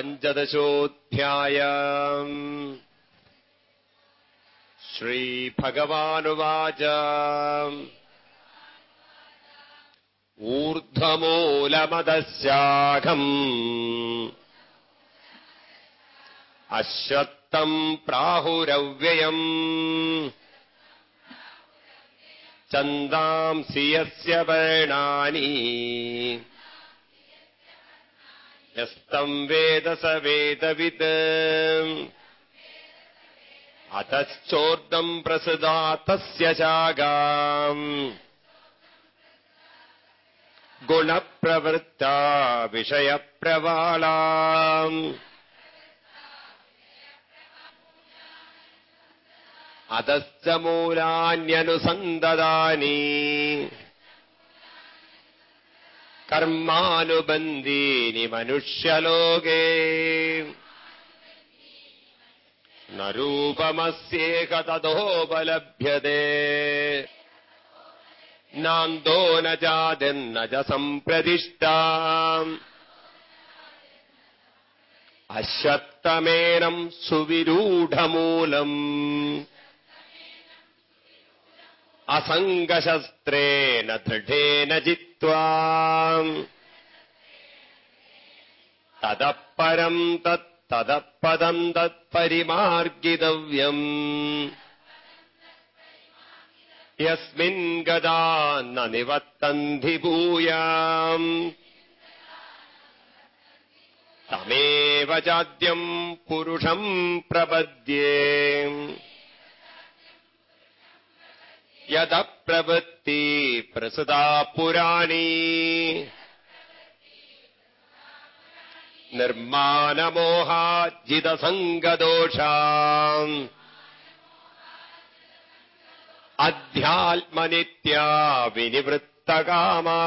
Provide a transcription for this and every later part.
अथ पञ्चदशोऽध्याय श्रीभगवानुवाच ऊर्ध्वमूलमदशाखम् अश्वत्थम् प्राहुरव्ययम् चन्दांसि यस्य वर्णानि यस्तम् वेद स वेदवित् अतश्चोर्दम् प्रसृदा तस्य शागाम् गुणप्रवृत्ता विषयप्रवाला अतश्च मूलान्यनुसन्ददानि കർമാനുബന്ധീനി മനുഷ്യലോകേ. നൂപമസ്യേക തഥോപലഭ്യതേ. നാന്തോ നജാതെന്ന ച സംപ്രതിഷ്ഠ. അശ്വത്തമേനം സുവിരൂഢമൂലം. असङ्गशस्त्रेण दृढेन जित्वा। ततः परम् तत् ततः पदम् तत्परिमार्गितव्यम् यस्मिन् गदा न निवर्तन्ति भूयाम् तमेव चाद्यम् पुरुषम् प्रपद्ये यतः प्रवृत्ति प्रसृता पुराणी। निर्माणमोहाजितसङ्गदोषा अध्यात्मनित्या विनिवृत्तकामा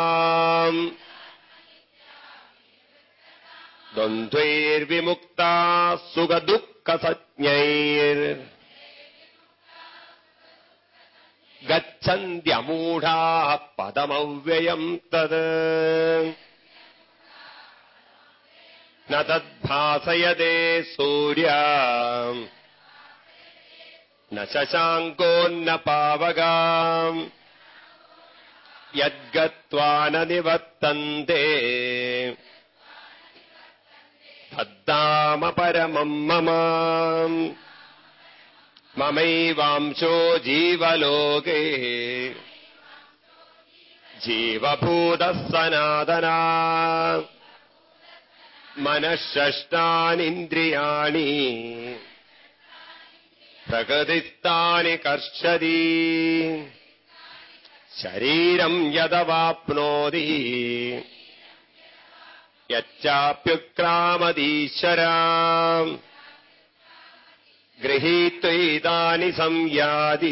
द्वन्द्वैर्विमुक्ता सुखदुःखसज्ञैर् गच्छन्त्यमूढाः पदमव्ययम् तत्। न तद्भासयते सूर्या। न शशाङ्कोन्न पावगा यद्गत्वा न निवर्तन्ते। तद्धाम परमम् मम ममैवांशो जीवलोके। जीवभूतः सनातना। मनःषष्टानीन्द्रियाणि। प्रकृतिस्थानि कर्षति। शरीरम् यदवाप्नोति। यच्चाप्युक्रामदीश्वरा गृहीत्वैतानि संयाति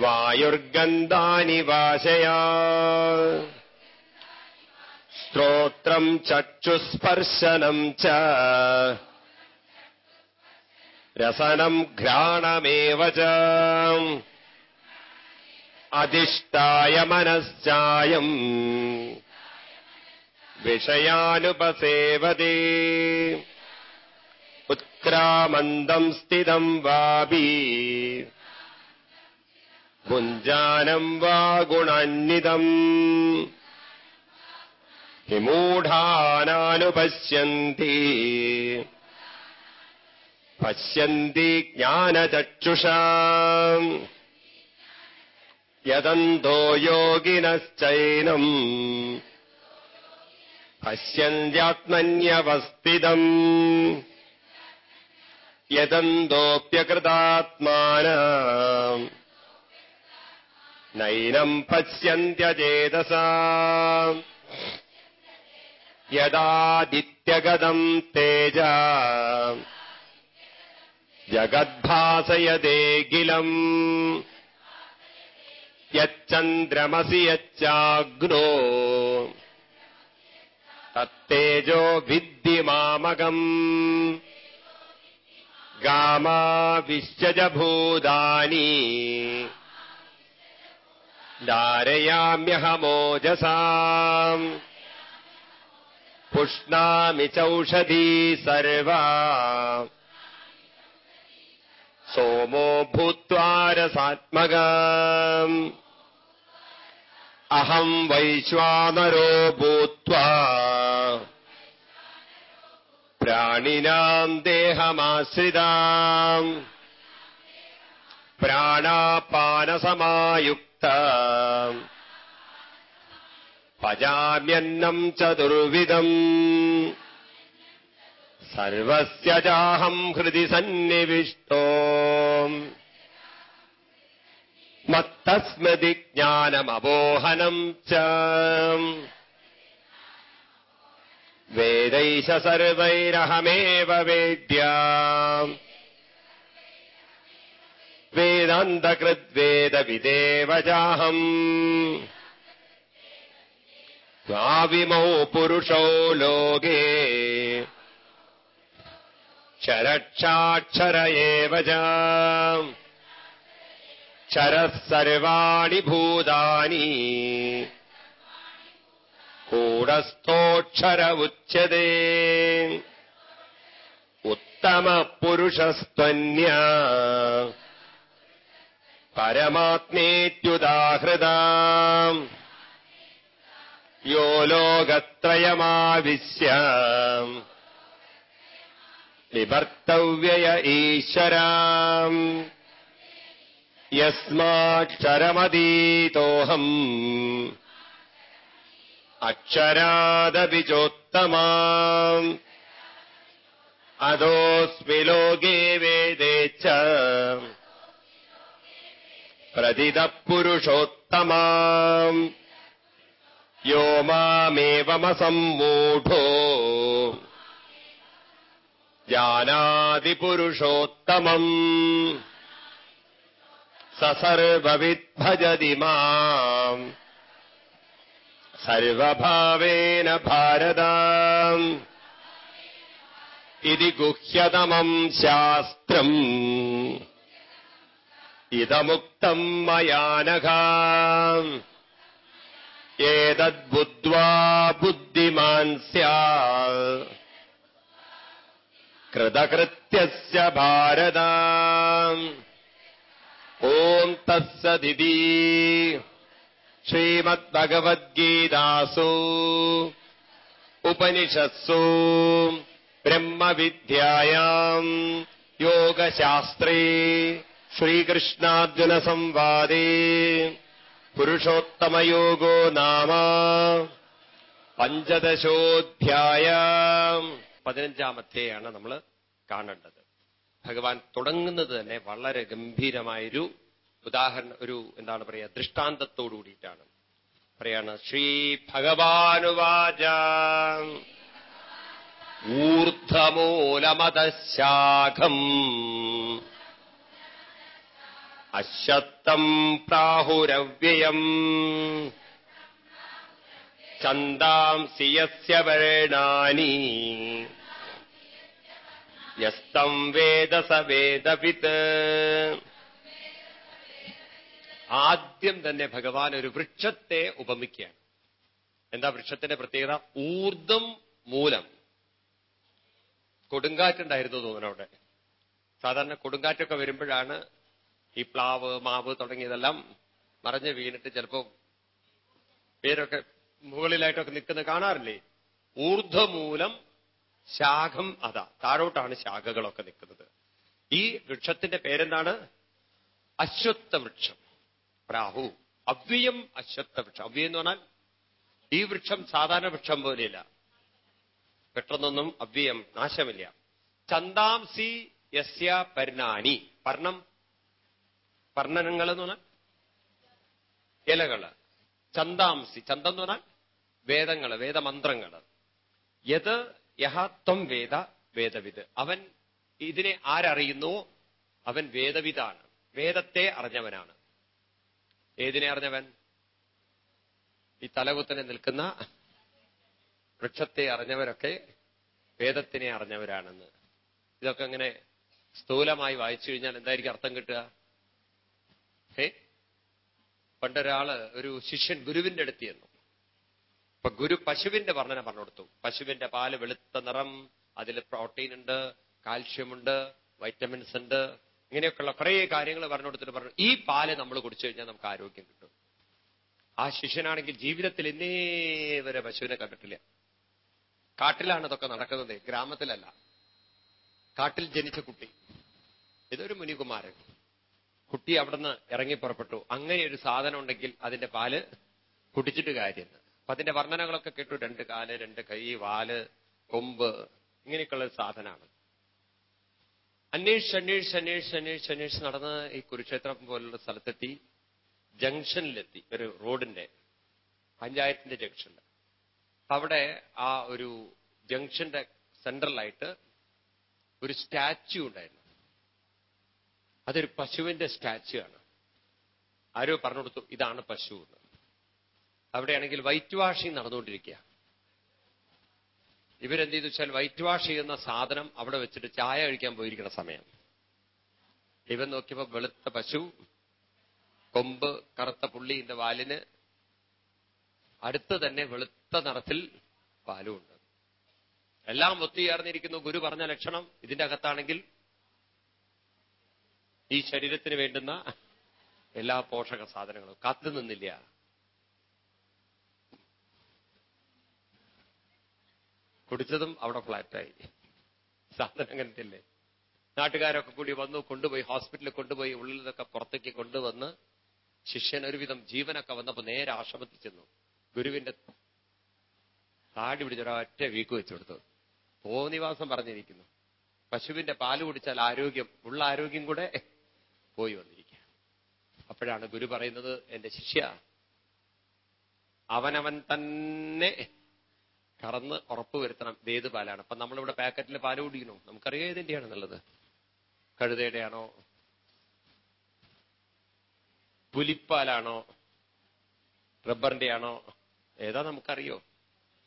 वायुर्गन्धानि वाशया। स्तोत्रम् चक्षुस्पर्शनम् च। रसनम् घ्राणमेव च। अधिष्ठाय मनश्चायम्। विषयानुपसेवते उत्क्रामन्दम् स्थितम् वापि। भुञ्जानम् वा गुणान्वितम्। विमूढानानुपश्यन्ति। पश्यन्ति ज्ञानचक्षुषा। यदन्तो योगिनश्चैनम्। पश्यन्त्यात्मन्यवस्थितम् यदन्तोऽप्यकृतात्मान नैनम् पश्यन्त्यचेतसा। यदादित्यगतम् तेज। जगद्भासयदेऽखिलम् यच्चन्द्रमसि यच्चाग्नो। तत्तेजो विद्धि मामकम् गामाविश्यज भूतानि धारयाम्यहमोजसा। पुष्णामि चौषधी सर्वा। सोमो भूत्वा रसात्मगा। अहम् वैश्वानरो भूत्वा प्राणिनाम् देहमाश्रिताम् प्राणापानसमायुक्त पजाम्यन्नम् चतुर्विधम् सर्वस्य चाहम् हृदि सन्निविष्टो मत्तस्मृति ज्ञानमबोहनम् च वेदैश सर्वैरहमेव वेद्या। वेदान्तकृद्वेदविदेव चाहम् द्वाविमौ पुरुषौ लोके। चरक्षाक्षर एव च चरः सर्वाणि भूतानि കൂടസ്ഥോക്ഷര ഉച്ചതേ ഉത്തമ പുരുഷസ്തന്യ പരമാത്മേത്യുദാഹൃത. യോ ലോകത്രയമാവിശ്യ. വിവർത്തവ്യയ ഈശ്വരാ. യസ്മാക്ഷരമതീതോഹം. अक्षरादपि चोत्तमा अधोऽस्मि लोके वेदे च। प्रतितः पुरुषोत्तमा यो मामेवमसम्मूढो। जानाति पुरुषोत्तमम् स सर्वविद्भजति माम् सर्वभावेन भारत इति गुह्यतमम् शास्त्रम्। इदमुक्तम् मया नघा एतद्बुद्ध्वा बुद्धिमान् स्यात्। कृतकृत्यस्य ॐ तत्सदिति ശ്രീമദ്ഭഗവത്ഗീതാസു. ഉപനിഷത്സു. ബ്രഹ്മവിദ്യായാം. യോഗശാസ്ത്രേ. ശ്രീകൃഷ്ണാർജുന സംവാദേ പുരുഷോത്തമയോഗോ നാമ. പഞ്ചദശോധ്യായ. പതിനഞ്ചാമത്തെയാണ് നമ്മൾ കാണേണ്ടത്. ഭഗവാൻ തുടങ്ങുന്നത് തന്നെ വളരെ ഗംഭീരമായൊരു ഉദാഹരണ ഒരു എന്താണ് പറയുക ദൃഷ്ടാന്തത്തോടു കൂടിയിട്ടാണ് പറയാണ് ശ്രീ ഭഗവാനുവാച ഊർധമൂലമതശാഖം അശ്വത്തം പ്രാഹുരവ്യയം ഛന്ദാംസി യസ്യ വേണാനി യസ്തം വേദ സ ആദ്യം തന്നെ ഭഗവാൻ ഒരു വൃക്ഷത്തെ ഉപമിക്കുകയാണ്. എന്താ വൃക്ഷത്തിന്റെ പ്രത്യേകത? ഊർദ്ധം മൂലം. കൊടുങ്കാറ്റുണ്ടായിരുന്നു തോന്നുന്നു അവിടെ. സാധാരണ കൊടുങ്കാറ്റൊക്കെ വരുമ്പോഴാണ് ഈ പ്ലാവ് മാവ് തുടങ്ങിയതെല്ലാം മറഞ്ഞ് വീണിട്ട് ചിലപ്പോ പേരൊക്കെ മുകളിലായിട്ടൊക്കെ നിൽക്കുന്ന കാണാറില്ലേ? ഊർധമൂലം ശാഖം അതാ. താഴോട്ടാണ് ശാഖകളൊക്കെ നിൽക്കുന്നത്. ഈ വൃക്ഷത്തിന്റെ പേരെന്താണ്? അശ്വത്ഥ വൃക്ഷം. പ്രാഹു. അവ്യയം അശ്വത്ഥ വൃക്ഷം. അവ്യം എന്ന് പറഞ്ഞാൽ ഈ വൃക്ഷം സാധാരണ വൃക്ഷം പോലെയല്ല. പെട്ടെന്നൊന്നും അവ്യയം നാശമില്ല. ചന്താംസി യസ്യ പരിണാനി. പർണം. പർണനങ്ങൾ എന്ന് പറഞ്ഞാൽ ഇലകൾ. ചന്താംസി ചന്തം എന്ന് പറഞ്ഞാൽ വേദങ്ങൾ വേദമന്ത്രങ്ങൾ. യത് യഹത്വം വേദ വേദവിത്. അവൻ ഇതിനെ ആരറിയുന്നുവോ അവൻ വേദവിതാണ് വേദത്തെ അറിഞ്ഞവനാണ്. ഏതിനെ അറിഞ്ഞവൻ? ഈ തലകുത്തനെ നിൽക്കുന്ന വൃക്ഷത്തെ അറിഞ്ഞവരൊക്കെ വേദത്തിനെ അറിഞ്ഞവരാണെന്ന്. ഇതൊക്കെ ഇങ്ങനെ സ്ഥൂലമായി വായിച്ചു കഴിഞ്ഞാൽ എന്തായിരിക്കും അർത്ഥം കിട്ടുക? ഏ പണ്ടൊരാൾ ഒരു ശിഷ്യൻ ഗുരുവിന്റെ അടുത്ത് ചെന്നു. അപ്പൊ ഗുരു പശുവിന്റെ വർണന പറഞ്ഞു കൊടുത്തു. പശുവിന്റെ പാൽ വെളുത്ത നിറം അതിൽ പ്രോട്ടീൻ ഉണ്ട് കാൽഷ്യം ഉണ്ട് വൈറ്റമിൻസ് ഉണ്ട് ഇങ്ങനെയൊക്കെയുള്ള കുറേ കാര്യങ്ങൾ പറഞ്ഞു കൊടുത്തിട്ട് പറഞ്ഞു ഈ പാൽ നമ്മൾ കുടിച്ചു കഴിഞ്ഞാൽ നമുക്ക് ആരോഗ്യം കിട്ടും. ആ ശിഷ്യനാണെങ്കിൽ ജീവിതത്തിൽ ഇന്നേ വരെ പശുവിനെ കണ്ടിട്ടില്ല. കാട്ടിലാണ് ഇതൊക്കെ നടക്കുന്നത് ഗ്രാമത്തിലല്ല. കാട്ടിൽ ജനിച്ച കുട്ടി. ഇതൊരു മുനികുമാരൻ. കുട്ടി അവിടുന്ന് ഇറങ്ങി പുറപ്പെട്ടു. അങ്ങനെ ഒരു സാധനം ഉണ്ടെങ്കിൽ അതിന്റെ പാൽ കുടിച്ചിട്ട് കാര്യമെന്ന് അപ്പൊ അതിന്റെ വർണനകളൊക്കെ കേട്ടു. രണ്ട് കാൽ രണ്ട് കൈ വാൽ കൊമ്പ് ഇങ്ങനെയൊക്കെയുള്ള ഒരു സാധനമാണ്. അന്വേഷിച്ച് അന്വേഷിച്ച് അന്വേഷിച്ച് അന്വേഷിച്ച് അന്വേഷിച്ച് നടന്ന് ഈ കുരുക്ഷേത്രം പോലുള്ള സ്ഥലത്തെത്തി ജംഗ്ഷനിലെത്തി ഒരു റോഡിന്റെ പഞ്ചായത്തിന്റെ ജംഗ്ഷനിൽ. അവിടെ ആ ഒരു ജംഗ്ഷന്റെ സെൻട്രലായിട്ട് ഒരു സ്റ്റാച്യു ഉണ്ടായിരുന്നു. അതൊരു പശുവിന്റെ സ്റ്റാച്യു ആണ് ആരോ പറഞ്ഞു കൊടുത്തു ഇതാണ് പശു എന്ന്. അവിടെയാണെങ്കിൽ വൈറ്റ് വാഷിംഗ് നടന്നുകൊണ്ടിരിക്കുക ഇവരെന്ത് ചെയ്തു വെച്ചാൽ വൈറ്റ് വാഷ് ചെയ്യുന്ന സാധനം അവിടെ വെച്ചിട്ട് ചായ കഴിക്കാൻ പോയിരിക്കുന്ന സമയം. ഇവൻ നോക്കിയപ്പോ വെളുത്ത പശു കൊമ്പ് കറുത്ത പുള്ളിന്റെ വാലിന് അടുത്ത് തന്നെ വെളുത്ത നിറത്തിൽ പാലുമുണ്ട് എല്ലാം ഒത്തുചേർന്നിരിക്കുന്നു. ഗുരു പറഞ്ഞ ലക്ഷണം ഇതിന്റെ അകത്താണെങ്കിൽ ഈ ശരീരത്തിന് വേണ്ടുന്ന എല്ലാ പോഷക സാധനങ്ങളും. കാത്തു നിന്നില്ല. കുടിച്ചതും അവിടെ ഫ്ലാറ്റായി. സാധനം കണ്ടില്ലേ നാട്ടുകാരൊക്കെ കൂടി വന്നു കൊണ്ടുപോയി ഹോസ്പിറ്റലിൽ കൊണ്ടുപോയി ഉള്ളിൽ നിന്നൊക്കെ പുറത്തേക്ക് കൊണ്ടുവന്ന് ശിഷ്യൻ ഒരുവിധം ജീവനൊക്കെ വന്നപ്പോ നേരെ ആശ്രമത്തിൽ ചെന്നു. ഗുരുവിന്റെ താടി പിടിച്ചൊരൊറ്റ വീക്ക് വെച്ചു കൊടുത്തു. തോന്നിവാസം പറഞ്ഞിരിക്കുന്നു. പശുവിന്റെ പാൽ കുടിച്ചാൽ ആരോഗ്യം ഉള്ള ആരോഗ്യം കൂടെ പോയി വന്നിരിക്കുക. അപ്പോഴാണ് ഗുരു പറയുന്നത് എന്റെ ശിഷ്യ അവനവൻ തന്നെ കറന്ന് ഉറപ്പുവരുത്തണം ഇത് ഏത് പാലാണ്. അപ്പൊ നമ്മളിവിടെ പാക്കറ്റിൽ പാൽ കുടിക്കണോ നമുക്കറിയാം ഏതിന്റെയാണെന്നുള്ളത് കഴുതയുടെയാണോ? പുലിപ്പാലാണോ? റബ്ബറിന്റെ ആണോ ഏതാ നമുക്കറിയോ?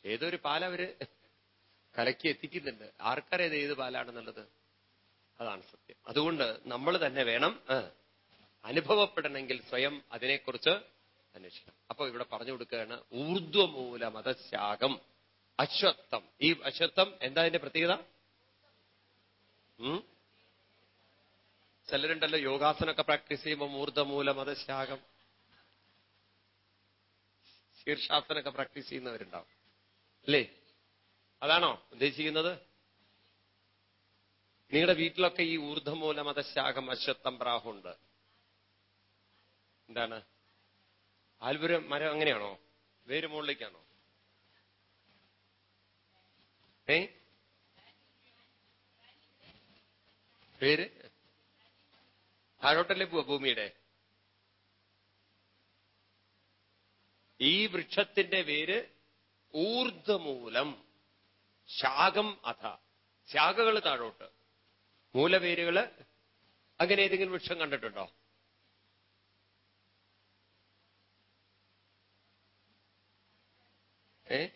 ഏതൊരു പാലവര് കലക്കി എത്തിക്കുന്നുണ്ട്. ആർക്കറിയത് ഏത് പാലാണെന്നുള്ളത് അതാണ് സത്യം. അതുകൊണ്ട് നമ്മൾ തന്നെ വേണം അനുഭവപ്പെടണമെങ്കിൽ സ്വയം അതിനെക്കുറിച്ച് അന്വേഷിക്കണം. അപ്പൊ ഇവിടെ പറഞ്ഞു കൊടുക്കുകയാണ് ഊർധ്വമൂല മതശാകം അശ്വത്ഥം. ഈ അശ്വത്വം എന്താ അതിന്റെ പ്രത്യേകത? ചിലരുണ്ടല്ലോ യോഗാസനമൊക്കെ പ്രാക്ടീസ് ചെയ്യുമ്പോൾ മൂർദ്ധമൂല മതശാകം ശീർഷാസനൊക്കെ പ്രാക്ടീസ് ചെയ്യുന്നവരുണ്ടാവും. അല്ലേ? അതാണോ ഉദ്ദേശിക്കുന്നത്? നിങ്ങളുടെ വീട്ടിലൊക്കെ ഈ ഊർദ്ധമൂല മതശാഖം അശ്വത്വം പ്രാഹുണ്ട്. എന്താണ്? ആൽപുരം മരം അങ്ങനെയാണോ? വേര് മുകളിലേക്കാണോ? ഏ? പേര്? താഴോട്ടല്ലേ പോവാ ഭൂമിയുടെ? ഈ വൃക്ഷത്തിന്റെ പേര് ഊർദ്ധമൂലം ശാഖം അഥ. ശാഖകൾ താഴോട്ട്. മൂലവേരുകൾ അങ്ങനെ ഏതെങ്കിലും വൃക്ഷം കണ്ടിട്ടുണ്ടോ? ഏ?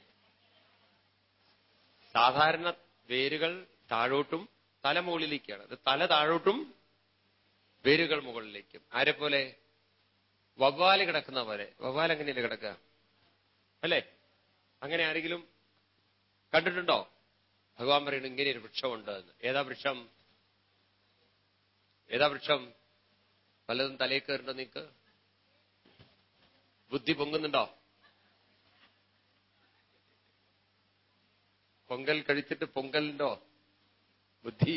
സാധാരണ വേരുകൾ താഴോട്ടും തല മുകളിലേക്കാണ് അത് തല താഴോട്ടും വേരുകൾ മുകളിലേക്കും. ആരെ പോലെ? വവ്വാൽ കിടക്കുന്ന പോലെ വവ്വാൽ എങ്ങനെയല്ലേ കിടക്കുക? അല്ലേ? അങ്ങനെ ആരെങ്കിലും കണ്ടിട്ടുണ്ടോ? ഭഗവാൻ പറയുന്നു ഇങ്ങനെ ഒരു വൃക്ഷമുണ്ട് എന്ന്. ഏതാ വൃക്ഷം? ഏതാ വൃക്ഷം? പലതും തലയിൽ കയറുണ്ടോ നിനക്ക് ബുദ്ധി പൊങ്ങുന്നുണ്ടോ? പൊങ്കൽ കഴിച്ചിട്ട് പൊങ്കലിന്റോ ബുദ്ധി.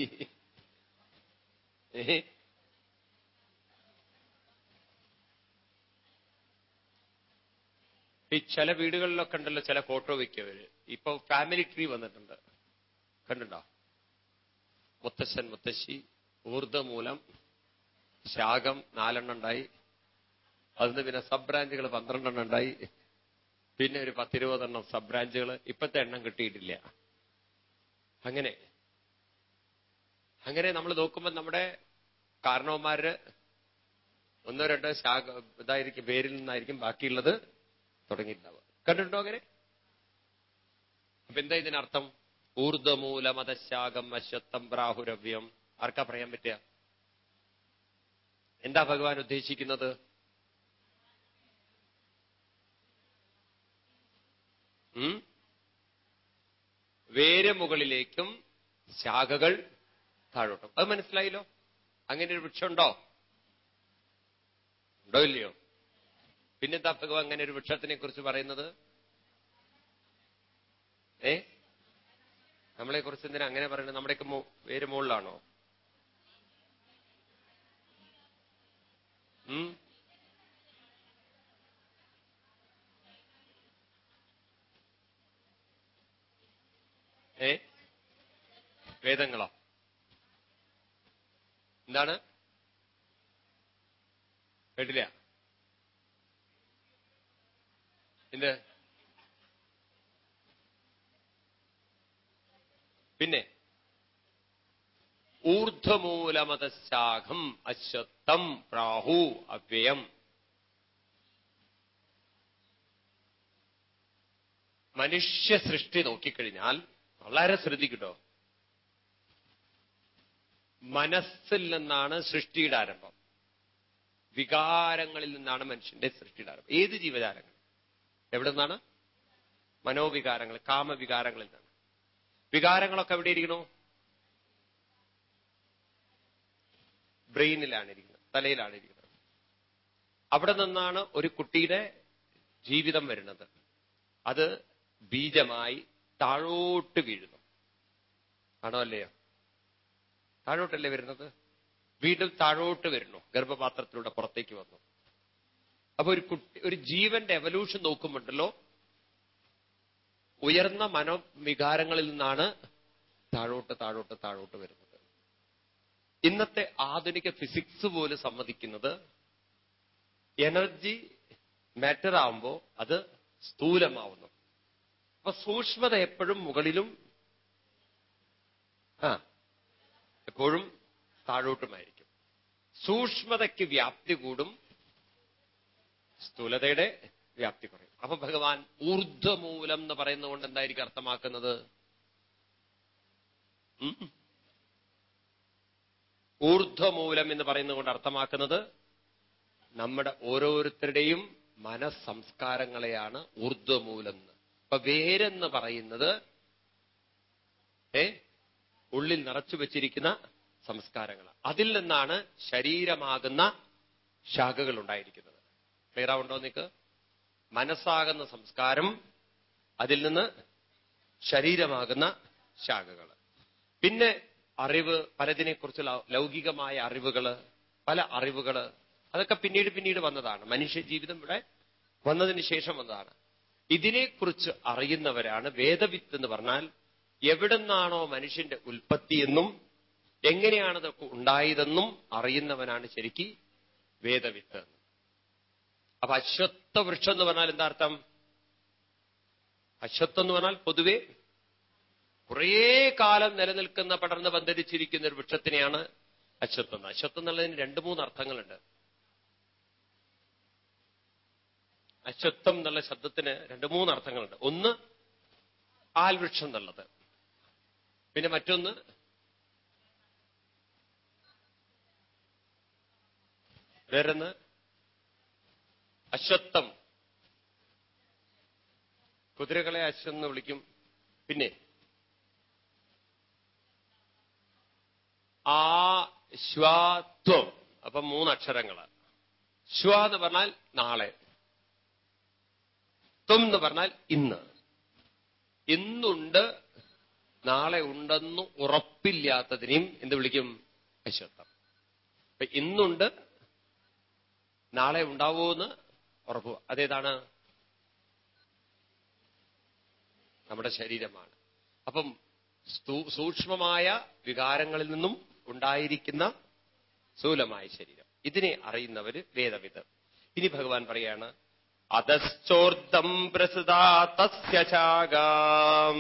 ഈ ചില വീടുകളിലൊക്കെ ഉണ്ടല്ലോ ചില ഫോട്ടോ വെക്കവര് ഇപ്പൊ ഫാമിലി ട്രീ വന്നിട്ടുണ്ട്. കണ്ടുണ്ടോ? മുത്തശ്ശൻ മുത്തശ്ശി ഊർദ്ധമൂലം ശാഖം നാലെണ്ണം ഉണ്ടായി. അതിന് പിന്നെ സബ് ബ്രാഞ്ചുകൾ പന്ത്രണ്ടെണ്ണം ഉണ്ടായി. പിന്നെ ഒരു പത്തിരുപതെണ്ണം സബ് ബ്രാഞ്ചുകൾ ഇപ്പത്തെ എണ്ണം കിട്ടിയിട്ടില്ല. അങ്ങനെ. അങ്ങനെ നമ്മൾ നോക്കുമ്പോൾ നമ്മുടെ കാരണവന്മാര് ഒന്നോ രണ്ടോ ശാഖ ഇതായിരിക്കും പേരിൽ നിന്നായിരിക്കും ബാക്കിയുള്ളത് തുടങ്ങിയിട്ടുണ്ടാവുക. കണ്ടിട്ടുണ്ടോ അങ്ങനെ? അപ്പൊ എന്താ ഇതിനർത്ഥം? ഊർധ്വമൂല മതശാഖം അശ്വത്വം പ്രാഹുരവ്യം. ആർക്കാ പറയാൻ പറ്റുക? എന്താ ഭഗവാൻ ഉദ്ദേശിക്കുന്നത്? വേര് മുകളിലേക്കും ശാഖകൾ താഴോട്ടും. അത് മനസ്സിലായല്ലോ? അങ്ങനെ ഒരു വൃക്ഷമുണ്ടോ? ഉണ്ടോ ഇല്ലയോ? പിന്നെന്താ ഭഗവാൻ അങ്ങനെ ഒരു വൃക്ഷത്തിനെ കുറിച്ച് പറയുന്നത്? ഏ? നമ്മളെ കുറിച്ച് എന്തിനാ അങ്ങനെ പറയുന്നത്? നമ്മുടെയൊക്കെ വേര് മുകളിലാണോ? ഏ? വേദങ്ങളോ? എന്താണ്? കേട്ടില്ല. എന്ത്? പിന്നെ ഊർധ്വമൂലമതശാഖം അശ്വത്ഥം പ്രാഹു അവ്യയം. മനുഷ്യ സൃഷ്ടി നോക്കിക്കഴിഞ്ഞാൽ വളരെ ശ്രദ്ധിക്കട്ടോ. മനസ്സിൽ നിന്നാണ് സൃഷ്ടിയുടെ ആരംഭം. വികാരങ്ങളിൽ നിന്നാണ് മനുഷ്യന്റെ സൃഷ്ടിയുടെ ആരംഭം. ഏത് ജീവജാലങ്ങൾ? എവിടെ നിന്നാണ്? മനോവികാരങ്ങൾ കാമവികാരങ്ങളിൽ നിന്നാണ്. വികാരങ്ങളൊക്കെ എവിടെ ഇരിക്കണോ ബ്രെയിനിലാണ് ഇരിക്കുന്നത് തലയിലാണ് ഇരിക്കുന്നത്. അവിടെ നിന്നാണ് ഒരു കുട്ടിയുടെ ജീവിതം വരുന്നത്. അത് ബീജമായി താഴോട്ട് വീഴുന്നു. ആണോ അല്ലയോ താഴോട്ടല്ലേ വരുന്നത്? വീണ്ടും താഴോട്ട് വരുന്നു. ഗർഭപാത്രത്തിലൂടെ പുറത്തേക്ക് വന്നു. അപ്പൊ ഒരു കുട്ടി ഒരു ജീവന്റെ എവല്യൂഷൻ നോക്കുമ്പോണ്ടല്ലോ ഉയർന്ന മനോവികാരങ്ങളിൽ നിന്നാണ് താഴോട്ട് താഴോട്ട് താഴോട്ട് വരുന്നത്. ഇന്നത്തെ ആധുനിക ഫിസിക്സ് പോലെ സമ്മതിക്കുന്നത് എനർജി മാറ്റർ ആവുമ്പോൾ അത് സ്ഥൂലമാവുന്നു. അപ്പൊ സൂക്ഷ്മത എപ്പോഴും മുകളിലും ആ എപ്പോഴും താഴോട്ടുമായിരിക്കും. സൂക്ഷ്മതയ്ക്ക് വ്യാപ്തി കൂടും സ്ഥൂലതയുടെ വ്യാപ്തി കുറയും. അപ്പൊ ഭഗവാൻ ഊർധ്വമൂലം എന്ന് പറയുന്നതുകൊണ്ട് എന്തായിരിക്കും അർത്ഥമാക്കുന്നത്? ഊർധ്വമൂലം എന്ന് പറയുന്നതുകൊണ്ട് അർത്ഥമാക്കുന്നത് നമ്മുടെ ഓരോരുത്തരുടെയും മനസ്സംസ്കാരങ്ങളെയാണ് ഊർധ്വമൂലം അപ്പൊ വേരെന്ന് പറയുന്നത് ഏ ഉള്ളിൽ നിറച്ചു വെച്ചിരിക്കുന്ന സംസ്കാരങ്ങൾ അതിൽ നിന്നാണ് ശരീരമാകുന്ന ശാഖകൾ ഉണ്ടായിരിക്കുന്നത്. ക്ലിയർ ആവുണ്ടോ നിങ്ങൾക്ക് മനസ്സാകുന്ന സംസ്കാരം അതിൽ നിന്ന് ശരീരമാകുന്ന ശാഖകൾ. പിന്നെ അറിവ് പലതിനെക്കുറിച്ചുള്ള ലൗകികമായ അറിവുകൾ പല അറിവുകൾ അതൊക്കെ പിന്നീട് പിന്നീട് വന്നതാണ്. മനുഷ്യ ജീവിതം ഇവിടെ വന്നതിന് ശേഷം വന്നതാണ്. ഇതിനെക്കുറിച്ച് അറിയുന്നവരാണ് വേദവിത്ത് എന്ന് പറഞ്ഞാൽ എവിടുന്നാണോ മനുഷ്യന്റെ ഉൽപ്പത്തി എന്നും എങ്ങനെയാണ് അതൊക്കെ ഉണ്ടായതെന്നും അറിയുന്നവനാണ് ശരിക്ക് വേദവിത്ത്. അപ്പൊ അശ്വത്വ വൃക്ഷം എന്ന് പറഞ്ഞാൽ എന്താ അർത്ഥം? അശ്വത്വം എന്ന് പറഞ്ഞാൽ പൊതുവെ കുറേ കാലം നിലനിൽക്കുന്ന പടർന്ന് പന്തരിച്ചിരിക്കുന്ന ഒരു വൃക്ഷത്തിനെയാണ് അശ്വത്വം അശ്വത്വം എന്നുള്ളതിന് രണ്ട് മൂന്ന് അർത്ഥങ്ങളുണ്ട്. അശ്വത്ഥം എന്നുള്ള ശബ്ദത്തിന് രണ്ട് മൂന്ന് അർത്ഥങ്ങളുണ്ട്. ഒന്ന് ആൽവൃക്ഷം എന്നുള്ളത്. പിന്നെ മറ്റൊന്ന് വേറൊന്ന് അശ്വത്വം കുതിരകളെ അശ്വം എന്ന് വിളിക്കും. പിന്നെ ആ ശ്വാത്വം. അപ്പൊ മൂന്നക്ഷരങ്ങൾ ശ്വ എന്ന് പറഞ്ഞാൽ നാളെ. ത്വം എന്ന് പറഞ്ഞാൽ ഇന്ന്. ഇന്നുണ്ട് നാളെ ഉണ്ടെന്ന് ഉറപ്പില്ലാത്തതിനെയും എന്ത് വിളിക്കും? അശ്വത്വം അപ്പൊ ഇന്നുണ്ട് നാളെ ഉണ്ടാവുമെന്ന് ഉറപ്പ് അതേതാണ്? നമ്മുടെ ശരീരമാണ്. അപ്പം സൂക്ഷ്മമായ വികാരങ്ങളിൽ നിന്നും ഉണ്ടായിരിക്കുന്ന സ്ഥൂലമായ ശരീരം. ഇതിനെ അറിയുന്നവര് വേദവിധം ഇനി ഭഗവാൻ പറയാണ് അധശ്ചോർദ്ധം പ്രസൃതാ തസ്യ വിഷയപ്രവാള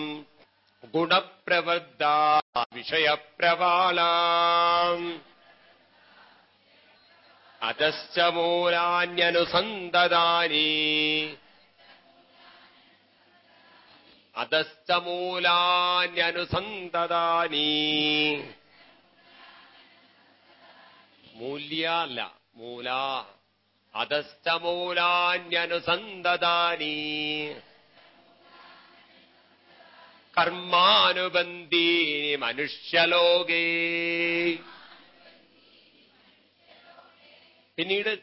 ഗുണപ്രവൃദ്ധാ വിഷയപ്രവാളാം അതശ്ച മൂലാന്യനുസന്തദാനി അധശ്ച മൂലാ മൂല്യ അല്ല മൂല. അധശ്ച മൂലാന്യനുസന്തതാനി കർമാനുബന്ധീനി മനുഷ്യലോകേ. പിന്നീട്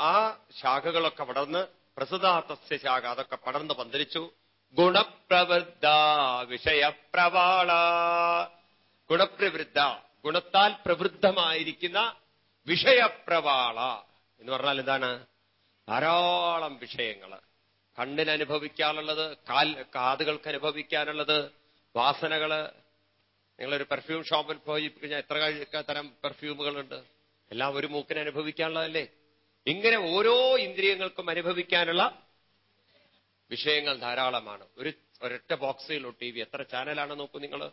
ആ ശാഖകളൊക്കെ പടർന്ന് പ്രസുതാതസ്യ ശാഖ അതൊക്കെ പടർന്ന് പന്തലിച്ചു. ഗുണപ്രവൃദ്ധ വിഷയപ്രവാള. ഗുണപ്രവൃദ്ധ ഗുണത്താൽ പ്രവൃദ്ധമായിരിക്കുന്ന വിഷയപ്രവാള. എന്ന് പറഞ്ഞാൽ എന്താണ്? ധാരാളം വിഷയങ്ങൾ. കണ്ണിന് അനുഭവിക്കാനുള്ളത് കാൽ കാതുകൾക്ക് അനുഭവിക്കാനുള്ളത് വാസനകൾ നിങ്ങളൊരു പെർഫ്യൂം ഷോപ്പിൽ പോയി കഴിഞ്ഞാൽ എത്ര തരം പെർഫ്യൂമുകളുണ്ട് എല്ലാം ഒരു മൂക്കിന് അനുഭവിക്കാനുള്ളതല്ലേ ഇങ്ങനെ ഓരോ ഇന്ദ്രിയങ്ങൾക്കും അനുഭവിക്കാനുള്ള വിഷയങ്ങൾ ധാരാളമാണ്. ഒരു ഒരൊറ്റ ബോക്സിലോ ടി വി എത്ര ചാനലാണ് നോക്കൂ നിങ്ങൾ?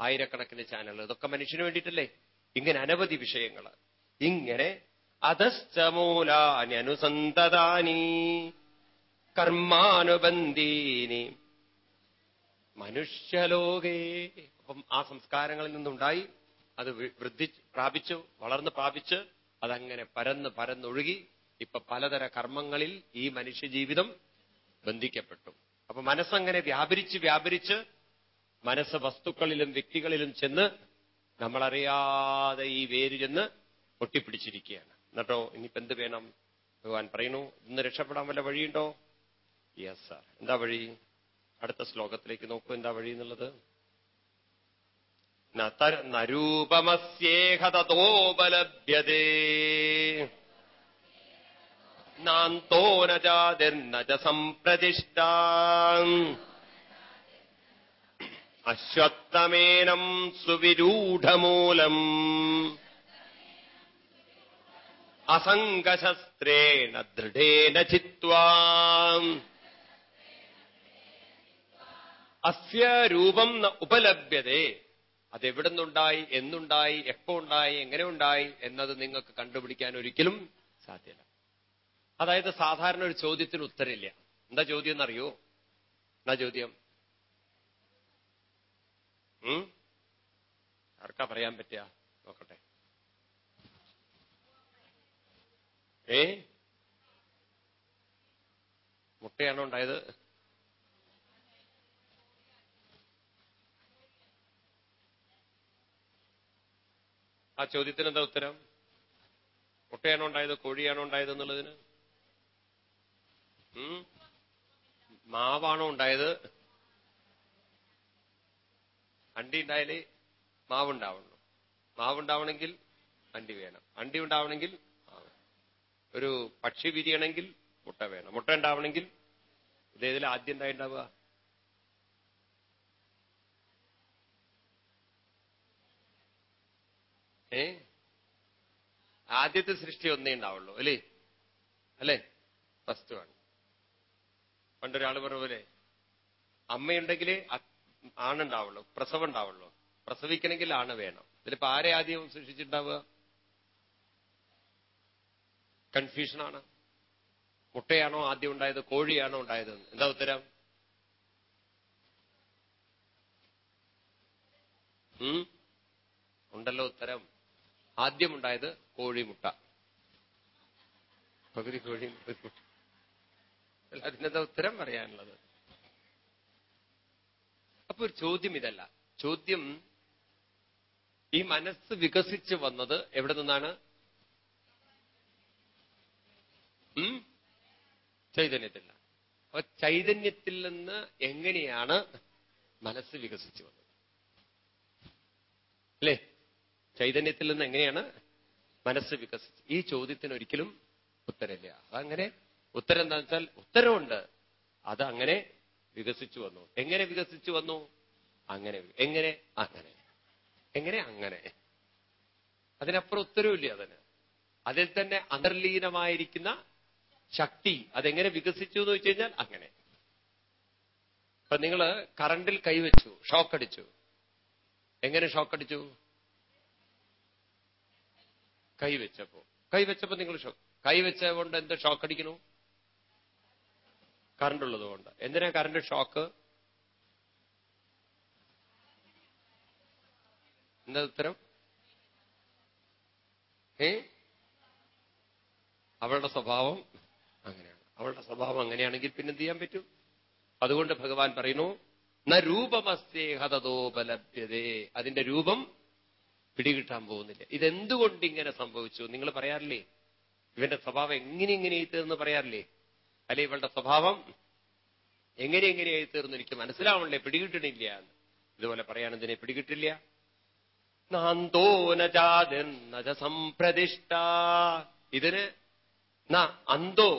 ആയിരക്കണക്കിന് ചാനൽ ഇതൊക്കെ മനുഷ്യന് വേണ്ടിയിട്ടല്ലേ? ഇങ്ങനെ അനവധി വിഷയങ്ങൾ. ഇങ്ങനെ അധശ്ചമൂലാനി അനുസന്തതാനി. കർമാനുബന്ധീനി. മനുഷ്യലോകേ. അപ്പം ആ സംസ്കാരങ്ങളിൽ നിന്നുണ്ടായി. അത് വൃദ്ധി പ്രാപിച്ചു വളർന്ന് പ്രാപിച്ച് അതങ്ങനെ പരന്ന് പരന്നൊഴുകി. ഇപ്പൊ പലതര കർമ്മങ്ങളിൽ ഈ മനുഷ്യജീവിതം ബന്ധിക്കപ്പെട്ടു. അപ്പൊ മനസ്സങ്ങനെ വ്യാപരിച്ച് വ്യാപരിച്ച് മനസ്സ് വസ്തുക്കളിലും വ്യക്തികളിലും ചെന്ന് നമ്മളറിയാതെ ഈ വേര് ചെന്ന് ഒട്ടിപ്പിടിച്ചിരിക്കുകയാണ് എന്നിട്ടോ ഇനിയിപ്പോ എന്ത് വേണം? ഭഗവാൻ പറയുന്നു ഇന്ന് രക്ഷപ്പെടാൻ വല്ല വഴിയുണ്ടോ? യെസ് സാർ എന്താ വഴി? അടുത്ത ശ്ലോകത്തിലേക്ക് നോക്കൂ എന്താ വഴി എന്നുള്ളത്. സംപ്രതിഷ്ഠ അശ്വത്തമേനം സുവിരൂഢമൂലം. അസംഗശസ്ത്രേണ ദൃഢേന ചിത്വാ. അസ്യ രൂപം ഉപലഭ്യതേ. അതെവിടുന്നുണ്ടായി എന്നുണ്ടായി എപ്പോ ഉണ്ടായി എങ്ങനെ ഉണ്ടായി എന്നത് നിങ്ങൾക്ക് കണ്ടുപിടിക്കാൻ ഒരിക്കലും സാധ്യമല്ല അതായത് സാധാരണ ഒരു ചോദ്യത്തിന് ഉത്തരമില്ല. എന്താ ചോദ്യം എന്നറിയോ? എന്താ ചോദ്യം? ആർക്കാ പറയാൻ പറ്റുക? നോക്കട്ടെ. ഏ? മുട്ടയാണോ ഉണ്ടായത്? ആ ചോദ്യത്തിന് എന്താ ഉത്തരം? മുട്ടയാണോ ഉണ്ടായത് കോഴിയാണോ ഉണ്ടായത് എന്നുള്ളതിന്? മാവാണോ ഉണ്ടായത്? അണ്ടി ഉണ്ടായാലേ മാവുണ്ടാവുള്ളൂ. മാവുണ്ടാവണമെങ്കിൽ അണ്ടി വേണം. അണ്ടി ഉണ്ടാവണമെങ്കിൽ ഒരു പക്ഷി വിരിയണമെങ്കിൽ മുട്ട വേണം. മുട്ട ഉണ്ടാവണമെങ്കിൽ ഇതേതിൽ ആദ്യം ഉണ്ടായിണ്ടാവുക ഏ? ആദ്യത്തെ സൃഷ്ടി ഒന്നേ ഉണ്ടാവുള്ളൂ അല്ലേ? അല്ലേ? ഫസ്റ്റ് വൺ പണ്ടൊരാൾ പറഞ്ഞ പോലെ അമ്മയുണ്ടെങ്കിലേ ആണുണ്ടാവുള്ളൂ പ്രസവം ഉണ്ടാവുള്ളൂ. പ്രസവിക്കണമെങ്കിൽ ആണ് വേണം. ഇതിലിപ്പോ ആരെ ആദ്യം സൃഷ്ടിച്ചിട്ടുണ്ടാവുക? കൺഫ്യൂഷനാണ്. മുട്ടയാണോ ആദ്യം ഉണ്ടായത് കോഴിയാണോ ഉണ്ടായത്? എന്താ ഉത്തരം? ഉണ്ടല്ലോ ഉത്തരം. ആദ്യം ആദ്യമുണ്ടായത് കോഴിമുട്ട. പകുതി കോഴി അതിനെന്താ ഉത്തരം പറയാനുള്ളത്? അപ്പൊ ഒരു ചോദ്യം ഇതല്ല. ചോദ്യം ഈ മനസ്സ് വികസിച്ച് വന്നത് എവിടെ നിന്നാണ്? ചൈതന്യത്തിൽ അപ്പൊ ചൈതന്യത്തിൽ നിന്ന് എങ്ങനെയാണ് മനസ്സ് വികസിച്ചു വന്നത്? അല്ലേ? ചൈതന്യത്തിൽ നിന്ന് എങ്ങനെയാണ് മനസ്സ് വികസിച്ചത്? ഈ ചോദ്യത്തിന് ഒരിക്കലും ഉത്തരമില്ല. അതങ്ങനെ ഉത്തരം എന്താ വെച്ചാൽ ഉത്തരമുണ്ട്. അത് അങ്ങനെ വികസിച്ചു വന്നു. എങ്ങനെ വികസിച്ചു വന്നു? അങ്ങനെ എങ്ങനെ? അങ്ങനെ. എങ്ങനെ? അങ്ങനെ. അതിനപ്പുറം ഉത്തരവില്ല അതിന്. അതിൽ തന്നെ അന്തർലീനമായിരിക്കുന്ന ശക്തി അതെങ്ങനെ വികസിച്ചു എന്ന് വെച്ച് കഴിഞ്ഞാൽ അങ്ങനെ. ഇപ്പൊ നിങ്ങൾ കറണ്ടിൽ കൈവച്ചു ഷോക്ക് അടിച്ചു എങ്ങനെ ഷോക്ക് അടിച്ചു കൈവച്ചപ്പോ. കൈവച്ചപ്പോ നിങ്ങൾ ഷോക്ക് കൈവച്ച കൊണ്ട് എന്ത് ഷോക്ക് അടിക്കണു കറണ്ട് ഉള്ളതുകൊണ്ട് എന്തിനാ കറണ്ട് ഷോക്ക്? എന്താ ഉത്തരം? ഏ? അവളുടെ സ്വഭാവം അങ്ങനെയാണ്. അവളുടെ സ്വഭാവം അങ്ങനെയാണെങ്കിൽ പിന്നെ ചെയ്യാൻ പറ്റും? അതുകൊണ്ട് ഭഗവാൻ പറയുന്നു ന രൂപമസ്തേഹതോപലഭ്യതേ അതിന്റെ രൂപം പിടികിട്ടാൻ പോകുന്നില്ല. ഇതെന്തുകൊണ്ട് ഇങ്ങനെ സംഭവിച്ചു? നിങ്ങൾ പറയാറില്ലേ? ഇവന്റെ സ്വഭാവം എങ്ങനെ ഇങ്ങനെയായി തീർന്ന് പറയാറില്ലേ? അല്ലെ ഇവളുടെ സ്വഭാവം എങ്ങനെ എങ്ങനെയായി തീർന്നു എനിക്ക് മനസ്സിലാവണല്ലേ? പിടികിട്ടണില്ല എന്ന്. ഇതുപോലെ പറയാൻ ഇതിനെ പിടികിട്ടില്ല? ഇതിന് ന അന്തോ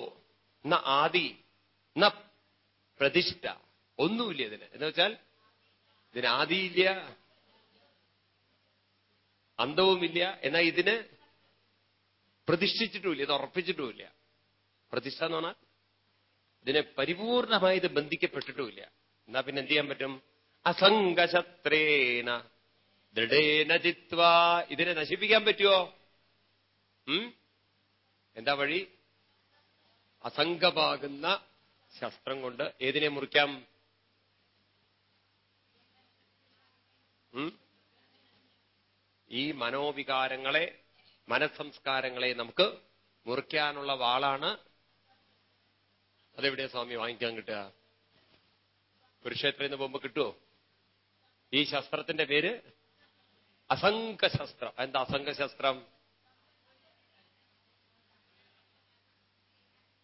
ന ആദി ന പ്രതിഷ്ഠ. ഒന്നുമില്ല ഇതിന്. എന്ന് വെച്ചാൽ ഇതിന് ആദിയില്ല അന്തവുമില്ല എന്നാൽ ഇതിന് പ്രതിഷ്ഠിച്ചിട്ടുമില്ല ഇത് ഉറപ്പിച്ചിട്ടുമില്ല. പ്രതിഷ്ഠ എന്ന് പറഞ്ഞാൽ ഇതിനെ പരിപൂർണമായി ഇത് ബന്ധിക്കപ്പെട്ടിട്ടുമില്ല. എന്നാ പിന്നെ എന്ത് ചെയ്യാൻ പറ്റും? അസംഗശത്രേന ദൃഢേന ചിത്വ. ഇതിനെ നശിപ്പിക്കാൻ പറ്റുമോ? എന്താ വഴി? അസംഗമാകുന്ന ശസ്ത്രം കൊണ്ട് ഏതിനെ മുറിക്കാം? ഈ മനോവികാരങ്ങളെ മനസംസ്കാരങ്ങളെ നമുക്ക് മുറിക്കാനുള്ള വാളാണ് അതെവിടെ സ്വാമി വാങ്ങിക്കാൻ കിട്ടുക? കുരുക്ഷേത്രയിൽ നിന്ന് പോകുമ്പോ കിട്ടുമോ ഈ ശസ്ത്രത്തിന്റെ പേര് അസംഖശസ്ത്രം എന്താ അസംഖശസ്ത്രം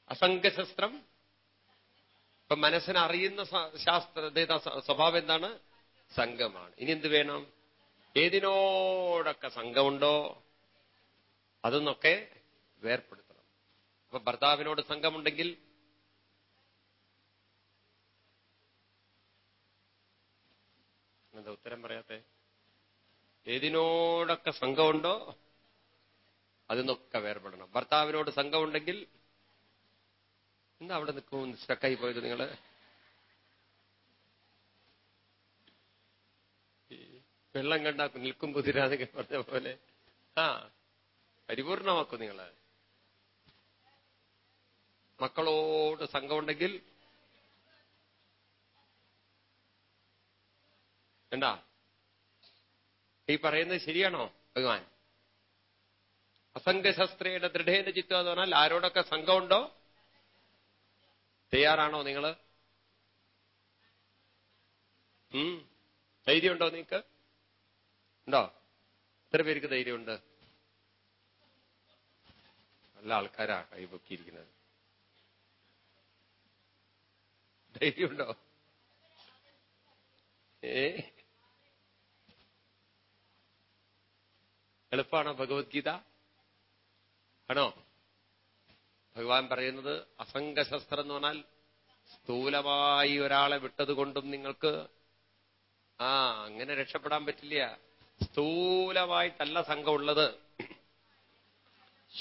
അസംഖശസ്ത്രം ഇപ്പൊ മനസ്സിനറിയുന്ന ശാസ്ത്ര സ്വഭാവം എന്താണ്? സംഘമാണ്. ഇനി എന്ത് വേണം? ഏതിനോടൊക്കെ സംഘമുണ്ടോ? അതൊന്നൊക്കെ വേർപ്പെടുത്തണം. അപ്പൊ ഭർത്താവിനോട് സംഘമുണ്ടെങ്കിൽ എന്താ ഉത്തരം പറയാത്തെ? ഏതിനോടൊക്കെ സംഘമുണ്ടോ? അതിനൊക്കെ വേർപെടണം. ഭർത്താവിനോട് സംഘമുണ്ടെങ്കിൽ എന്താ അവിടെ നിൽക്കും സ്റ്റക്കായി പോയത് നിങ്ങൾ? ഈ വെള്ളം കണ്ടാ നിൽക്കും കുതിരാന്നൊക്കെ പറഞ്ഞ പോലെ. ആ പരിപൂർണമാക്കും നിങ്ങൾ. മക്കളോട് സംഘമുണ്ടെങ്കിൽ എന്താ? ഈ പറയുന്നത് ശരിയാണോ ഭഗവാൻ? അസംഘശസ്ത്രയുടെ ദൃഢേന ചിത്വം എന്ന് പറഞ്ഞാൽ ആരോടൊക്കെ സംഘമുണ്ടോ? തയ്യാറാണോ നിങ്ങൾ ധൈര്യമുണ്ടോ നിങ്ങൾക്ക് ഉണ്ടോ? എത്ര പേർക്ക് ധൈര്യമുണ്ട്? നല്ല ആൾക്കാരാ കൈപൊക്കിയിരിക്കുന്നത് ധൈര്യമുണ്ടോ? ഏ? എളുപ്പമാണോ ഭഗവത്ഗീത? ആണോ? ഭഗവാൻ പറയുന്നത് അസംഗശസ്ത്രം എന്ന് പറഞ്ഞാൽ സ്ഥൂലമായി ഒരാളെ വിട്ടതുകൊണ്ടും നിങ്ങൾക്ക് ആ അങ്ങനെ രക്ഷപ്പെടാൻ പറ്റില്ല. സ്ഥൂലമായിട്ടല്ല സംഘമുള്ളത്.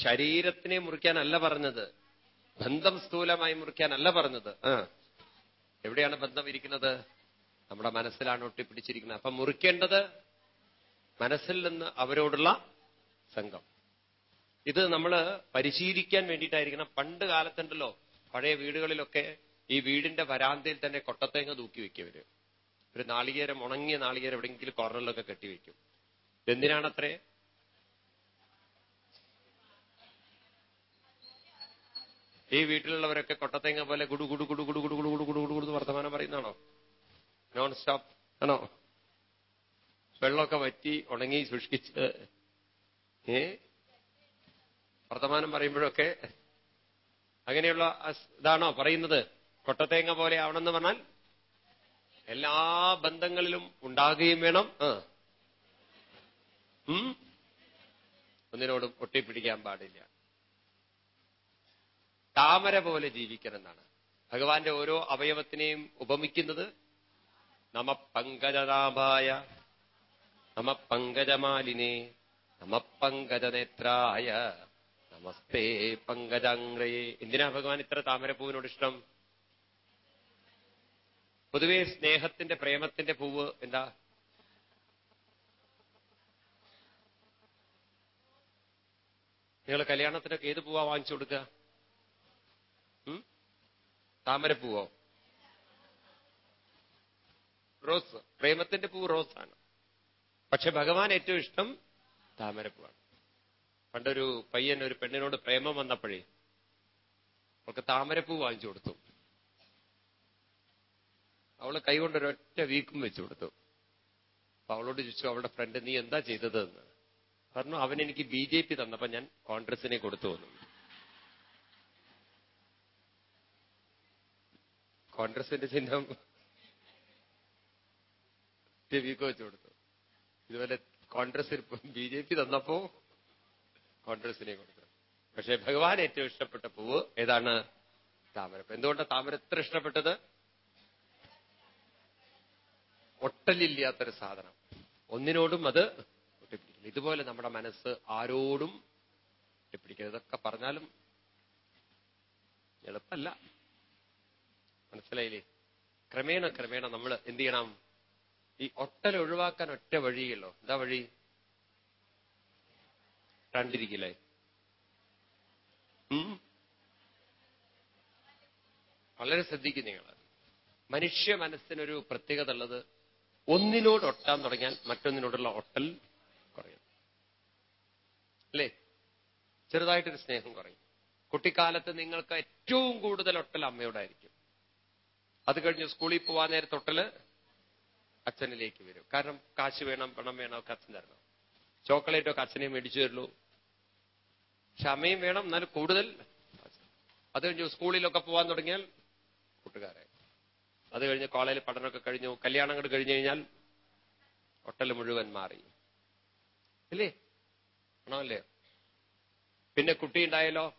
ശരീരത്തിനെ മുറിക്കാനല്ല പറഞ്ഞത്. ബന്ധം സ്ഥൂലമായി മുറിക്കാനല്ല പറഞ്ഞത്. എവിടെയാണ് ബന്ധം ഇരിക്കുന്നത്? നമ്മുടെ മനസ്സിലാണ് ഒട്ടിപ്പിടിച്ചിരിക്കുന്നത്. അപ്പൊ മുറിക്കേണ്ടത് മനസ്സിൽ നിന്ന് അവരോടുള്ള സംഘം. ഇത് നമ്മൾ പരിശീലിക്കാൻ വേണ്ടിയിട്ടായിരിക്കണം. പണ്ട് കാലത്തുണ്ടല്ലോ പഴയ വീടുകളിലൊക്കെ ഈ വീടിന്റെ വരാന്തയിൽ തന്നെ കൊട്ടത്തേങ്ങ തൂക്കി വെക്കവര് ഒരു നാളികേരം ഉണങ്ങിയ നാളികേരം എവിടെയെങ്കിലും കോർണറിലൊക്കെ കെട്ടിവെക്കും എന്തിനാണത്രേ ഈ വീട്ടിലുള്ളവരൊക്കെ കൊട്ടത്തേങ്ങ പോലെ ഗുഡു ഗുഡു ഗുഡു ഗുഡു ഗുഡു ഗുഡു ഗുഡു ഗുഡു ഗുഡു വർത്തമാനം പറയുന്നതാണോ? നോൺ സ്റ്റോപ്പ് ആണോ? വെള്ളമൊക്കെ വറ്റി ഉണങ്ങി സൂക്ഷിച്ച്. ഏ? വർത്തമാനം പറയുമ്പോഴൊക്കെ അങ്ങനെയുള്ള ഇതാണോ പറയുന്നത്? കൊട്ടത്തേങ്ങ പോലെ ആവണമെന്ന് പറഞ്ഞാൽ എല്ലാ ബന്ധങ്ങളിലും ഉണ്ടാകുകയും വേണം? ഒന്നിനോടും ഒട്ടിപ്പിടിക്കാൻ പാടില്ല. താമര പോലെ ജീവിക്കണം എന്നാണ്. ഭഗവാന്റെ ഓരോ അവയവത്തിനെയും ഉപമിക്കുന്നത് നമ പങ്കജതാഭായ നമ പങ്കജമാലിനെ നമ പങ്കജനേത്രായ. നമസ്തേ പങ്കജാംഗ്രയെ എന്തിനാ ഭഗവാൻ ഇത്ര താമരപ്പൂവിനോട് ഇഷ്ടം? പൊതുവേ സ്നേഹത്തിന്റെ പ്രേമത്തിന്റെ പൂവ് എന്താ? നിങ്ങൾ കല്യാണത്തിനൊക്കെ ഏത് പൂവാ വാങ്ങിച്ചു കൊടുക്കുക? താമരപ്പൂവോ? റോസ്. പ്രേമത്തിന്റെ പൂവ് റോസാണ്. പക്ഷെ ഭഗവാൻ ഏറ്റവും ഇഷ്ടം താമരപ്പൂവാണ്. പണ്ടൊരു പയ്യൻ ഒരു പെണ്ണിനോട് പ്രേമം വന്നപ്പോഴേ അവൾക്ക് താമരപ്പൂ വാങ്ങിച്ചു കൊടുത്തു. അവൾ കൈകൊണ്ടൊരൊറ്റ വീക്കും വെച്ചു കൊടുത്തു. അപ്പൊ അവളോട് ചോദിച്ചു അവളുടെ ഫ്രണ്ട് നീ എന്താ ചെയ്തത് എന്ന് പറഞ്ഞു അവൻ എനിക്ക് ബി ജെ പി തന്നപ്പോ ഞാൻ കോൺഗ്രസിനെ കൊടുത്തു വന്നു കോൺഗ്രസിന്റെ ചിഹ്നം വീക്ക് വെച്ചു കൊടുത്തു. ഇതുപോലെ കോൺഗ്രസ് ബി ജെ പി തന്നപ്പോ കോൺഗ്രസിനെ കൊടുത്തത് പക്ഷെ ഭഗവാൻ ഏറ്റവും ഇഷ്ടപ്പെട്ട പൂവ് ഏതാണ്? താമരപ്പ്. എന്തുകൊണ്ടാണ് താമര എത്ര ഇഷ്ടപ്പെട്ടത്? ഒട്ടലില്ലാത്തൊരു സാധനം. ഒന്നിനോടും അത് ഒട്ടിപ്പിടിക്കില്ല. ഇതുപോലെ നമ്മുടെ മനസ്സ് ആരോടും ഒട്ടിപ്പിടിക്കരുത്. ഇതൊക്കെ പറഞ്ഞാലും എളുപ്പമല്ല മനസ്സിലായില്ലേ? ക്രമേണ ക്രമേണ നമ്മൾ എന്ത് ചെയ്യണം? ഈ ഒട്ടൽ ഒഴിവാക്കാൻ ഒറ്റ വഴിയല്ലോ എന്താ വഴി? കണ്ടിരിക്കില്ലേ? വളരെ ശ്രദ്ധിക്കും നിങ്ങൾ മനുഷ്യ മനസ്സിനൊരു പ്രത്യേകത ഉള്ളത് ഒന്നിനോട് ഒട്ടാൻ തുടങ്ങിയാൽ മറ്റൊന്നിനോടുള്ള ഒട്ടൽ കുറയും. അല്ലേ? ചെറുതായിട്ടൊരു സ്നേഹം കുറയും. കുട്ടിക്കാലത്ത് നിങ്ങൾക്ക് ഏറ്റവും കൂടുതൽ ഒട്ടൽ അമ്മയോടായിരിക്കും. അത് കഴിഞ്ഞ് സ്കൂളിൽ പോവാൻ നേരത്തെ ഒട്ടൽ അച്ഛനിലേക്ക് വരും. കാരണം കാശ് വേണം പണം വേണം ഒക്കെ അച്ഛൻ തരണം. ചോക്ലേറ്റോ ഒക്കെ അച്ഛനെ മേടിച്ചു തരുള്ളൂ. പക്ഷെ അമ്മയും വേണം. എന്നാലും കൂടുതൽ അത് കഴിഞ്ഞ് സ്കൂളിലൊക്കെ പോകാൻ തുടങ്ങിയാൽ കൂട്ടുകാരെ. അത് കഴിഞ്ഞ് കോളേജിൽ പഠനമൊക്കെ കഴിഞ്ഞു. കല്യാണം കണ്ട് കഴിഞ്ഞു കഴിഞ്ഞാൽ ഒട്ടൽ മുഴുവൻ മാറി. ഇല്ലേ? ആണോ പിന്നെ കുട്ടി ഉണ്ടായാലോ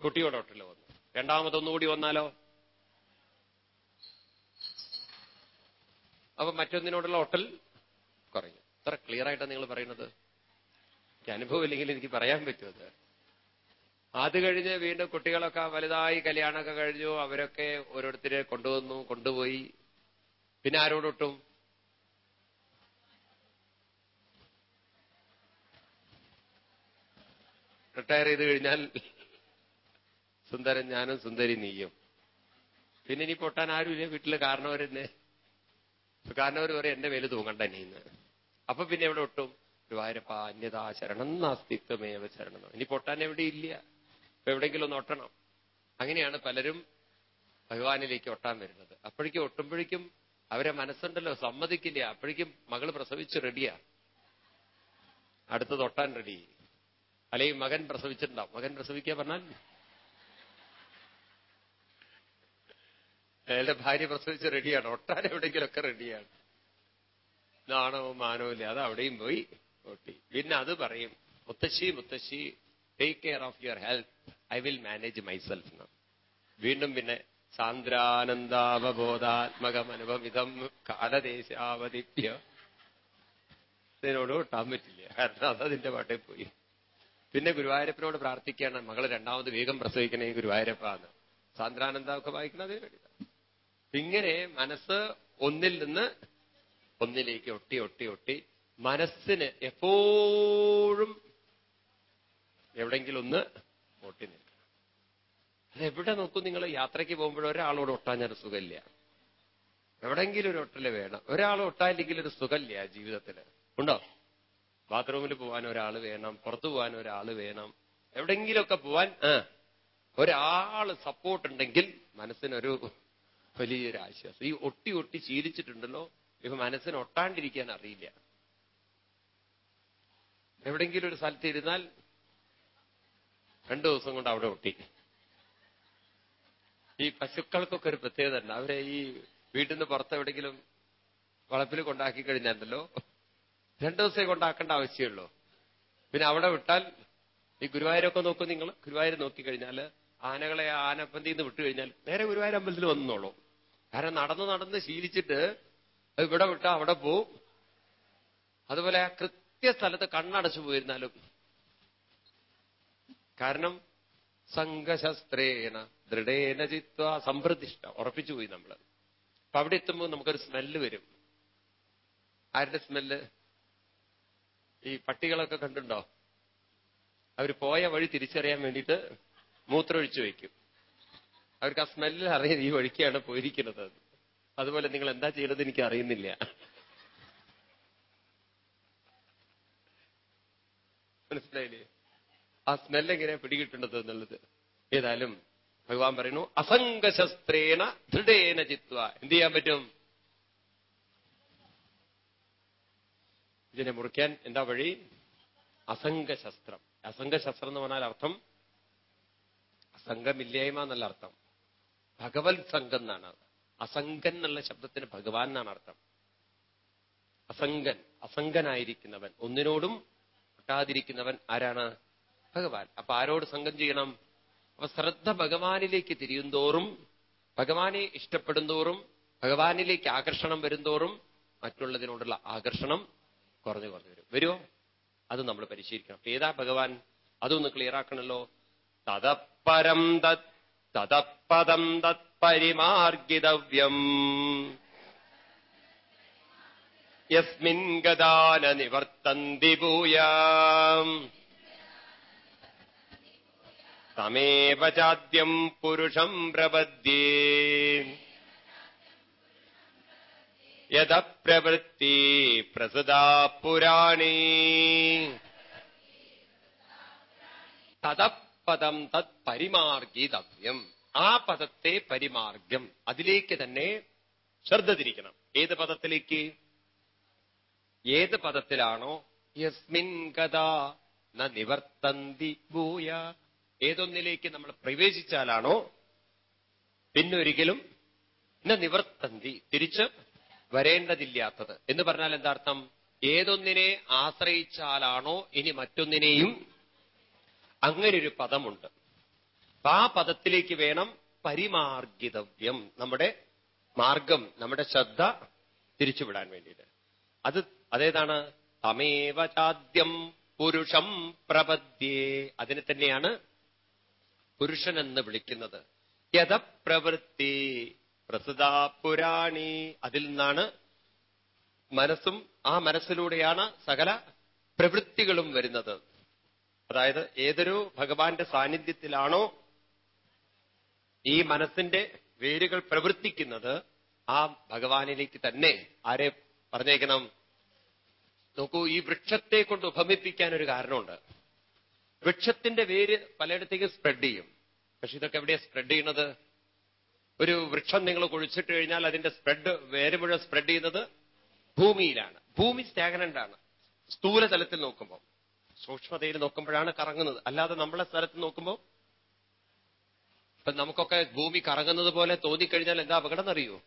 കുട്ടിയോട് ഒട്ടൽ വന്നു. രണ്ടാമതൊന്നുകൂടി വന്നാലോ? അപ്പൊ മറ്റൊന്നിനോടുള്ള ഒട്ടൽ കുറയും. ഇത്ര ക്ലിയർ ആയിട്ടാണ് നിങ്ങൾ പറയുന്നത്? അനുഭവം ഇല്ലെങ്കിൽ എനിക്ക് പറയാൻ പറ്റുമത് അത്. കഴിഞ്ഞ് വീണ്ടും കുട്ടികളൊക്കെ വലുതായി കല്യാണമൊക്കെ കഴിഞ്ഞു അവരൊക്കെ ഓരോരുത്തരെ കൊണ്ടുവന്നു കൊണ്ടുപോയി. പിന്നെ ആരോടൊട്ടും റിട്ടയർ ചെയ്ത് കഴിഞ്ഞാൽ സുന്ദരൻ ഞാനും സുന്ദരി നീയും. പിന്നെ ഇനി പൊട്ടാൻ ആരുമില്ല വീട്ടിൽ കാരണവരെന്നെ. കാരണവർ പറയും എന്റെ മേൽ തൂങ്ങണ്ട നീന്ന് അപ്പൊ പിന്നെ എവിടെ ഒട്ടും? ഗുരുവായൂരപ്പ അന്യതാ ശരണം നാസ്തിത്വമേവ ചരണം. ഇനി പൊട്ടാൻ എവിടെ ഇല്ല. ഇപ്പൊ എവിടെയെങ്കിലും ഒന്ന് ഒട്ടണം. അങ്ങനെയാണ് പലരും ഭഗവാനിലേക്ക് ഒട്ടാൻ വരുന്നത്. അപ്പോഴേക്കും ഒട്ടുമ്പോഴേക്കും അവരെ മനസ്സുണ്ടല്ലോ സമ്മതിക്കില്ല. അപ്പോഴേക്കും മകൾ പ്രസവിച്ച് റെഡിയാ അടുത്തത് ഒട്ടാൻ റെഡി അല്ലെങ്കിൽ മകൻ പ്രസവിച്ചിട്ടുണ്ടാവും. മകൻ പ്രസവിക്കുക പറഞ്ഞാൽ? അയാളുടെ ഭാര്യ പ്രസവിച്ച് റെഡിയാണ് ഒട്ടാൻ എവിടെയെങ്കിലൊക്കെ റെഡിയാണ് നാണവും മാനോ ഇല്ല. അത് അവിടെയും പോയി. ഒട്ടി പിന്നെ അത് പറയും മുത്തശ്ശി മുത്തശ്ശി take care of your health I will manage myself വീണ്ടും പിന്നെ സാന്ദ്രാനന്ദാവബോധാത്മകം അനുഭവിതം കാലദേശാവതിപ്യ ഇതിനോട് ഒട്ടാൻ പറ്റില്ല കാരണം അതതിന്റെ പാട്ടേ പോയി. പിന്നെ ഗുരുവായൂരപ്പനോട് പ്രാർത്ഥിക്കുകയാണ് മകൾ രണ്ടാമത് വേഗം പ്രസവിക്കണേ ഗുരുവായൂരപ്പ എന്ന്. സാന്ദ്രാനന്ദമൊക്കെ വായിക്കുന്നത് അതിന് വേണ്ടിയിട്ടാണ് ഇങ്ങനെ മനസ്സ് ഒന്നിൽ നിന്ന് ഒന്നിലേക്ക് ഒട്ടി ഒട്ടി ഒട്ടി മനസ്സിന് എപ്പോഴും എവിടെങ്കിലും ഒന്ന് ഒട്ടി നിൽക്കണം. അതെവിടെ നോക്കും നിങ്ങൾ? യാത്രയ്ക്ക് പോകുമ്പോൾ ഒരാളോട് ഒട്ടാഞ്ഞൊരു സുഖമില്ല. എവിടെങ്കിലും ഒരു ഒട്ടൽ വേണം. ഒരാൾ ഒട്ടായില്ലെങ്കിൽ ഒരു സുഖമില്ല ജീവിതത്തിൽ. ഉണ്ടോ? ബാത്റൂമിൽ പോകാൻ ഒരാൾ വേണം. പുറത്തു പോകാൻ ഒരാൾ വേണം. എവിടെങ്കിലുമൊക്കെ പോവാൻ ഒരാൾ സപ്പോർട്ട് ഉണ്ടെങ്കിൽ മനസ്സിനൊരു വലിയൊരു ആശ്വാസം. ഈ ഒട്ടി ഒട്ടി ശീലിച്ചിട്ടുണ്ടല്ലോ. ഇപ്പൊ മനസ്സിന് ഒട്ടാണ്ടിരിക്കാൻ അറിയില്ല. എവിടെങ്കിലും ഒരു സ്ഥലത്ത് ഇരുന്നാൽ രണ്ടു ദിവസം കൊണ്ട് അവിടെ ഒട്ടി. ഈ പശുക്കൾക്കൊക്കെ ഒരു പ്രത്യേകത ഉണ്ട് അവരെ ഈ വീട്ടിൽ നിന്ന് പുറത്ത് എവിടെയെങ്കിലും വളപ്പിൽ കൊണ്ടാക്കി കഴിഞ്ഞാലല്ലോ രണ്ടു ദിവസമേ കൊണ്ടാക്കേണ്ട ആവശ്യമുള്ളൂ. പിന്നെ അവിടെ വിട്ടാൽ ഈ ഗുരുവായൂരൊക്കെ നോക്കും നിങ്ങൾ. ഗുരുവായൂർ നോക്കിക്കഴിഞ്ഞാൽ ആനകളെ ആനപ്പന്തിയിൽ നിന്ന് വിട്ടുകഴിഞ്ഞാൽ നേരെ ഗുരുവായൂർ അമ്പലത്തിൽ വന്നോളൂ. കാരണം നടന്ന് നടന്ന് ശീലിച്ചിട്ട് ഇവിടെ വിട്ടാ അവിടെ പോവും. അതുപോലെ ആ സ്ഥലത്ത് കണ്ണടച്ചു പോയിരുന്നാലും. കാരണം സംഘശസ്ത്രേന ദൃഢേന ചിത്വ സംപ്രതിഷ്ഠ ഉറപ്പിച്ചു പോയി നമ്മൾ അപ്പൊ അവിടെ എത്തുമ്പോൾ നമുക്കൊരു സ്മെല്ല് വരും. ആരുടെ സ്മെല്ല്? ഈ പട്ടികളൊക്കെ കണ്ടുണ്ടോ? അവർ പോയ വഴി തിരിച്ചറിയാൻ വേണ്ടിയിട്ട് മൂത്രമൊഴിച്ചു വയ്ക്കും. അവർക്ക് ആ സ്മെല്ലിൽ അറിയാൻ ഈ വഴിക്കാണ് പോയിരിക്കുന്നത്. അതുപോലെ നിങ്ങൾ എന്താ ചെയ്യണത് എനിക്ക് അറിയുന്നില്ല മനസ്സിലായില്ലേ? ആ സ്മെല്ല് എങ്ങനെയാ പിടികിട്ടുന്നത് എന്നുള്ളത്? ഏതായാലും ഭഗവാൻ പറയുന്നു അസംഗശസ്ത്രേണ ദൃഢേന ചിത്വ. എന്ത് ചെയ്യാൻ പറ്റും? ഇതിനെ മുറിക്കാൻ എന്താ വഴി? അസംഗശസ്ത്രം അസംഗശസ്ത്രം എന്ന് പറഞ്ഞാൽ അർത്ഥം അസംഗമില്ലായ്മ എന്നല്ല അർത്ഥം. ഭഗവത് സംഘം എന്നാണ് അസംഗൻ എന്നുള്ള ശബ്ദത്തിന് ഭഗവാൻ എന്നാണ് അർത്ഥം. അസംഗൻ അസംഗനായിരിക്കുന്നവൻ. ഒന്നിനോടും ഒട്ടാതിരിക്കുന്നവൻ ആരാണ്? ഭഗവാൻ. അപ്പൊ ആരോട് സംഘം ചെയ്യണം? അപ്പൊ ശ്രദ്ധ ഭഗവാനിലേക്ക് തിരിയുന്തോറും ഭഗവാനെ ഇഷ്ടപ്പെടുന്തോറും ഭഗവാനിലേക്ക് ആകർഷണം വരുന്തോറും മറ്റുള്ളതിനോടുള്ള ആകർഷണം കുറഞ്ഞു കുറഞ്ഞു വരും. വരുമോ അത് നമ്മൾ പരിശീലിക്കണം. അപ്പൊ ഏതാ ഭഗവാൻ? അതൊന്ന് ക്ലിയർ ആക്കണല്ലോ. തതപ്പരം തത് തതപ്പദം തത് പരിമാർഗിതവ്യം. യസ്മിൻ ഗദാന നിവർത്തന്തി ഭൂയാം. തമേവ പുരുഷം പ്രപദ്യേ. യഥപ്രവൃത്തി പ്രസദാ പുരാണേ. തതപദം തത് പരിമാർഗിതവ്യം ആ പദത്തെ പരിമാർഗം അതിലേക്ക് തന്നെ ശ്രദ്ധ തിരിക്കണം. ഏത് പദത്തിലേക്ക്? ഏത് പദത്തിലാണോ? യസ്മിൻ കഥാ നിവർത്തന്തി ഭൂയ. ഏതൊന്നിലേക്ക് നമ്മൾ പ്രവേശിച്ചാലാണോ പിന്നൊരിക്കലും നിവർത്തന്തി തിരിച്ച് വരേണ്ടതില്ലാത്തത്. എന്ന് പറഞ്ഞാൽ എന്താർത്ഥം? ഏതൊന്നിനെ ആശ്രയിച്ചാലാണോ ഇനി മറ്റൊന്നിനെയും അങ്ങനൊരു പദമുണ്ട്. അപ്പൊ ആ പദത്തിലേക്ക് വേണം പരിമാർഗിതവ്യം നമ്മുടെ മാർഗം നമ്മുടെ ശ്രദ്ധ തിരിച്ചുവിടാൻ വേണ്ടിയിട്ട്. അത് അതേതാണ്? തമേവ ചാദ്യം പുരുഷം പ്രപദ്യേ. അതിനെ തന്നെയാണ് പുരുഷൻ എന്ന് വിളിക്കുന്നത് യഥപ്രവൃത്തി പ്രസുതാ പുരാണി അതിൽ നിന്നാണ് മനസ്സും ആ മനസ്സിലൂടെയാണ് സകല പ്രവൃത്തികളും വരുന്നത്. അതായത് ഏതൊരു ഭഗവാന്റെ സാന്നിധ്യത്തിലാണോ ഈ മനസ്സിന്റെ വേരുകൾ പ്രവർത്തിക്കുന്നത് ആ ഭഗവാനിലേക്ക് തന്നെ ആരെ പറഞ്ഞേക്കണം? നോക്കൂ ഈ വൃക്ഷത്തെ കൊണ്ട് ഉപമിപ്പിക്കാൻ ഒരു കാരണമുണ്ട്. വൃക്ഷത്തിന്റെ വേര് പലയിടത്തേക്ക് സ്പ്രെഡ് ചെയ്യും. പക്ഷെ ഇതൊക്കെ എവിടെയാണ് സ്പ്രെഡ് ചെയ്യുന്നത്? ഒരു വൃക്ഷം നിങ്ങൾ കുഴിച്ചിട്ട് കഴിഞ്ഞാൽ അതിന്റെ സ്പ്രെഡ് വേര് മുഴുവൻ സ്പ്രെഡ് ചെയ്യുന്നത് ഭൂമിയിലാണ്. ഭൂമി സ്റ്റാഗനന്റാണ് ആണ്. സ്ഥൂല തലത്തിൽ നോക്കുമ്പോൾ. സൂക്ഷ്മതയിൽ നോക്കുമ്പോഴാണ് കറങ്ങുന്നത്. അല്ലാതെ നമ്മളെ സ്ഥലത്ത് നോക്കുമ്പോൾ ഇപ്പൊ നമുക്കൊക്കെ ഭൂമി കറങ്ങുന്നത് പോലെ തോന്നിക്കഴിഞ്ഞാൽ എന്താ അപകടം എന്നറിയോ?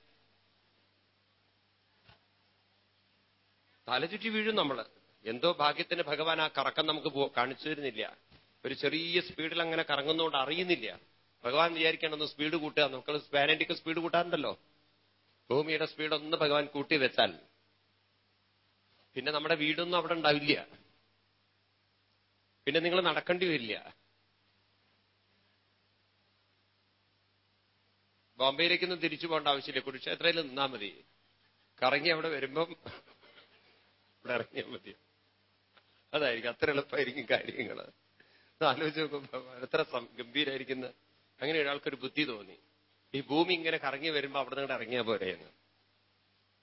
തലചുറ്റി വീഴും നമ്മൾ. എന്തോ ഭാഗ്യത്തിന് ഭഗവാൻ ആ കറക്കം നമുക്ക് കാണിച്ചു തരുന്നില്ല. ഒരു ചെറിയ സ്പീഡിൽ അങ്ങനെ കറങ്ങുന്നതുകൊണ്ട് അറിയുന്നില്ല. ഭഗവാൻ വിചാരിക്കണമെന്ന് സ്പീഡ് കൂട്ടുക. നമുക്ക് സ്പാനറ്റിക്ക് സ്പീഡ് കൂട്ടാറുണ്ടല്ലോ. ഭൂമിയുടെ സ്പീഡ് ഒന്ന് ഭഗവാൻ കൂട്ടി വെച്ചാൽ. പിന്നെ നമ്മുടെ വീടൊന്നും അവിടെ ഉണ്ടാവില്ല. പിന്നെ നിങ്ങൾ നടക്കേണ്ടി വരില്ല. ബോംബെയിലേക്കൊന്നും തിരിച്ചു പോകേണ്ട ആവശ്യമില്ല. കുരുക്ഷേത്രയിൽ നിന്നാ മതി. കറങ്ങി അവിടെ വരുമ്പം ഇവിടെ ഇറങ്ങിയാൽ മതി. അതായിരിക്കും അത്ര എളുപ്പമായിരിക്കും കാര്യങ്ങൾ. ആലോചിച്ച് നോക്കുമ്പോ എത്ര ഗംഭീരായിരിക്കുന്ന അങ്ങനെ ഒരാൾക്കൊരു ബുദ്ധി തോന്നി. ഈ ഭൂമി ഇങ്ങനെ കറങ്ങി വരുമ്പോ അവിടെ നിന്ന് പോരെ പോരെയെന്ന്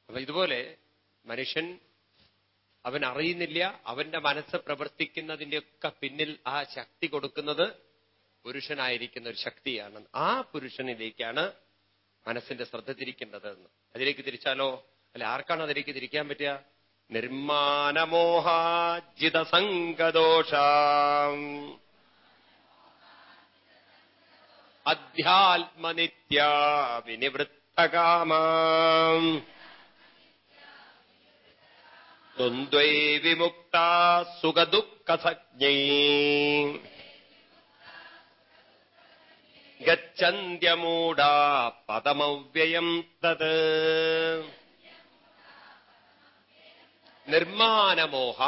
അപ്പൊ ഇതുപോലെ മനുഷ്യൻ അവൻ അറിയുന്നില്ല അവന്റെ മനസ്സ് പ്രവർത്തിക്കുന്നതിന്റെയൊക്കെ പിന്നിൽ ആ ശക്തി കൊടുക്കുന്നത് പുരുഷനായിരിക്കുന്ന ഒരു ശക്തിയാണ്. ആ പുരുഷനിലേക്കാണ് മനസ്സിന്റെ ശ്രദ്ധ തിരിക്കേണ്ടത് എന്ന് അതിലേക്ക് തിരിച്ചാലോ? അല്ല ആർക്കാണ് അതിലേക്ക് തിരിക്കാൻ പറ്റുക? നിർമ്മാനമോഹാജിത സംഗദോഷ അധ്യാത്മനിത്യ വിനിവൃത്തകാമ ദ്വന്ദ്വൈ വിമുക്ത സുഖദുഃഖസജ്ഞൈ ഗച്ഛന്ത്യമൂഢാ പദമവ്യയം തത്. നിർമ്മാനമോഹ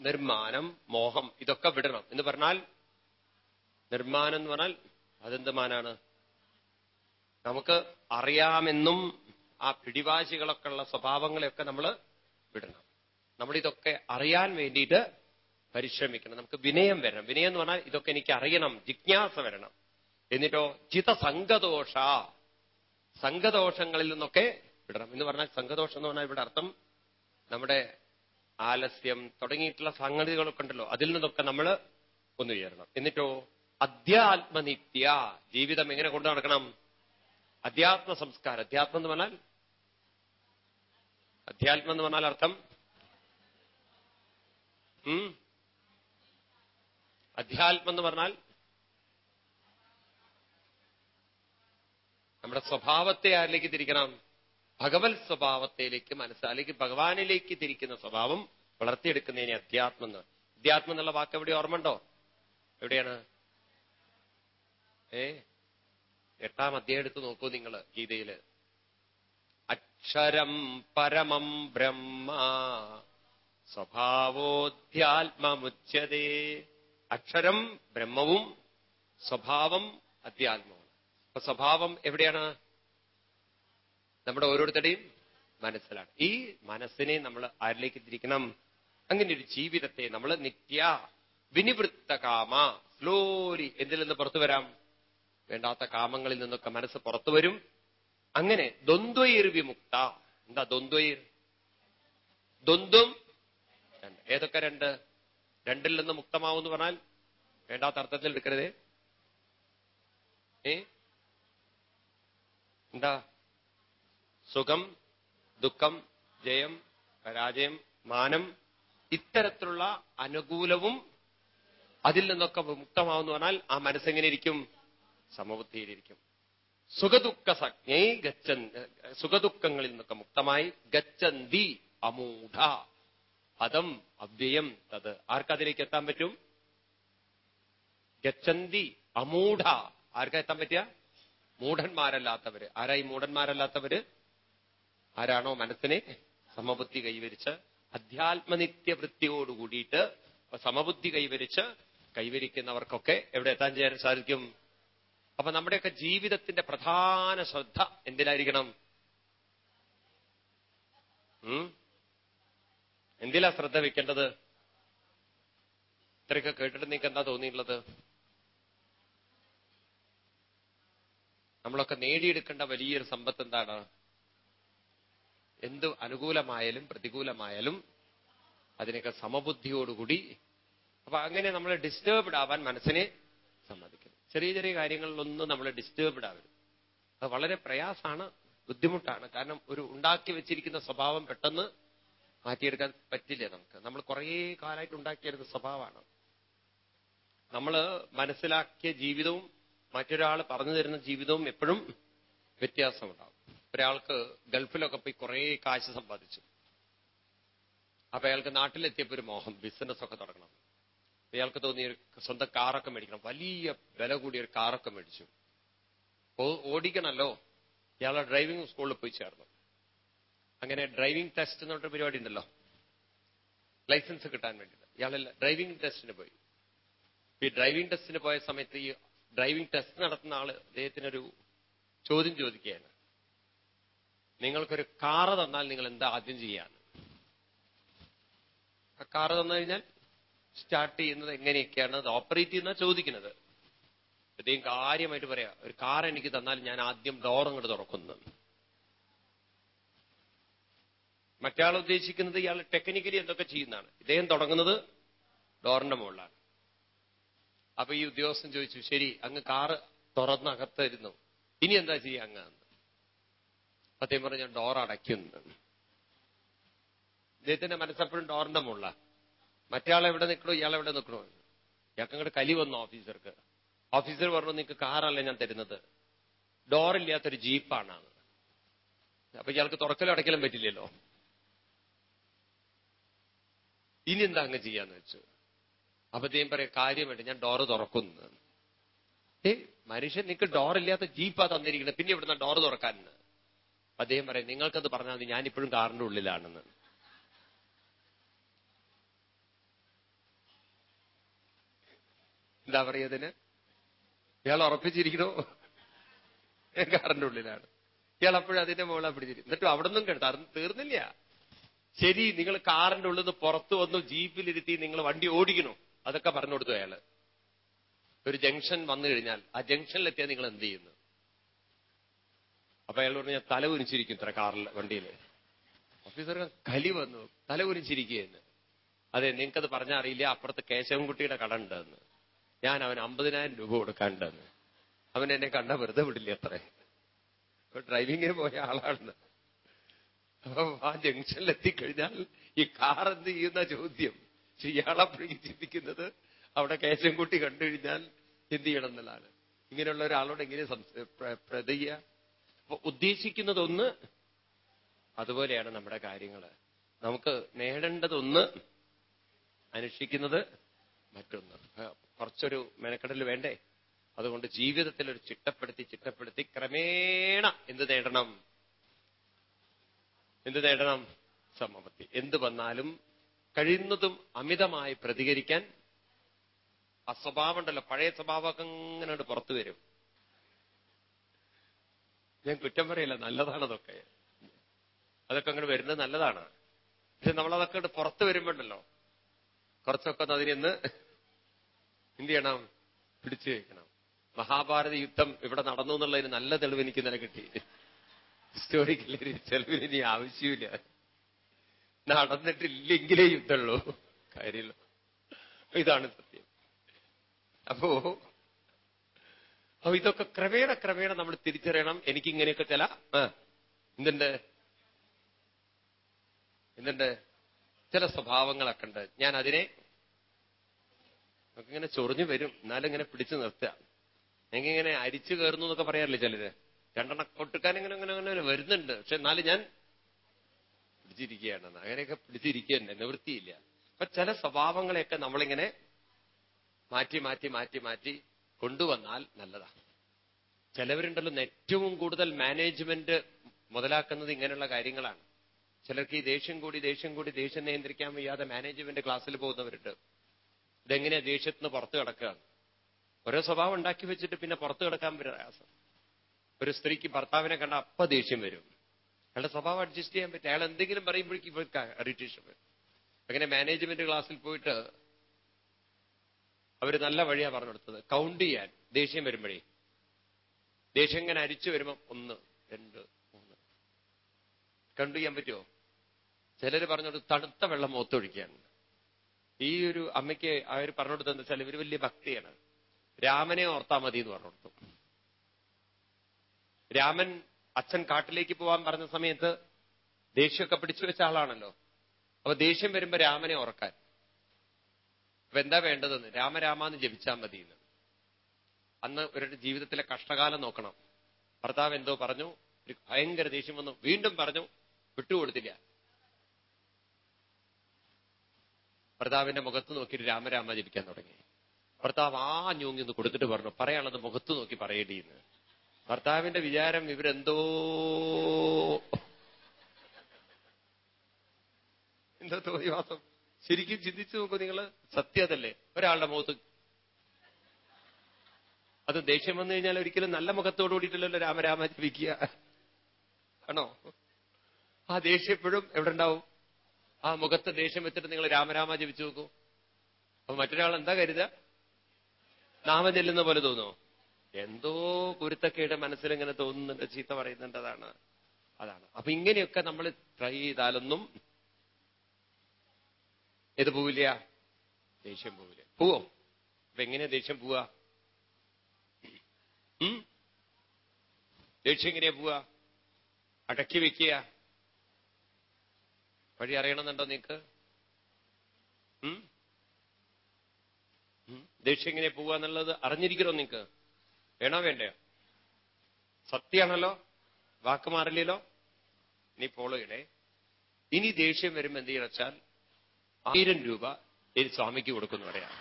നിർമ്മാനം മോഹം ഇതൊക്കെ വിടണം. എന്ന് പറഞ്ഞാൽ നിർമ്മാണം എന്ന് പറഞ്ഞാൽ അതെന്ത് മാനാണ്? നമുക്ക് അറിയാമെന്നും ആ പിടിവാശികളൊക്കെ ഉള്ള സ്വഭാവങ്ങളെയൊക്കെ നമ്മൾ വിടണം. നമ്മളിതൊക്കെ അറിയാൻ വേണ്ടിയിട്ട് പരിശ്രമിക്കണം. നമുക്ക് വിനയം വരണം. വിനയം എന്ന് പറഞ്ഞാൽ ഇതൊക്കെ എനിക്ക് അറിയണം ജിജ്ഞാസ വരണം. എന്നിട്ടോ ജിത സംഘദോഷ സംഘദോഷങ്ങളിൽ നിന്നൊക്കെ വിടണം. എന്ന് പറഞ്ഞാൽ സംഘദോഷം എന്ന് പറഞ്ഞാൽ ഇവിടെ അർത്ഥം നമ്മുടെ ആലസ്യം തുടങ്ങിയിട്ടുള്ള സംഗതികളൊക്കെ ഉണ്ടല്ലോ. അതിൽ നിന്നൊക്കെ നമ്മൾ ഒന്ന് ഉയരണം എന്നിട്ടോ അധ്യാത്മനിത്യ ജീവിതം എങ്ങനെ കൊണ്ടു നടക്കണം? അധ്യാത്മ സംസ്കാരം. അധ്യാത്മം എന്ന് പറഞ്ഞാൽ? അധ്യാത്മം എന്ന് പറഞ്ഞാൽ അർത്ഥം? അധ്യാത്മം എന്ന് പറഞ്ഞാൽ? നമ്മുടെ സ്വഭാവത്തെ ആരിലേക്ക് തിരിക്കണം? ഭഗവത് സ്വഭാവത്തിലേക്ക് മനസ്സ് അല്ലെങ്കിൽ ഭഗവാനിലേക്ക് തിരിക്കുന്ന സ്വഭാവം വളർത്തിയെടുക്കുന്നതിനെ അധ്യാത്മം എന്ന് അധ്യാത്മം എന്നുള്ള വാക്ക് എവിടെ ഓർമ്മണ്ടോ എവിടെയാണ്? ഏ? എട്ടാം അധ്യായം എടുത്ത് നോക്കൂ നിങ്ങൾ ഗീതയിൽ. അക്ഷരം പരമം ബ്രഹ്മ സ്വഭാവോധ്യാത്മുച്ചതേ അക്ഷരം ബ്രഹ്മവും സ്വഭാവം അധ്യാത്മവും അപ്പൊ സ്വഭാവം എവിടെയാണ്? നമ്മുടെ ഓരോരുത്തരുടെയും മനസ്സിലാണ്. ഈ മനസ്സിനെ നമ്മൾ ആരിലേക്ക് തിരിക്കണം അങ്ങനെ ഒരു ജീവിതത്തെ നമ്മൾ നിത്യ വിനിവൃത്ത കാമ സ്ലോലി എന്തിൽ നിന്ന് പുറത്തു വരാം? വേണ്ടാത്ത കാമങ്ങളിൽ നിന്നൊക്കെ മനസ്സ് പുറത്തു വരും. അങ്ങനെ ദ്വന്ദ്വയിർ വിമുക്ത. എന്താ ദ്വന്ദ്വയിർ ദ്വന്ദ്വം ഏതൊക്കെ രണ്ട്? രണ്ടിൽ നിന്ന് മുക്തമാവെന്ന് പറഞ്ഞാൽ വേണ്ടാത്ത അർത്ഥത്തിൽ എടുക്കരുത്. ഏ? എന്താ? സുഖം ദുഃഖം ജയം പരാജയം മാനം ഇത്തരത്തിലുള്ള അനുകൂലവും അതിൽ നിന്നൊക്കെ മുക്തമാവെന്ന് പറഞ്ഞാൽ ആ മനസ്സെങ്ങനെ ഇരിക്കും? സമബുദ്ധിയിലിരിക്കും. സുഖദുഃഖ സജ്ഞൈ ഗച്ഛൻ സുഖദുഃഖങ്ങളിൽ നിന്നൊക്കെ മുക്തമായി ഗച്ഛന്തി അമൂഢ. പദം അവ്യയം തത്. ആർക്കതിലേക്ക് എത്താൻ പറ്റും? ഗച്ഛന്തി അമൂഢ. ആർക്കാ എത്താൻ പറ്റിയ മൂഢന്മാരല്ലാത്തവര്. ആരായി മൂഢന്മാരല്ലാത്തവര്? ആരാണോ മനസ്സിനെ സമബുദ്ധി കൈവരിച്ച് അധ്യാത്മനിത്യവൃത്തിയോട് കൂടിയിട്ട് സമബുദ്ധി കൈവരിച്ച് കൈവരിക്കുന്നവർക്കൊക്കെ എവിടെ എത്താൻ ചെയ്യാൻ സാധിക്കും? അപ്പൊ നമ്മുടെയൊക്കെ ജീവിതത്തിന്റെ പ്രധാന ശ്രദ്ധ എന്തിലായിരിക്കണം? എന്തിലാ ശ്രദ്ധ വെക്കേണ്ടത്? ഇത്രയൊക്കെ കേട്ടിട്ട് നിങ്ങൾക്ക് എന്താ തോന്നിയിട്ടുള്ളത്? നമ്മളൊക്കെ നേടിയെടുക്കേണ്ട വലിയൊരു സമ്പത്ത് എന്താണ്? എന്ത് അനുകൂലമായാലും പ്രതികൂലമായാലും അതിനൊക്കെ സമബുദ്ധിയോടുകൂടി അപ്പൊ അങ്ങനെ നമ്മൾ ഡിസ്റ്റേബ്ഡ് ആവാൻ മനസ്സിനെ സമ്മതിക്കുന്നു. ചെറിയ ചെറിയ കാര്യങ്ങളിലൊന്നും നമ്മൾ ഡിസ്റ്റേബ്ഡ് ആവരുത്. അത് വളരെ പ്രയാസമാണ് ബുദ്ധിമുട്ടാണ്. കാരണം ഒരു ഉണ്ടാക്കി വെച്ചിരിക്കുന്ന സ്വഭാവം പെട്ടെന്ന് മാറ്റിയെടുക്കാൻ പറ്റില്ല നമുക്ക്. നമ്മൾ കുറേ കാലമായിട്ട് ഉണ്ടാക്കിയെടുത്ത സ്വഭാവമാണ്. നമ്മൾ മനസ്സിലാക്കിയ ജീവിതവും മറ്റൊരാൾ പറഞ്ഞു തരുന്ന ജീവിതവും എപ്പോഴും വ്യത്യാസമുണ്ടാവും. ഒരാൾക്ക് ഗൾഫിലൊക്കെ പോയി കുറേ കാശ് സമ്പാദിച്ചു. അപ്പൊ അയാൾക്ക് നാട്ടിലെത്തിയപ്പോ ഒരു മോഹം ബിസിനസ് ഒക്കെ തുടങ്ങണം. അയാൾക്ക് തോന്നിയ സ്വന്തം കാറൊക്കെ മേടിക്കണം. വലിയ വില കൂടിയ ഒരു കാറൊക്കെ മേടിച്ചു. ഓടിക്കണമല്ലോ ഇയാളെ ഡ്രൈവിംഗ് സ്കൂളിൽ പോയി ചേർന്നു. അങ്ങനെ ഡ്രൈവിംഗ് ടെസ്റ്റ് എന്ന് പറഞ്ഞ പരിപാടി ഉണ്ടല്ലോ. ലൈസൻസ് കിട്ടാൻ വേണ്ടിയിട്ട്. ഇയാളെ ഡ്രൈവിംഗ് ടെസ്റ്റിന് പോയി. ഈ ഡ്രൈവിംഗ് ടെസ്റ്റിന് പോയ സമയത്ത് ഈ ഡ്രൈവിംഗ് ടെസ്റ്റ് നടത്തുന്ന ആൾ അദ്ദേഹത്തിനൊരു ചോദ്യം ചോദിക്കുകയാണ്. നിങ്ങൾക്കൊരു കാറ് തന്നാൽ നിങ്ങൾ എന്താ ആദ്യം ചെയ്യാന്ന്? ആ കാറ് തന്നു കഴിഞ്ഞാൽ സ്റ്റാർട്ട് ചെയ്യുന്നത് എങ്ങനെയൊക്കെയാണ്? അത് ഓപ്പറേറ്റ് ചെയ്യുന്ന ചോദിക്കുന്നത്. അദ്ദേഹം കാര്യമായിട്ട് പറയാ ഒരു കാർ എനിക്ക് തന്നാൽ ഞാൻ ആദ്യം ഡോർ അങ്ങോട്ട് തുറക്കുന്നു. മറ്റാൾ ഉദ്ദേശിക്കുന്നത് ഇയാൾ ടെക്നിക്കലി എന്തൊക്കെ ചെയ്യുന്നതാണ്. ഇദ്ദേഹം തുടങ്ങുന്നത് ഡോറിന്റെ മുകളിലാണ്. അപ്പൊ ഈ ഉദ്യോഗസ്ഥൻ ചോദിച്ചു ശരി അങ്ങ് കാറ് തുറന്നകത്തായിരുന്നു ഇനി എന്താ ചെയ്യാ അങ്ങ്? എന്ന് പറഞ്ഞ ഡോർ അടയ്ക്കുന്നു ഇദ്ദേഹത്തിന്റെ മനസ്സെപ്പോഴും ഡോറിന്റെ മുള്ള മറ്റേ എവിടെ നിൽക്കണോ? ഇയാൾ എവിടെ നിൽക്കണോ? ഇയാൾക്ക് അങ്ങോട്ട് കലി വന്നു ഓഫീസർക്ക്. ഓഫീസർ പറഞ്ഞു നിങ്ങൾക്ക് കാറല്ല ഞാൻ തരുന്നത്. ഡോറില്ലാത്തൊരു ജീപ്പാണ്. അപ്പൊ ഇയാൾക്ക് തുറക്കലും അടയ്ക്കലും പറ്റില്ലല്ലോ. ഇനി എന്താ അങ്ങ് ചെയ്യാന്ന് വെച്ചു. അപ്പൊ അദ്ദേഹം പറയാം കാര്യമായിട്ട് ഞാൻ ഡോറ് തുറക്കുന്നു. ഏ മനുഷ്യൻ നിങ്ങൾക്ക് ഡോറില്ലാത്ത ജീപ്പാ തന്നിരിക്കുന്നത്. പിന്നെ ഇവിടുന്ന് ഡോറ് തുറക്കാൻ അദ്ദേഹം പറയും നിങ്ങൾക്കത് പറഞ്ഞാൽ മതി ഞാനിപ്പോഴും കാറിന്റെ ഉള്ളിലാണെന്ന്. എന്താ പറയതിന് ഇയാൾ ഉറപ്പിച്ചിരിക്കണോ കാറിന്റെ ഉള്ളിലാണ്. ഇയാൾ അപ്പോഴും അതിന്റെ മുകളെ പിടിച്ചിരിക്കും എന്നിട്ടും അവിടെ നിന്നും കേട്ടോ തീർന്നില്ല. ശരി നിങ്ങൾ കാറിന്റെ ഉള്ളിൽ നിന്ന് പുറത്തു വന്നു ജീപ്പിലിരുത്തി നിങ്ങൾ വണ്ടി ഓടിക്കണോ അതൊക്കെ പറഞ്ഞു കൊടുത്തു അയാൾ. ഒരു ജംഗ്ഷൻ വന്നു കഴിഞ്ഞാൽ ആ ജംഗ്ഷനിലെത്തിയാൽ നിങ്ങൾ എന്ത് ചെയ്യുന്നു? അപ്പൊ അയാൾ പറഞ്ഞു ഞാൻ തല ഉരിച്ചിരിക്കും ഇത്ര കാറിൽ വണ്ടിയിൽ. ഓഫീസർ കലി വന്നു തല ഉരിച്ചിരിക്കുകയെന്ന് അതെ നിങ്ങൾക്കത് പറഞ്ഞാൽ അറിയില്ല അപ്പുറത്ത് കേശവൻകുട്ടിയുടെ കട ഉണ്ടെന്ന്. ഞാൻ അവൻ അമ്പതിനായിരം രൂപ കൊടുക്കാണ്ടെന്ന് അവൻ എന്നെ കണ്ട വെറുതെ വിടില്ല അത്രേ. ഡ്രൈവിങ്ങിന് പോയ ആളാണെന്ന്. അപ്പൊ ആ ജംഗ്ഷനിൽ എത്തിക്കഴിഞ്ഞാൽ ഈ കാർ എന്ത് ചെയ്യുന്ന ചോദ്യം? പക്ഷെ ഇയാളപ്പോഴേക്കും ചിന്തിക്കുന്നത് അവിടെ കേശവൻകുട്ടി കണ്ടു കഴിഞ്ഞാൽ എന്ത് ചെയ്യണം എന്നുള്ളതാണ്. ഇങ്ങനെയുള്ള ഒരാളോട് എങ്ങനെ പ്രതിയ ഉദ്ദേശിക്കുന്നതൊന്ന് അതുപോലെയാണ് നമ്മുടെ കാര്യങ്ങൾ നമുക്ക് നേടേണ്ടതൊന്ന് അനുഷ്ഠിക്കുന്നത് മറ്റൊന്ന്. കുറച്ചൊരു മെനക്കെടൽ വേണ്ടേ? അതുകൊണ്ട് ജീവിതത്തിൽ ഒരു ചിട്ടപ്പെടുത്തി ചിട്ടപ്പെടുത്തി ക്രമേണ എന്ത് നേടണം? എന്ത് നേടണം? സമപത്തി എന്ത് വന്നാലും കഴിയുന്നതും അമിതമായി പ്രതികരിക്കാൻ ആ സ്വഭാവം ഉണ്ടല്ലോ പഴയ സ്വഭാവമൊക്കെ അങ്ങനെ പുറത്തു വരും. ഞാൻ കുറ്റം പറയില്ല നല്ലതാണ് അതൊക്കെ. അതൊക്കെ അങ്ങനെ വരുന്നത് നല്ലതാണ്. പക്ഷെ നമ്മളതൊക്കെ പുറത്ത് വരുമ്പോണ്ടല്ലോ കുറച്ചൊക്കെ അതിനെന്ന് എന്ത് ചെയ്യണം? പിടിച്ചു വയ്ക്കണം മഹാഭാരത യുദ്ധം ഇവിടെ നടന്നു എന്നുള്ളതിന് നല്ല തെളിവ് എനിക്ക് ഇന്നലെ കിട്ടി. ഹിസ്റ്റോറിക്കലി ചെലവിന് ഇനി ആവശ്യമില്ല. നടന്നിട്ടില്ലെങ്കിലേ യുദ്ധമുള്ളൂ. കാര്യമില്ല. ഇതാണ് സത്യം. അപ്പോ അപ്പൊ ഇതൊക്കെ ക്രമേണ ക്രമേണ നമ്മൾ തിരിച്ചറിയണം. എനിക്ക് ഇങ്ങനെയൊക്കെ ചില എന്തുണ്ട്? എന്തുണ്ട്? ചില സ്വഭാവങ്ങളൊക്കെ ഉണ്ട്. ഞാൻ അതിനെ നമുക്കിങ്ങനെ ചൊറിഞ്ഞു വരും. എന്നാലും ഇങ്ങനെ പിടിച്ചു നിർത്തുക. എനിക്കിങ്ങനെ അരിച്ചു കയറുന്നു എന്നൊക്കെ പറയാറില്ലേ ചിലര്? രണ്ടെണ്ണം കൊട്ടുക്കാൻ ഇങ്ങനെ ഇങ്ങനെ അങ്ങനെ വരുന്നുണ്ട്. പക്ഷെ എന്നാലും ഞാൻ പിടിച്ചിരിക്കുകയാണ് അങ്ങനെയൊക്കെ പിടിച്ചിരിക്കുകയുണ്ട് നിവൃത്തിയില്ല അപ്പൊ ചില സ്വഭാവങ്ങളെയൊക്കെ നമ്മളിങ്ങനെ മാറ്റി മാറ്റി മാറ്റി മാറ്റി കൊണ്ടുവന്നാൽ നല്ലതാണ്. ചിലവരുണ്ടല്ലോ ഏറ്റവും കൂടുതൽ മാനേജ്മെന്റ് മുതലാക്കുന്നത് ഇങ്ങനെയുള്ള കാര്യങ്ങളാണ്. ചിലർക്ക് ഈ ദേഷ്യം കൂടി ദേഷ്യം കൂടി ദേഷ്യം നിയന്ത്രിക്കാൻ വയ്യാതെ മാനേജ്മെന്റ് ക്ലാസ്സിൽ പോകുന്നവരുണ്ട്. ഇതെങ്ങനെയാ ദേഷ്യത്തിന് പുറത്തു കിടക്കുകയാണ് ഓരോ സ്വഭാവം ഉണ്ടാക്കി വെച്ചിട്ട് പിന്നെ പുറത്തു കിടക്കാൻ പ്രയാസം. ഒരു സ്ത്രീക്ക് ഭർത്താവിനെ കണ്ട അപ്പ ദേഷ്യം വരും. അയാളുടെ സ്വഭാവം അഡ്ജസ്റ്റ് ചെയ്യാൻ പറ്റും. അയാൾ എന്തെങ്കിലും പറയുമ്പോഴേക്കും ഇവർക്ക് ഇറിറ്റേഷൻ അങ്ങനെ മാനേജ്മെന്റ് ക്ലാസ്സിൽ പോയിട്ട് അവർ നല്ല വഴിയാണ് പറഞ്ഞു കൊടുത്തത്. കൗണ്ട് ചെയ്യാൻ. ദേഷ്യം വരുമ്പോഴേ. ദേഷ്യം ഇങ്ങനെ അരിച്ചു വരുമ്പം ഒന്ന് രണ്ട് മൂന്ന്. കണ്ടു ചെയ്യാൻ പറ്റുമോ ചിലർ പറഞ്ഞോട് തണുത്ത വെള്ളം മുഖത്തൊഴിക്കുകയാണ് ഈ ഒരു അമ്മയ്ക്ക് അവർ പറഞ്ഞു കൊടുത്തത് എന്താ വെച്ചാൽ ഇവർ വലിയ ഭക്തിയാണ്. രാമനെ ഓർത്താ മതി എന്ന് പറഞ്ഞു കൊടുത്തു. രാമൻ അച്ഛൻ കാട്ടിലേക്ക് പോവാൻ പറഞ്ഞ സമയത്ത് ദേഷ്യമൊക്കെ പിടിച്ചു വെച്ച ആളാണല്ലോ. അപ്പൊ ദേഷ്യം വരുമ്പോ രാമനെ ഓർക്കാൻ. അപ്പൊ എന്താ വേണ്ടതെന്ന്? രാമരാമാന്ന് ജപിച്ചാൽ മതി എന്ന് അന്ന് ഒരു ജീവിതത്തിലെ കഷ്ടകാലം നോക്കണം. ഭർത്താവ് എന്തോ പറഞ്ഞു. ഒരു ഭയങ്കര ദേഷ്യം വന്നു. വീണ്ടും പറഞ്ഞു വിട്ടുകൊടുത്തില്ല. ഭർത്താവിന്റെ മുഖത്ത് നോക്കി രാമരാമ ജപിക്കാൻ തുടങ്ങി. ഭർത്താവ് ആ ഞൂങ്ങി ഒന്ന് കൊടുത്തിട്ട് പറഞ്ഞു പറയാനുള്ളത് മുഖത്ത് നോക്കി പറയേണ്ടി എന്ന് ഭർത്താവിന്റെ വിചാരം ഇവരെന്തോ എന്തോ തോന്നിവാസം. ശരിക്കും ചിന്തിച്ചു നോക്കൂ നിങ്ങൾ സത്യതല്ലേ ഒരാളുടെ മുഖത്ത് അത് ദേഷ്യം വന്നു കഴിഞ്ഞാൽ ഒരിക്കലും നല്ല മുഖത്തോട് കൂടിയിട്ടില്ലല്ലോ രാമരാമ ജപിക്കുക. ആണോ? ആ ദേഷ്യം എപ്പോഴും എവിടെ ഉണ്ടാവും? ആ മുഖത്ത് ദേഷ്യം വെച്ചിട്ട് നിങ്ങൾ രാമരാമ ജപിച്ചു നോക്കൂ. അപ്പൊ മറ്റൊരാൾ എന്താ കരുത നാമം ചെല്ലുന്ന പോലെ തോന്നുമോ എന്തോ കുരുത്തക്കേട് മനസ്സിലിങ്ങനെ തോന്നുന്നുണ്ട് ചീത്ത പറയുന്നുണ്ട് അതാണ്. അതാണ്. അപ്പൊ ഇങ്ങനെയൊക്കെ നമ്മൾ ട്രൈ ചെയ്താലൊന്നും ഇത് പോവില്ല? ദേഷ്യം പോവില്ല. പോവോ? അപ്പൊ എങ്ങനെയാ ദേഷ്യം പോവാ? ദേഷ്യം എങ്ങനെയാ പോവാ? അടക്കി വെക്കുക. വഴി അറിയണമെന്നുണ്ടോ നിങ്ങക്ക്? ദേഷ്യം എങ്ങനെ പോവുക എന്നുള്ളത് അറിഞ്ഞിരിക്കണോ നിങ്ങക്ക്? വേണോ വേണ്ടയോ? സത്യമാണല്ലോ വാക്ക് മാറില്ലല്ലോ? ഇനി പോളുകടെ. ഇനി ദേഷ്യം വരുമ്പോ എന്ത് ചെയ്യണം വെച്ചാൽ ആയിരം രൂപ ഇനി സ്വാമിക്ക് കൊടുക്കുന്നു പറയാം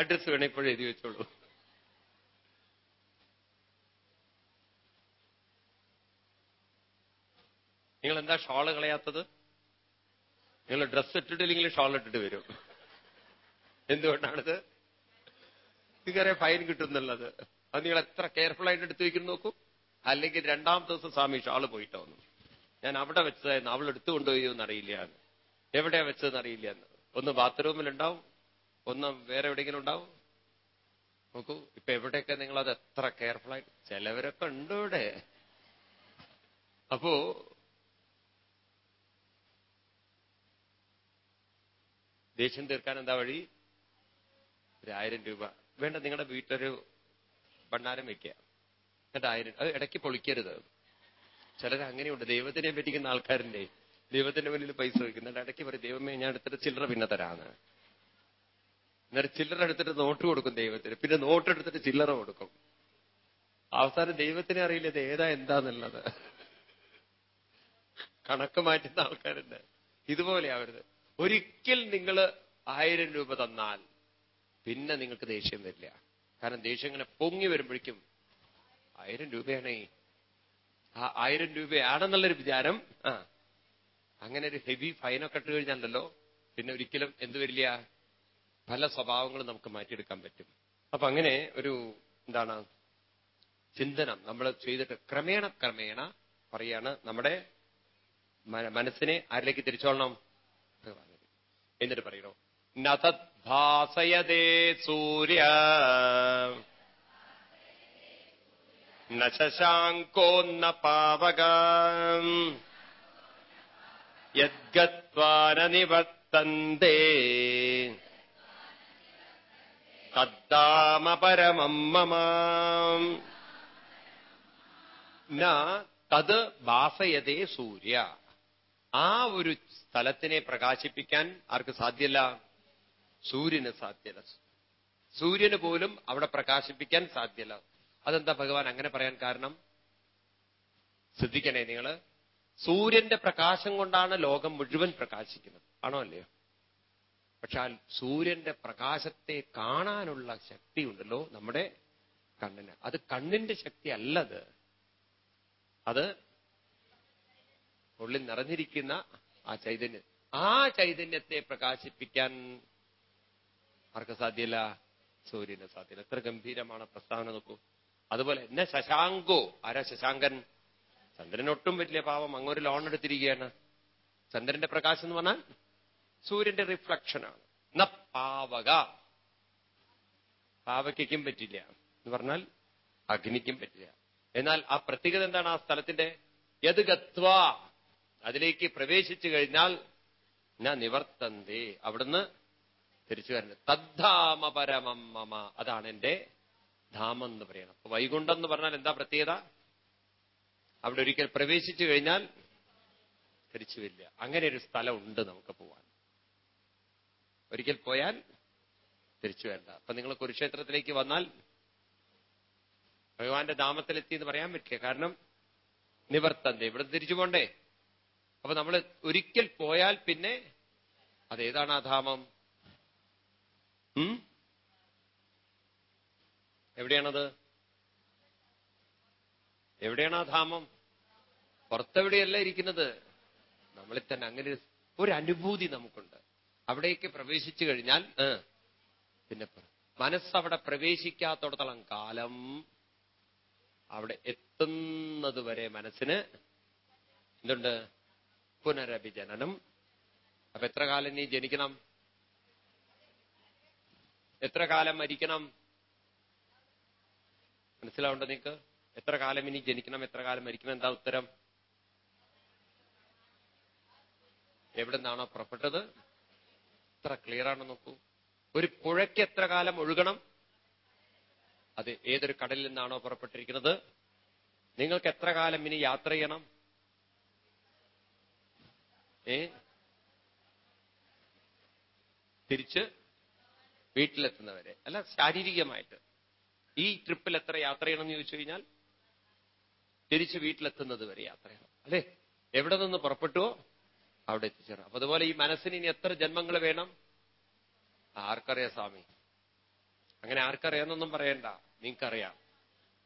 അഡ്രസ് വേണേ ഇപ്പോഴും എഴുതി വെച്ചോളൂ. നിങ്ങൾ എന്താ ഷോൾ കളയാത്തത്? നിങ്ങൾ ഡ്രസ്സ് ഇട്ടിട്ടില്ലെങ്കിൽ ഷോൾ ഇട്ടിട്ട് വരും. എന്തുകൊണ്ടാണിത്? നിങ്ങൾക്കറിയാം ഫൈൻ കിട്ടുന്നുള്ളത് അത് നിങ്ങൾ എത്ര കെയർഫുൾ ആയിട്ട് എടുത്തു വയ്ക്കുന്നു നോക്കൂ. അല്ലെങ്കിൽ രണ്ടാമത്തെ ദിവസം സ്വാമി ഷാൾ പോയിട്ട് വന്നു ഞാൻ അവിടെ വെച്ചതായിരുന്നു. അവൾ എടുത്തു കൊണ്ടുപോയോ എന്നറിയില്ല എന്ന്. എവിടെയാ വെച്ചതെന്ന് അറിയില്ല ഒന്ന് ഒന്ന് ബാത്റൂമിലുണ്ടാവും. ഒന്ന് വേറെ എവിടെയെങ്കിലും ഉണ്ടാവും. നോക്കൂ ഇപ്പൊ എവിടെയൊക്കെ നിങ്ങൾ അത് എത്ര കെയർഫുൾ ആയിട്ട് ചിലവരൊക്കെ ഉണ്ട് ഇവിടെ. അപ്പോ ദേഷ്യം തീർക്കാൻ എന്താ വഴി? ഒരു ആയിരം രൂപ. വേണ്ട നിങ്ങളുടെ വീട്ടിലൊരു ഭണ്ണാരം വെക്കുക. എന്നിട്ട് ആയിരം അത് ഇടയ്ക്ക് പൊളിക്കരുത്. ചിലർ അങ്ങനെയുണ്ട് ദൈവത്തിനെ പറ്റിക്കുന്ന ആൾക്കാരുണ്ട് ദൈവത്തിന്റെ മുന്നിൽ പൈസ വയ്ക്കുന്നുണ്ട് ഇടയ്ക്ക് പറയും ദൈവമേ ഞാൻ എടുത്തിട്ട് ചില്ലറ പിന്നെ തരാന്ന് എന്നിട്ട് ചില്ലറ എടുത്തിട്ട് നോട്ട് കൊടുക്കും ദൈവത്തിന്. പിന്നെ നോട്ട് എടുത്തിട്ട് ചില്ലറ കൊടുക്കും. അവസാനം ദൈവത്തിനെ അറിയില്ല ഇത് ഏതാ എന്താന്നുള്ളത്. കണക്ക് മാറ്റുന്ന ആൾക്കാരുണ്ട്. ഇതുപോലെ ആവരുത്. ഒരിക്കൽ നിങ്ങൾ ആയിരം രൂപ തന്നാൽ പിന്നെ നിങ്ങൾക്ക് ദേഷ്യം വരില്ല. കാരണം ദേഷ്യം ഇങ്ങനെ പൊങ്ങി വരുമ്പോഴേക്കും ആയിരം രൂപയാണേ ആ ആയിരം രൂപയാണെന്നുള്ളൊരു വിചാരം. ആ. അങ്ങനെ ഒരു ഹെവി ഫൈനൊക്കെ ഇട്ട് കഴിഞ്ഞാലല്ലോ പിന്നെ ഒരിക്കലും എന്ത് വരില്ല? പല സ്വഭാവങ്ങളും നമുക്ക് മാറ്റിയെടുക്കാൻ പറ്റും. അപ്പൊ അങ്ങനെ ഒരു എന്താണ്? ചിന്തനം നമ്മൾ ചെയ്തിട്ട് ക്രമേണ ക്രമേണ പറയാണ് നമ്മുടെ മനസ്സിനെ ആരിലേക്ക് തിരിച്ചോളണം? എന്നിട്ട് പറയണോ നതദ്ഭാസയതേ സൂര്യ നിവർത്തന്തേ തദ്ദാമ പരമം മമ ന തത് ഭാസയതേ സൂര്യ ആ ഒരു സ്ഥലത്തിനെ പ്രകാശിപ്പിക്കാൻ ആർക്ക് സാധ്യല്ല? സൂര്യന് സാധ്യത. സൂര്യന് പോലും അവിടെ പ്രകാശിപ്പിക്കാൻ സാധ്യല്ല. അതെന്താ ഭഗവാൻ അങ്ങനെ പറയാൻ കാരണം? ശ്രദ്ധിക്കണേ നിങ്ങൾ സൂര്യന്റെ പ്രകാശം കൊണ്ടാണ് ലോകം മുഴുവൻ പ്രകാശിക്കുന്നത്. ആണോ അല്ലയോ? പക്ഷെ സൂര്യന്റെ പ്രകാശത്തെ കാണാനുള്ള ശക്തി ഉണ്ടല്ലോ നമ്മുടെ കണ്ണിന്. അത് കണ്ണിന്റെ ശക്തി അല്ലത് അത് ഉള്ളിൽ നിറഞ്ഞിരിക്കുന്ന ആ ചൈതന്യം. ആ ചൈതന്യത്തെ പ്രകാശിപ്പിക്കാൻ ആർക്ക് സാധ്യല്ല? സൂര്യന് സാധ്യല്ല. എത്ര ഗംഭീരമാണ് പ്രസ്താവന നോക്കൂ. അതുപോലെ എന്നെ ശശാങ്കോ. ആരാ ശശാങ്കൻ? ചന്ദ്രനൊട്ടും വലിയ പാവം. അങ്ങൊരു ലോൺ എടുത്തിരിക്കുകയാണ്. ചന്ദ്രന്റെ പ്രകാശം എന്ന് പറഞ്ഞാൽ സൂര്യന്റെ റിഫ്ലക്ഷനാണ് ന പാവക. പാവയ്ക്കും പറ്റില്ല എന്ന് പറഞ്ഞാൽ അഗ്നിക്കും പറ്റില്ല. എന്നാൽ ആ പ്രത്യേകത എന്താണ് ആ സ്ഥലത്തിന്റെ? യത് ഗത്വ. അതിലേക്ക് പ്രവേശിച്ചു കഴിഞ്ഞാൽ ഞാൻ നിവർത്തന്തേ. അവിടുന്ന് തിരിച്ചു വരണ്ട തദ്ധാമ പരമം അതാണ് എന്റെ ധാമം എന്ന് പറയണം. വൈകുണ്ഠം എന്ന് പറഞ്ഞാൽ എന്താ പ്രത്യേകത? അവിടെ ഒരിക്കൽ പ്രവേശിച്ചു കഴിഞ്ഞാൽ തിരിച്ചു വരില്ല അങ്ങനെ ഒരു സ്ഥലം ഉണ്ട് നമുക്ക് പോവാൻ. ഒരിക്കൽ പോയാൽ തിരിച്ചു വരണ്ട. അപ്പൊ നിങ്ങൾ കുരുക്ഷേത്രത്തിലേക്ക് വന്നാൽ ഭഗവാന്റെ ധാമത്തിലെത്തി എന്ന് പറയാൻ പറ്റില്ല. കാരണം നിവർത്തന്റെ ഇവിടെ തിരിച്ചു പോണ്ടേ. അപ്പൊ നമ്മൾ ഒരിക്കൽ പോയാൽ പിന്നെ അതേതാണ് ആ ധാമം? എവിടെയാണത്? എവിടെയാണ് ആ ധാമം? പുറത്തെവിടെയല്ല ഇരിക്കുന്നത്? നമ്മളിൽ തന്നെ അങ്ങനെ ഒരു അനുഭൂതി നമുക്കുണ്ട്. അവിടേക്ക് പ്രവേശിച്ചു കഴിഞ്ഞാൽ പിന്നെ മനസ്സവിടെ പ്രവേശിക്കാത്തോടത്തോളം കാലം അവിടെ എത്തുന്നത് വരെ മനസ്സിന് എന്തുണ്ട്? പുനരഭിജനനം. അപ്പൊ എത്ര കാലം നീ ജനിക്കണം? എത്ര കാലം മരിക്കണം? മനസ്സിലാവുണ്ടോ നിങ്ങൾക്ക് എത്ര കാലം ഇനി ജനിക്കണം എത്ര കാലം മരിക്കണം എന്താ ഉത്തരം? എവിടെ നിന്നാണോ പുറപ്പെട്ടത്? എത്ര ക്ലിയർ ആണോ നോക്കൂ. ഒരു പുഴയ്ക്ക് എത്ര കാലം ഒഴുകണം? അത് ഏതൊരു കടലിൽ നിന്നാണോ പുറപ്പെട്ടിരിക്കുന്നത്? നിങ്ങൾക്ക് എത്ര കാലം ഇനി യാത്ര ചെയ്യണം? ഏ? തിരിച്ച് വീട്ടിലെത്തുന്നവരെ. അല്ല ശാരീരികമായിട്ട്. ഈ ട്രിപ്പിൽ എത്ര യാത്ര ചെയ്യണം എന്ന് ചോദിച്ചു കഴിഞ്ഞാൽ തിരിച്ച് വീട്ടിലെത്തുന്നത് വരെ യാത്ര ചെയ്യണം അല്ലേ? എവിടെ നിന്ന് പുറപ്പെട്ടുവോ അവിടെ എത്തിച്ചേരണം അപ്പൊ അതുപോലെ ഈ മനസ്സിന് ഇനി എത്ര ജന്മങ്ങൾ വേണം? ആർക്കറിയാം സ്വാമി? അങ്ങനെ ആർക്കറിയാന്നൊന്നും പറയണ്ട. നിങ്ങൾക്കറിയാം.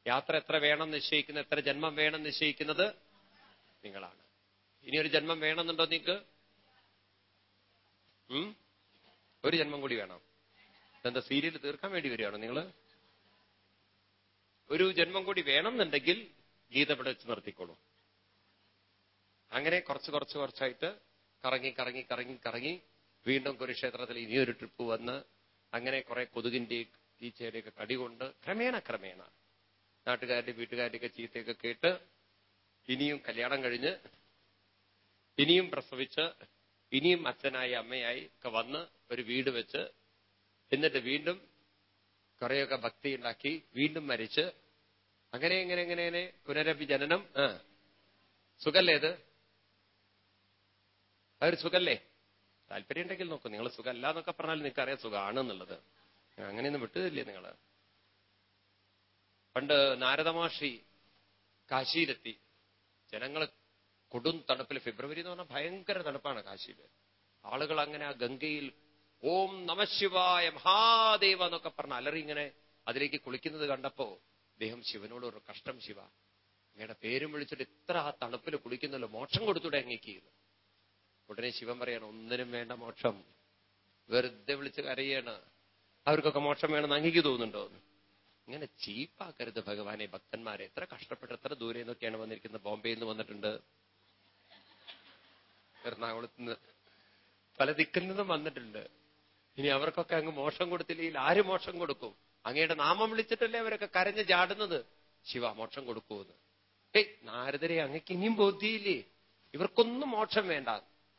യാത്ര എത്ര വേണം നിശ്ചയിക്കുന്നത് എത്ര ജന്മം വേണം നിശ്ചയിക്കുന്നത് നിങ്ങളാണ്. ഇനി ഒരു ജന്മം വേണമെന്നുണ്ടോ നിങ്ങൾക്ക്? ഒരു ജന്മം കൂടി വേണം. എന്താ സീരിയൽ തീർക്കാൻ വേണ്ടി വരികയാണോ നിങ്ങൾ? ഒരു ജന്മം കൂടി വേണമെന്നുണ്ടെങ്കിൽ ഗീത ഇവിടെ വെച്ച് നിർത്തിക്കോളൂ. അങ്ങനെ കുറച്ച് കുറച്ച് കുറച്ചായിട്ട് കറങ്ങി കറങ്ങി കറങ്ങി കറങ്ങി വീണ്ടും കുരുക്ഷേത്രത്തിൽ ഇനിയൊരു ട്രിപ്പ് വന്ന് അങ്ങനെ കുറെ കൊതുകിന്റെ ഈച്ചയുടെയൊക്കെ കടികൊണ്ട് ക്രമേണ ക്രമേണ നാട്ടുകാരുടെ വീട്ടുകാരുടെയൊക്കെ ചീത്തയൊക്കെ കേട്ട് ഇനിയും കല്യാണം കഴിഞ്ഞ് ഇനിയും പ്രസവിച്ച് ഇനിയും അച്ഛനായി അമ്മയായി ഒക്കെ വന്ന് ഒരു വീട് വെച്ച് എന്നിട്ട് വീണ്ടും കുറെയൊക്കെ ഭക്തി ഉണ്ടാക്കി വീണ്ടും മരിച്ച് അങ്ങനെ എങ്ങനെ എങ്ങനെ പുനരഭി ജനനം. ആ. സുഖല്ലേ ഇത്? അതൊരു സുഖല്ലേ? താല്പര്യം ഉണ്ടെങ്കിൽ നോക്കൂ നിങ്ങൾ സുഖമല്ല എന്നൊക്കെ പറഞ്ഞാൽ നിങ്ങൾക്ക് അറിയാം സുഖമാണെന്നുള്ളത്. അങ്ങനെയൊന്നും വിട്ടതില്ലേ നിങ്ങൾ പണ്ട് നാരദമാഷി കാശിയിലെത്തി. ജനങ്ങൾ കൊടും തണുപ്പിൽ ഫെബ്രുവരി എന്ന് പറഞ്ഞാൽ ഭയങ്കര തണുപ്പാണ് കാശിയിൽ. ആളുകൾ അങ്ങനെ ആ ഗംഗയിൽ ഓം നമശിവായ മഹാദേവ എന്നൊക്കെ പറഞ്ഞ അലറി ഇങ്ങനെ അതിലേക്ക് കുളിക്കുന്നത് കണ്ടപ്പോ അദ്ദേഹം ശിവനോട് ഒരു കഷ്ടം ശിവ. അങ്ങയുടെ പേരും വിളിച്ചിട്ട് ഇത്ര ആ തണുപ്പിൽ കുളിക്കുന്നല്ലോ മോക്ഷം കൊടുത്തൂടെ അങ്ങേക്ക്? ഉടനെ ശിവൻ പറയണം ഒന്നിനും വേണ്ട മോക്ഷം. വെറുതെ വിളിച്ച് കരയാണ്. അവർക്കൊക്കെ മോക്ഷം വേണമെന്ന് അങ്ങേക്ക് തോന്നുന്നുണ്ടോ? ഇങ്ങനെ ചീപ്പാക്കരുത് ഭഗവാനെ ഭക്തന്മാരെ. എത്ര കഷ്ടപ്പെട്ട് എത്ര ദൂരെ നിന്നൊക്കെയാണ് വന്നിരിക്കുന്നത്. ബോംബെയിൽ നിന്ന് വന്നിട്ടുണ്ട്. എറണാകുളത്ത് നിന്ന്. പല ദിക്കിൽ നിന്നും വന്നിട്ടുണ്ട്. ഇനി അവർക്കൊക്കെ അങ്ങ് മോഷം കൊടുത്തില്ലെങ്കിൽ ആര് മോഷം കൊടുക്കും? അങ്ങയുടെ നാമം വിളിച്ചിട്ടല്ലേ അവരൊക്കെ കരഞ്ഞ് ചാടുന്നത്? ശിവ മോക്ഷം കൊടുക്കുമെന്ന് ഏയ് നാരദരെ അങ്ങക്ക് ഇനിയും ബോധ്യയില്ലേ ഇവർക്കൊന്നും മോക്ഷം വേണ്ട.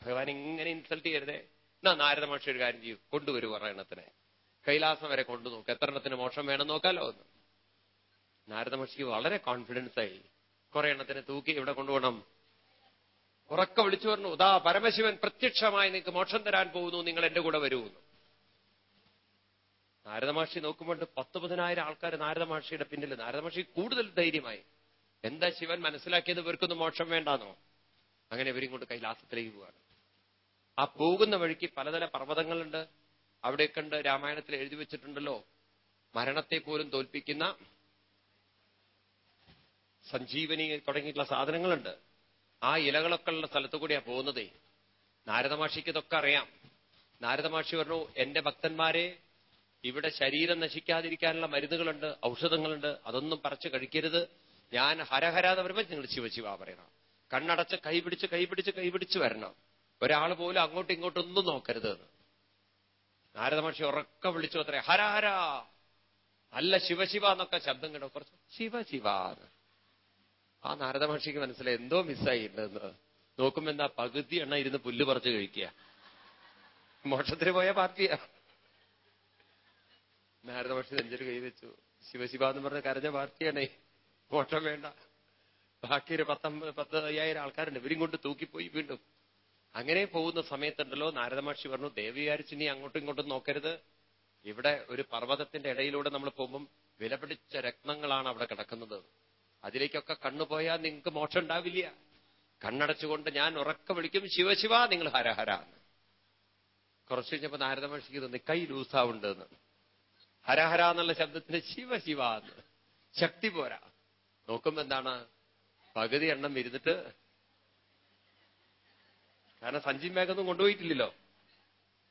ഭഗവാൻ ഇങ്ങനെ ഇൻസൾട്ട് ചെയ്യരുതേ. എന്നാ നാരദ മോക്ഷം ഒരു കാര്യം ചെയ്യും. കൊണ്ടുവരൂ പറയണത്തിനെ. കൈലാസം വരെ കൊണ്ടു നോക്ക്. എത്ര എണ്ണത്തിന് മോക്ഷം വേണം നോക്കാലോ എന്ന് നാരദ മഹർഷിക്ക് വളരെ കോൺഫിഡൻസ് ആയി. കുറെ എണ്ണത്തിന് തൂക്കി ഇവിടെ കൊണ്ടുപോകണം. ഉറക്ക വിളിച്ചു പറഞ്ഞു ഉദാ പരമശിവൻ പ്രത്യക്ഷമായി നിങ്ങൾക്ക് മോക്ഷം തരാൻ പോകുന്നു. നിങ്ങൾ എന്റെ കൂടെ വരുമെന്ന് നാരദമഹർഷി നോക്കുമ്പോൾ പത്ത് പതിനായിരം ആൾക്കാർ നാരദമാഷിയുടെ പിന്നിൽ നാരദമാഷി കൂടുതൽ ധൈര്യമായി. എന്താ ശിവൻ മനസ്സിലാക്കിയത് ഇവർക്കൊന്നും മോക്ഷം വേണ്ടാന്നോ? അങ്ങനെ ഇവരും കൊണ്ട് കൈലാസത്തിലേക്ക് പോവാണ്. ആ പോകുന്ന വഴിക്ക് പലതര പർവതങ്ങളുണ്ട്. അവിടെ കണ്ട് രാമായണത്തിൽ എഴുതി വെച്ചിട്ടുണ്ടല്ലോ. മരണത്തെ പോലും തോൽപ്പിക്കുന്ന സഞ്ജീവനി തുടങ്ങിയിട്ടുള്ള സാധനങ്ങളുണ്ട്. ആ ഇലകളൊക്കെ ഉള്ള സ്ഥലത്തു കൂടിയാ പോകുന്നതേ. നാരദമാഷിക്ക് ഇതൊക്കെ അറിയാം. നാരദമാഷി പറഞ്ഞു എന്റെ ഭക്തന്മാരെ ഇവിടെ ശരീരം നശിക്കാതിരിക്കാനുള്ള മരുന്നുകളുണ്ട് ഔഷധങ്ങളുണ്ട് അതൊന്നും പറിച്ച് കഴിക്കരുത്. ഞാൻ ഹരഹരാതെ വരുമ്പോൾ നിങ്ങൾ ശിവശിവ പറയണം. കണ്ണടച്ച് കൈപിടിച്ച് കൈപിടിച്ച് കൈപിടിച്ച് വരണം. ഒരാൾ പോലും അങ്ങോട്ടും ഇങ്ങോട്ടും ഒന്നും നോക്കരുത് എന്ന്. നാരദമഹർഷി ഉറക്ക വിളിച്ചു അത്രേ ഹരഹര. അല്ല ശിവശിവ എന്നൊക്കെ ശബ്ദം കേട്ടോ കുറച്ച് ശിവശിവ ആ നാരദമഹർഷിക്ക് മനസ്സിലായി എന്തോ മിസ്സായിട്ടുണ്ടെന്ന് നോക്കുമ്പോ എന്താ പകുതി എണ്ണ ഇരുന്ന് പുല്ല് പറിച്ച് കഴിക്കുക. മോക്ഷത്തിന് പോയ പാർട്ടിയാ. നാരദമഹർഷി കൈ വെച്ചു. ശിവശിവ എന്ന് പറഞ്ഞ കരഞ്ഞ പാർട്ടിയാണേ. മോക്ഷം വേണ്ട. ബാക്കി ഒരു പത്തൊമ്പത് പത്ത് അയ്യായിരം ആൾക്കാരുണ്ട്. ഇവരും കൊണ്ട് തൂക്കിപ്പോയി വീണ്ടും. അങ്ങനെ പോകുന്ന സമയത്തുണ്ടല്ലോ നാരദമഹർഷി പറഞ്ഞു ദേവിയാരിച്ച് നീ അങ്ങോട്ടും ഇങ്ങോട്ടും നോക്കരുത്. ഇവിടെ ഒരു പർവതത്തിന്റെ ഇടയിലൂടെ നമ്മൾ പോകുമ്പം വിലപിടിച്ച രത്നങ്ങളാണ് അവിടെ കിടക്കുന്നത്. അതിലേക്കൊക്കെ കണ്ണുപോയാൽ നിങ്ങൾക്ക് മോക്ഷം ഉണ്ടാവില്ല. കണ്ണടച്ചുകൊണ്ട് ഞാൻ ഉറക്ക വിളിക്കും ശിവശിവ നിങ്ങൾ ഹരഹര കുറച്ചു കഴിഞ്ഞപ്പോ നാരദമഹർഷിക്ക് തോന്നി കൈ ലൂസാവുണ്ട് എന്ന്. ഹരഹര എന്നുള്ള ശബ്ദത്തിന് ശിവ ശിവ എന്ന്. ശക്തി പോരാ. നോക്കുമ്പോ എന്താണ്? പകുതി എണ്ണം ഇരുന്നിട്ട് കാരണം സഞ്ജീവ് മേഘൊന്നും കൊണ്ടുപോയിട്ടില്ലല്ലോ.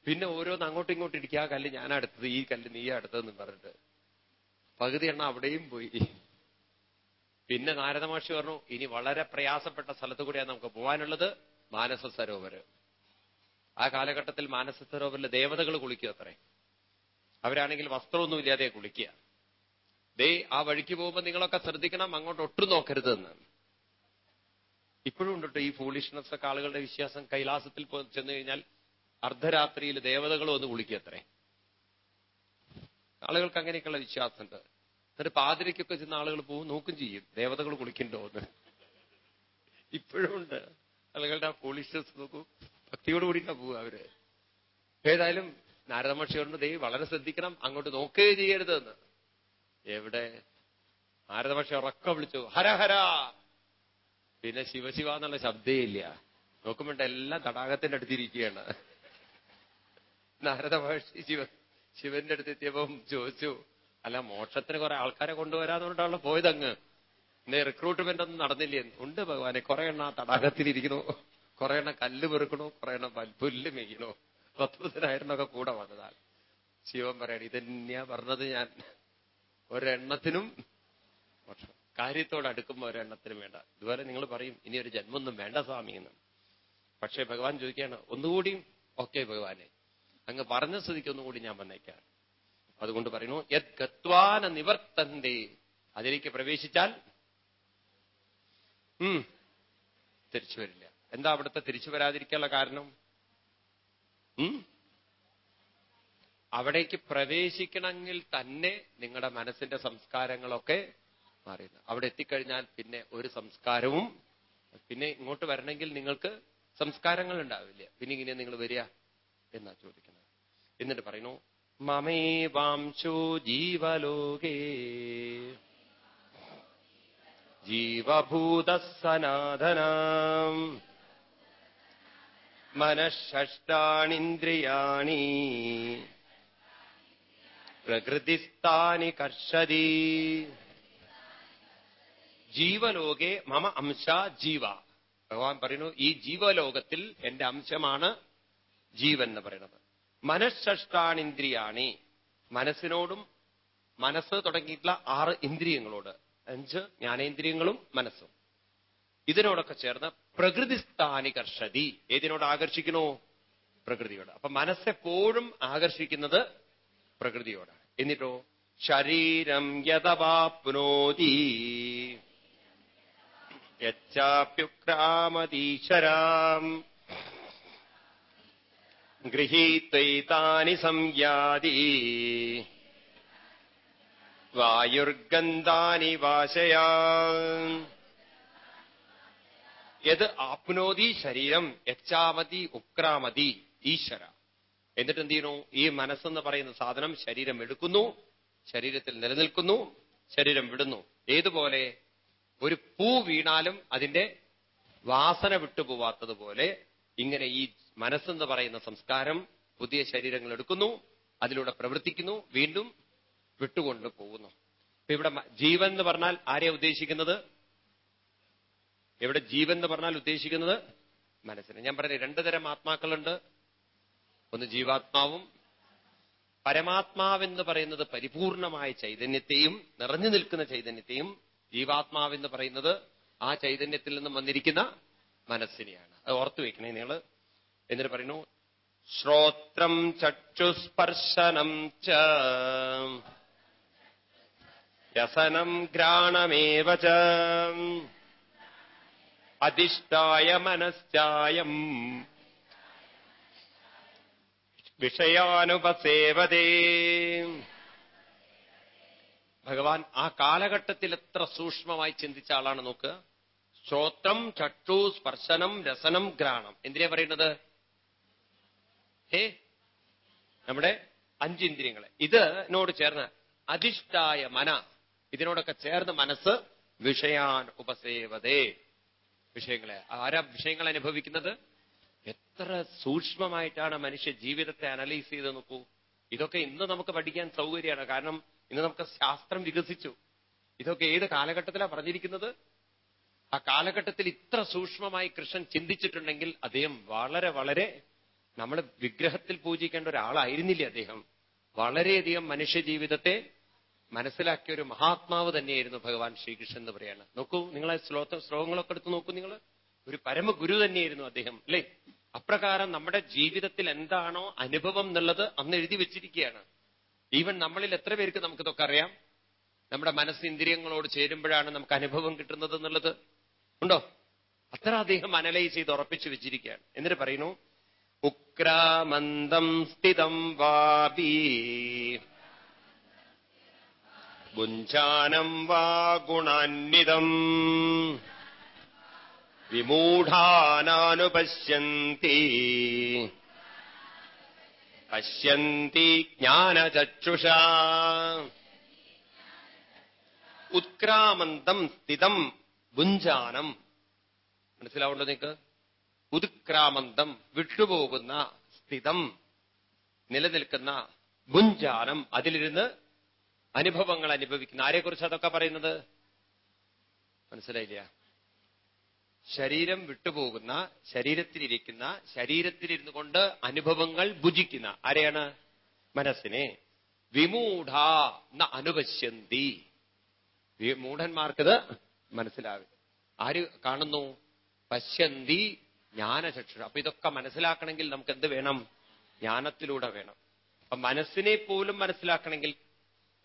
പിന്നെ ഓരോന്ന് അങ്ങോട്ടും ഇങ്ങോട്ടും ഇരിക്കുക ആ കല്ല് ഞാൻ അടുത്തത് ഈ കല്ല് നീ അടുത്തതെന്ന് പറഞ്ഞിട്ട്. പകുതി എണ്ണ അവിടെയും പോയി. പിന്നെ നാരദമാഷി പറഞ്ഞു ഇനി വളരെ പ്രയാസപ്പെട്ട സ്ഥലത്ത് കൂടിയാണ് നമുക്ക് പോകാനുള്ളത് മാനസ സരോവര്. ആ കാലഘട്ടത്തിൽ മാനസ സരോവരിലെ ദേവതകൾ കുളിക്കുക അത്രേ. അവരാണെങ്കിൽ വസ്ത്രമൊന്നും ഇല്ലാതെ കുളിക്കുക. ദേ ആ വഴിക്ക് പോകുമ്പോൾ നിങ്ങളൊക്കെ ശ്രദ്ധിക്കണം അങ്ങോട്ട് ഒട്ടും നോക്കരുതെന്ന്. ഇപ്പോഴും ഉണ്ട് ഈ ഫൂളിഷ്നസ് ഒക്കെ ആളുകളുടെ വിശ്വാസം കൈലാസത്തിൽ ചെന്നു കഴിഞ്ഞാൽ അർദ്ധരാത്രിയിൽ ദേവതകളും ഒന്ന് കുളിക്കത്രേ ആളുകൾക്ക് അങ്ങനെയൊക്കെയുള്ള വിശ്വാസമുണ്ട്. എന്നിട്ട് പാതിരയ്ക്കൊക്കെ ചെന്ന ആളുകൾ പോകും നോക്കും ചെയ്യും ദേവതകൾ കുളിക്കണ്ടോ എന്ന്. ഇപ്പോഴും ഉണ്ട്. ആളുകളുടെ ആ ഫൂളിഷ്നെസ് നോക്കൂ. ഭക്തിയോട് കൂടിയിട്ടാ പോവുക അവർ. ഏതായാലും നാരദമഹർഷി പറഞ്ഞു ദേവി വളരെ ശ്രദ്ധിക്കണം അങ്ങോട്ട് നോക്കേ ചെയ്യരുതെന്ന്. എവിടെ? നാരദമക്ഷി ഉറക്കം വിളിച്ചു ഹരഹര പിന്നെ ശിവശിവ എന്നുള്ള ശബ്ദേ ഇല്ല. നോക്കുമ്പോണ്ട് എല്ലാം തടാകത്തിന്റെ അടുത്തിരിക്കുകയാണ്. നാരദ മഹർഷി ശിവ ശിവന്റെ അടുത്ത് എത്തിയപ്പം ചോദിച്ചു അല്ല മോക്ഷത്തിന് കുറെ ആൾക്കാരെ കൊണ്ടുവരാന്നുകൊണ്ടാണല്ലോ പോയതങ്ങ്? ഇന്നേ റിക്രൂട്ട്മെന്റ് ഒന്നും നടന്നില്ലേ? ഉണ്ട് ഭഗവാനെ കുറെ എണ്ണ തടാകത്തിലിരിക്കണു കുറെ എണ്ണ കല്ല് വെറുക്കണോ കുറെ എണ്ണ പുല്ല് മെയ്യണു പത്മനായരനൊക്കെ കൂടെ വന്നതാണ് ശിവൻ പറയണ ഇതന്നെയാ പറഞ്ഞത് ഞാൻ. ഒരെണ്ണത്തിനും കാര്യത്തോട് അടുക്കുമ്പോൾ ഒരെണ്ണത്തിനും വേണ്ട. ഇതുപോലെ നിങ്ങൾ പറയും ഇനി ഒരു ജന്മൊന്നും വേണ്ട സ്വാമി എന്ന്. പക്ഷേ ഭഗവാൻ ചോദിക്കുകയാണ് ഒന്നുകൂടിയും ഓക്കെ ഭഗവാനെ. അങ്ങ് പറഞ്ഞ സ്ഥിതിക്ക് ഒന്നുകൂടി ഞാൻ വന്നേക്കാം. അതുകൊണ്ട് പറയുന്നു യത് ഗത്വാന നിവർത്തന്റെ അതിലേക്ക് പ്രവേശിച്ചാൽ തിരിച്ചു വരില്ല. എന്താ അവിടുത്തെ തിരിച്ചു വരാതിരിക്കാനുള്ള കാരണം? അവിടേക്ക് പ്രവേശിക്കണമെങ്കിൽ തന്നെ നിങ്ങളുടെ മനസ്സിന്റെ സംസ്കാരങ്ങളൊക്കെ മാറിയത്. അവിടെ എത്തിക്കഴിഞ്ഞാൽ പിന്നെ ഒരു സംസ്കാരവും പിന്നെ ഇങ്ങോട്ട് വരണമെങ്കിൽ നിങ്ങൾക്ക് സംസ്കാരങ്ങൾ ഉണ്ടാവില്ല. പിന്നെ ഇങ്ങനെ നിങ്ങൾ വരിക എന്നാ ചോദിക്കുന്നത്. എന്നിട്ട് പറയുന്നു മമേ വാംശോ ജീവലോകേ ജീവഭൂത മനഃഷ്ടാണിന്ദ്രിയാണി പ്രകൃതിസ്ഥാനി കർഷതി. ജീവലോകെ മമ അംശ ജീവ. ഭഗവാൻ പറയുന്നു ഈ ജീവലോകത്തിൽ എന്റെ അംശമാണ് ജീവൻ എന്ന് പറയുന്നത്. മനഃഷ്ടാണിന്ദ്രിയാണി മനസ്സിനോടും മനസ്സ് തുടങ്ങിയിട്ടുള്ള ആറ് ഇന്ദ്രിയങ്ങളോട് അഞ്ച് ജ്ഞാനേന്ദ്രിയങ്ങളും മനസ്സും. ഇതിനോടൊക്കെ ചേർന്ന് പ്രകൃതിസ്ഥാനി കർഷതി. ഏതിനോട് ആകർഷിക്കണോ പ്രകൃതിയോട്. അപ്പൊ മനസ്സെപ്പോഴും ആകർഷിക്കുന്നത് പ്രകൃതിയോടാണ്. എന്നിട്ടോ? ശരീരം യഥവാപ്നോതി യച്ചാപ്യുക്രാമതീശരാം ഗൃഹീത്വൈതാനി സംയാതി. വായുർഗന്ധാനി വാശയാ. യത് ആപ്നോതി ശരീരം യച്ചാമതി ഉക്രാമതി ഈശ്വര. എന്നിട്ട് എന്ത് ചെയ്യുന്നു ഈ മനസ്സെന്ന് പറയുന്ന സാധനം ശരീരം എടുക്കുന്നു ശരീരത്തിൽ നിലനിൽക്കുന്നു ശരീരം വിടുന്നു. ഏതുപോലെ? ഒരു പൂ വീണാലും അതിന്റെ വാസന വിട്ടുപോവാത്തതുപോലെ ഇങ്ങനെ ഈ മനസ്സെന്ന് പറയുന്ന സംസ്കാരം പുതിയ ശരീരങ്ങൾ എടുക്കുന്നു അതിലൂടെ പ്രവർത്തിക്കുന്നു വീണ്ടും വിട്ടുകൊണ്ട് പോകുന്നു ഇവിടെ ജീവൻ എന്ന് പറഞ്ഞാൽ ആരെയാ ഉദ്ദേശിക്കുന്നത്? ഇവിടെ ജീവൻ എന്ന് പറഞ്ഞാൽ ഉദ്ദേശിക്കുന്നത് മനസ്സിന്. ഞാൻ പറഞ്ഞു രണ്ടു തരം ആത്മാക്കളുണ്ട്. ഒന്ന് ജീവാത്മാവും. പരമാത്മാവെന്ന് പറയുന്നത് പരിപൂർണമായ ചൈതന്യത്തെയും നിറഞ്ഞു നിൽക്കുന്ന ചൈതന്യത്തെയും ജീവാത്മാവെന്ന് പറയുന്നത് ആ ചൈതന്യത്തിൽ നിന്നും വന്നിരിക്കുന്ന മനസ്സിനെയാണ്. അത് ഓർത്തു വെക്കണേ നിങ്ങൾ. എന്നിട്ട് പറയുന്നു ശ്രോത്രം ചക്ഷുസ്പർശനം ച രസനം ഘ്രാണമേവ അധിഷ്ഠായ മനശ്ചായം വിഷയാനുപസേവതേ. ഭഗവാൻ ആ കാലഘട്ടത്തിൽ എത്ര സൂക്ഷ്മമായി ചിന്തിച്ച ആളാണ് നോക്കുക ശ്രോത്രം ചട്ടു സ്പർശനം രസനം ഗ്രാണം. എന്തിനാ പറയുന്നത്? ഏ നമ്മുടെ അഞ്ചിന്ദ്രിയങ്ങളെ ഇതിനോട് ചേർന്ന് അധിഷ്ഠായ മന ഇതിനോടൊക്കെ ചേർന്ന് മനസ്സ് വിഷയാൻ ഉപസേവതേ വിഷയങ്ങളെ. ആരാ വിഷയങ്ങൾ അനുഭവിക്കുന്നത്? എത്ര സൂക്ഷ്മമായിട്ടാണ് മനുഷ്യ ജീവിതത്തെ അനലൈസ് ചെയ്ത് നോക്കൂ. ഇതൊക്കെ ഇന്ന് നമുക്ക് പഠിക്കാൻ സൗകര്യമാണ്. കാരണം ഇന്ന് നമുക്ക് ശാസ്ത്രം വികസിച്ചു. ഇതൊക്കെ ഏത് കാലഘട്ടത്തിലാണ് പറഞ്ഞിരിക്കുന്നത്? ആ കാലഘട്ടത്തിൽ ഇത്ര സൂക്ഷ്മമായി കൃഷ്ണൻ ചിന്തിച്ചിട്ടുണ്ടെങ്കിൽ അദ്ദേഹം വളരെ വളരെ നമ്മൾ വിഗ്രഹത്തിൽ പൂജിക്കേണ്ട ഒരാളായിരുന്നില്ല അദ്ദേഹം? വളരെയധികം മനുഷ്യ ജീവിതത്തെ മനസ്സിലാക്കിയ ഒരു മഹാത്മാവ് തന്നെയായിരുന്നു ഭഗവാൻ ശ്രീകൃഷ്ണൻ എന്ന് പറയാണ്. നോക്കൂ നിങ്ങളെ ശ്ലോക ശ്ലോകങ്ങളൊക്കെ എടുത്ത് നോക്കൂ നിങ്ങൾ. ഒരു പരമഗുരു തന്നെയായിരുന്നു അദ്ദേഹം അല്ലേ? അപ്രകാരം നമ്മുടെ ജീവിതത്തിൽ എന്താണോ അനുഭവം എന്നുള്ളത് അന്ന് എഴുതി വെച്ചിരിക്കുകയാണ്. ഈവൻ നമ്മളിൽ എത്ര പേർക്ക് നമുക്കിതൊക്കെ അറിയാം? നമ്മുടെ മനസ്സ് ഇന്ദ്രിയങ്ങളോട് ചേരുമ്പോഴാണ് നമുക്ക് അനുഭവം കിട്ടുന്നത് എന്നുള്ളത്. ഉണ്ടോ? അത്ര അദ്ദേഹം അനലൈസ് ചെയ്ത് ഉറപ്പിച്ചു വെച്ചിരിക്കുകയാണ്. എന്നിട്ട് പറയുന്നു ഉക്രാമന്ദം സ്ഥിതം വാപി ഗുഞ്ചാനം വാ ഗുണാന്വിതം. വിമൂഢാനുപശ്യന്തി പശ്യന്തി ജ്ഞാനചക്ഷുഷ. ഉത്ക്രാമന്തം സ്ഥിതം ഗുഞ്ചാനം മനസ്സിലാവുണ്ടോ നിങ്ങൾക്ക്? ഉത്ക്രാമന്തം വിട്ടുപോകുന്ന സ്ഥിതം നിലനിൽക്കുന്ന ഗുഞ്ചാനം അതിലിരുന്ന് അനുഭവങ്ങൾ അനുഭവിക്കുന്നു. ആരെക്കുറിച്ച് അതൊക്കെ പറയുന്നത്? മനസ്സിലായില്ല. ശരീരം വിട്ടുപോകുന്ന ശരീരത്തിലിരിക്കുന്ന ശരീരത്തിലിരുന്നു കൊണ്ട് അനുഭവങ്ങൾ ഭുജിക്കുന്ന ആരെയാണ്? മനസ്സിനെ. വിമൂഢ എന്ന അനുപശ്യന്തി. മൂഢന്മാർക്കത് മനസ്സിലാവില്ല. ആര് കാണുന്നു? പശ്യന്തി ജ്ഞാനചക്ഷു അപ്പൊ ഇതൊക്കെ മനസ്സിലാക്കണമെങ്കിൽ നമുക്ക് എന്ത് വേണം? ജ്ഞാനത്തിലൂടെ വേണം. അപ്പൊ മനസ്സിനെ പോലും മനസ്സിലാക്കണമെങ്കിൽ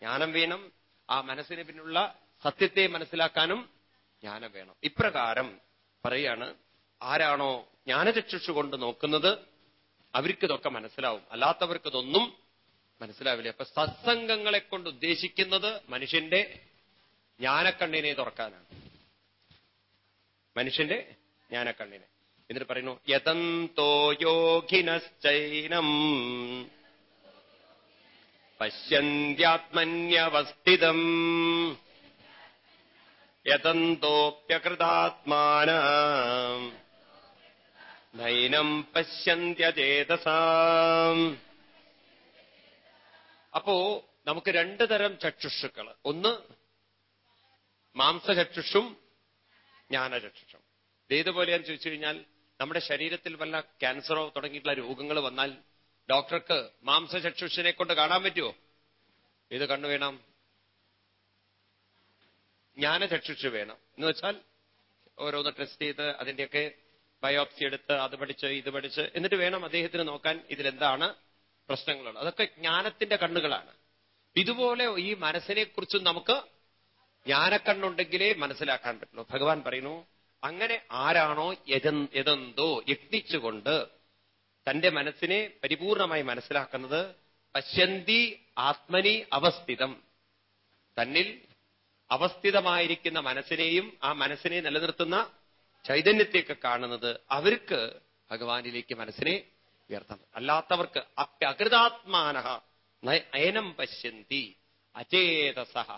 ജ്ഞാനം വേണം. ആ മനസ്സിന് പിന്നുള്ള സത്യത്തെ മനസ്സിലാക്കാനും ജ്ഞാനം വേണം. ഇപ്രകാരം പറയാണ് ആരാണോ ജ്ഞാനചക്ഷുഷു കൊണ്ട് നോക്കുന്നത് അവർക്ക് ഇതൊക്കെ മനസ്സിലാവും. അല്ലാത്തവർക്ക് ഇതൊന്നും മനസ്സിലാവില്ല. അപ്പൊ സത്സംഗങ്ങളെ കൊണ്ട് ഉദ്ദേശിക്കുന്നത് മനുഷ്യന്റെ ജ്ഞാനക്കണ്ണിനെ തുറക്കാനാണ്. മനുഷ്യന്റെ ജ്ഞാനക്കണ്ണിനെ. എന്നിട്ട് പറയുന്നു യതന്തോ യോഗിനശ്ചൈനം പശ്യന്ത്യാത്മന്യവസ്ഥിതം. യതന്തോപ്യകൃതാത്മാന. നൈനം പശ്യന്ത്യചേതസ. അപ്പോ നമുക്ക് രണ്ടു തരം ചക്ഷുഷുക്കൾ. ഒന്ന് മാംസചക്ഷുഷും ജ്ഞാനചക്ഷുഷും. ഇതേതുപോലെയാന്ന് ചോദിച്ചു കഴിഞ്ഞാൽ നമ്മുടെ ശരീരത്തിൽ വല്ല ക്യാൻസറോ തുടങ്ങിയിട്ടുള്ള രോഗങ്ങൾ വന്നാൽ ഡോക്ടർക്ക് മാംസചക്ഷുഷിനെ കൊണ്ട് കാണാൻ പറ്റുമോ ഇത് കണ്ണു വേണം. ജ്ഞാന ചക്ഷുഷ് വേണം. എന്ന് വെച്ചാൽ ഓരോന്ന് ടെസ്റ്റ് ചെയ്ത് അതിന്റെയൊക്കെ ബയോപ്സി എടുത്ത് അത് പഠിച്ച് ഇത് പഠിച്ച് എന്നിട്ട് വേണം അദ്ദേഹത്തിന് നോക്കാൻ ഇതിലെന്താണ് പ്രശ്നങ്ങളുള്ളത്. അതൊക്കെ ജ്ഞാനത്തിന്റെ കണ്ണുകളാണ്. ഇതുപോലെ ഈ മനസ്സിനെ കുറിച്ചും നമുക്ക് ജ്ഞാനക്കണ്ണുണ്ടെങ്കിലേ മനസ്സിലാക്കാൻ പറ്റുള്ളൂ. ഭഗവാൻ പറയുന്നു അങ്ങനെ ആരാണോ യതെന്തോ യത്നിച്ചുകൊണ്ട് തന്റെ മനസ്സിനെ പരിപൂർണമായി മനസ്സിലാക്കുന്നത് പശ്യന്തി ആത്മനി അവസ്ഥിതം. തന്നിൽ അവസ്ഥിതമായിരിക്കുന്ന മനസ്സിനെയും ആ മനസ്സിനെ നിലനിർത്തുന്ന ചൈതന്യത്തെയൊക്കെ കാണുന്നത് അവർക്ക് ഭഗവാനിലേക്ക് മനസ്സിനെ ഉയർത്തണം. അല്ലാത്തവർക്ക് അപ്യകൃതാത്മാന നയനം പശ്യന്തി അചേതസഹ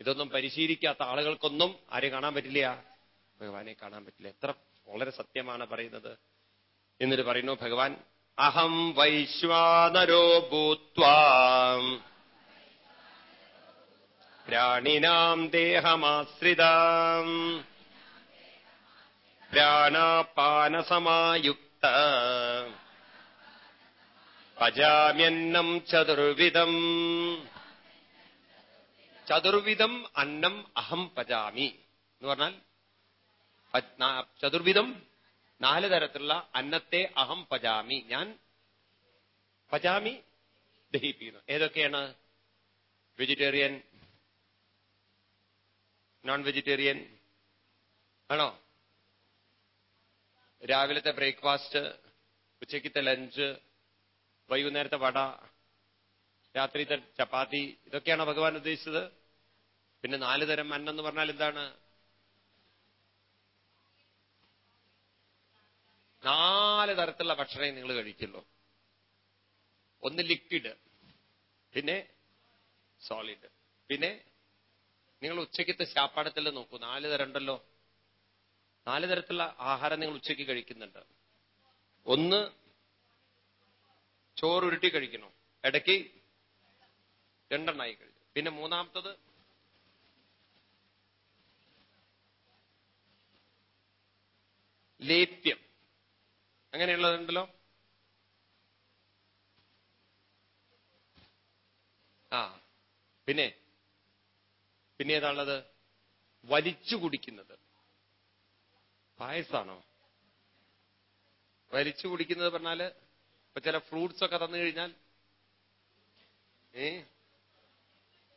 ഇതൊന്നും പരിശീലിക്കാത്ത ആളുകൾക്കൊന്നും ആരെ കാണാൻ പറ്റില്ല? ഭഗവാനെ കാണാൻ പറ്റില്ല. എത്ര വളരെ സത്യമാണ് പറയുന്നത്. എന്നിട്ട് പറയുന്നു ഭഗവാൻ അഹം വൈശ്വാനരോ ഭൂത്വാം. പ്രാണിനാം ദേഹമാശ്രിതാം. പ്രാണാപാനസമായുക്ത. പജാമ്യന്നം ചതുർവിധം. ചതുർവിധം അന്നം അഹം പജാമി എന്ന് പറഞ്ഞാൽ ചതുർവിധം നാല് തരത്തിലുള്ള അന്നത്തെ അഹം പജാമി. ഞാൻ പജാമി ദഹിപ്പിക്കുന്നു. ഏതൊക്കെയാണ്? വെജിറ്റേറിയൻ നോൺ വെജിറ്റേറിയൻ ആണോ? രാവിലത്തെ ബ്രേക്ക്ഫാസ്റ്റ് ഉച്ചയ്ക്കത്തെ ലഞ്ച് വൈകുന്നേരത്തെ വട രാത്രിത്തെ ചപ്പാത്തി ഇതൊക്കെയാണോ ഭഗവാൻ ഉദ്ദേശിച്ചത്? പിന്നെ നാല് തരം അന്നെന്ന് പറഞ്ഞാൽ എന്താണ്? നാല് തരത്തിലുള്ള ഭക്ഷണമേ നിങ്ങൾ കഴിക്കുള്ളൂ. ഒന്ന് ലിക്വിഡ് പിന്നെ സോളിഡ് പിന്നെ നിങ്ങൾ ഉച്ചയ്ക്കത്തെ ശാപ്പാടത്തിൽ നോക്കൂ. നാല് തരം ഉണ്ടല്ലോ നാല് തരത്തിലുള്ള ആഹാരം നിങ്ങൾ ഉച്ചയ്ക്ക് കഴിക്കുന്നുണ്ട്. ഒന്ന് ചോറ് ഉരുട്ടി കഴിക്കണം ഇടയ്ക്ക് രണ്ടെണ്ണമായി കഴിക്കും. പിന്നെ മൂന്നാമത്തത് ലേപ്യം. അങ്ങനെയുള്ളതുണ്ടല്ലോ? ആ പിന്നെ പിന്നെ ഏതാണുള്ളത്? വലിച്ചു കുടിക്കുന്നത്. പായസാണോ? വലിച്ചു കുടിക്കുന്നത് പറഞ്ഞാൽ ഇപ്പൊ ചില ഫ്രൂട്ട്സ് ഒക്കെ തന്നു കഴിഞ്ഞാൽ ഏ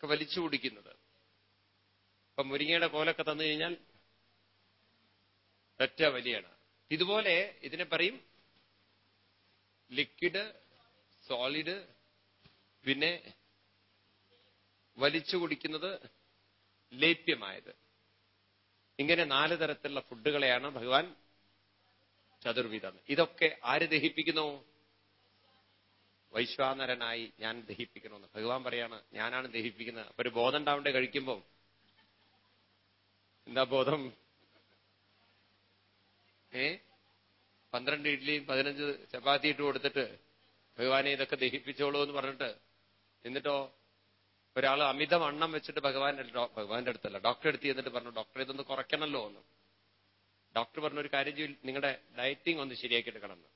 വലിച്ചു കുടിക്കുന്നത്. ഇപ്പൊ മുരിങ്ങയുടെ കോലൊക്കെ തന്നു കഴിഞ്ഞാൽ ഒറ്റ വലിയാണ്. ഇതുപോലെ ഇതിനെ പറയും ലിക്വിഡ് സോളിഡ് പിന്നെ വലിച്ചു കുടിക്കുന്നത് ലേപ്യമായത് ഇങ്ങനെ നാല് തരത്തിലുള്ള ഫുഡുകളെയാണ് ഭഗവാൻ ചതുർവിധം. ഇതൊക്കെ ആര് ദഹിപ്പിക്കുന്നു? വൈശ്വാനരനായി ഞാൻ ദഹിപ്പിക്കണമെന്ന് ഭഗവാൻ പറയാണ് ഞാനാണ് ദഹിപ്പിക്കുന്നത്. അപ്പൊ ഒരു ബോധം ഉണ്ടാവണ്ടേ കഴിക്കുമ്പോ? എന്താ ബോധം? ഏ? പന്ത്രണ്ട് ഇഡ്ലിയും പതിനഞ്ച് ചപ്പാത്തി ഇട്ട് കൊടുത്തിട്ട് ഭഗവാനെ ഇതൊക്കെ ദഹിപ്പിച്ചോളൂ എന്ന് പറഞ്ഞിട്ട് എന്നിട്ടോ ഒരാൾ അമിത വണ്ണം വെച്ചിട്ട് ഭഗവാന്റെ ഭഗവാന്റെ അടുത്തല്ല ഡോക്ടറെ അടുത്ത് എന്നിട്ട് പറഞ്ഞു ഡോക്ടർ ഇതൊന്ന് കുറയ്ക്കണല്ലോ എന്ന്. ഡോക്ടർ പറഞ്ഞ ഒരു കാര്യം നിങ്ങളുടെ ഡയറ്റിംഗ് ഒന്ന് ശരിയാക്കി എടുക്കണമെന്ന്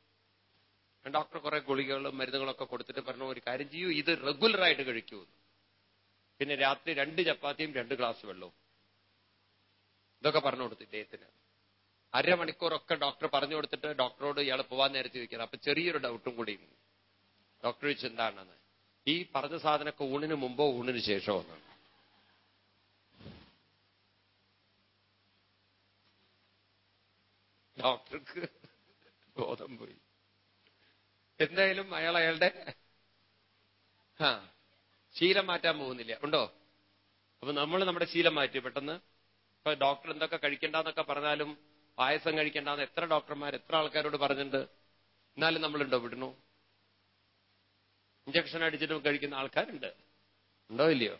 ഡോക്ടർ കുറെ ഗുളികകളും മരുന്നുകളൊക്കെ കൊടുത്തിട്ട് പറഞ്ഞു ഒരു കാര്യം ചെയ്യൂ ഇത് റെഗുലർ ആയിട്ട് കഴിക്കൂ പിന്നെ രാത്രി രണ്ട് ചപ്പാത്തിയും രണ്ട് ഗ്ലാസ് വെള്ളവും. ഇതൊക്കെ പറഞ്ഞു കൊടുത്തു ഇദ്ദേഹത്തിന്. അരമണിക്കൂറൊക്കെ ഡോക്ടർ പറഞ്ഞു കൊടുത്തിട്ട് ഡോക്ടറോട് ഇയാൾ പോവാൻ നേരത്തെ ചോദിക്കുന്നത് അപ്പൊ ചെറിയൊരു ഡൗട്ടും കൂടി. ഡോക്ടർ ചോദിച്ചു എന്താണെന്ന്? ഈ പറഞ്ഞ സാധനമൊക്കെ ഊണിന് മുമ്പോ ഊണിന് ശേഷമോ എന്നാണ് ഡോക്ടർക്ക് ബോധം പോയി. എന്തായാലും അയാൾ അയാളുടെ ആ ശീലം മാറ്റാൻ പോകുന്നില്ല. ഉണ്ടോ? അപ്പൊ നമ്മൾ നമ്മുടെ ശീലം മാറ്റി. പെട്ടെന്ന് ഇപ്പൊ ഡോക്ടർ എന്തൊക്കെ കഴിക്കണ്ടെന്നൊക്കെ പറഞ്ഞാലും പായസം കഴിക്കേണ്ടെന്ന് എത്ര ഡോക്ടർമാർ എത്ര ആൾക്കാരോട് പറഞ്ഞിട്ടുണ്ട്. എന്നാലും നമ്മളുണ്ടോ വിടണോ ഇഞ്ചക്ഷൻ അടിച്ചിട്ട് കഴിക്കുന്ന ആൾക്കാരുണ്ട്. ഉണ്ടോ ഇല്ലയോ?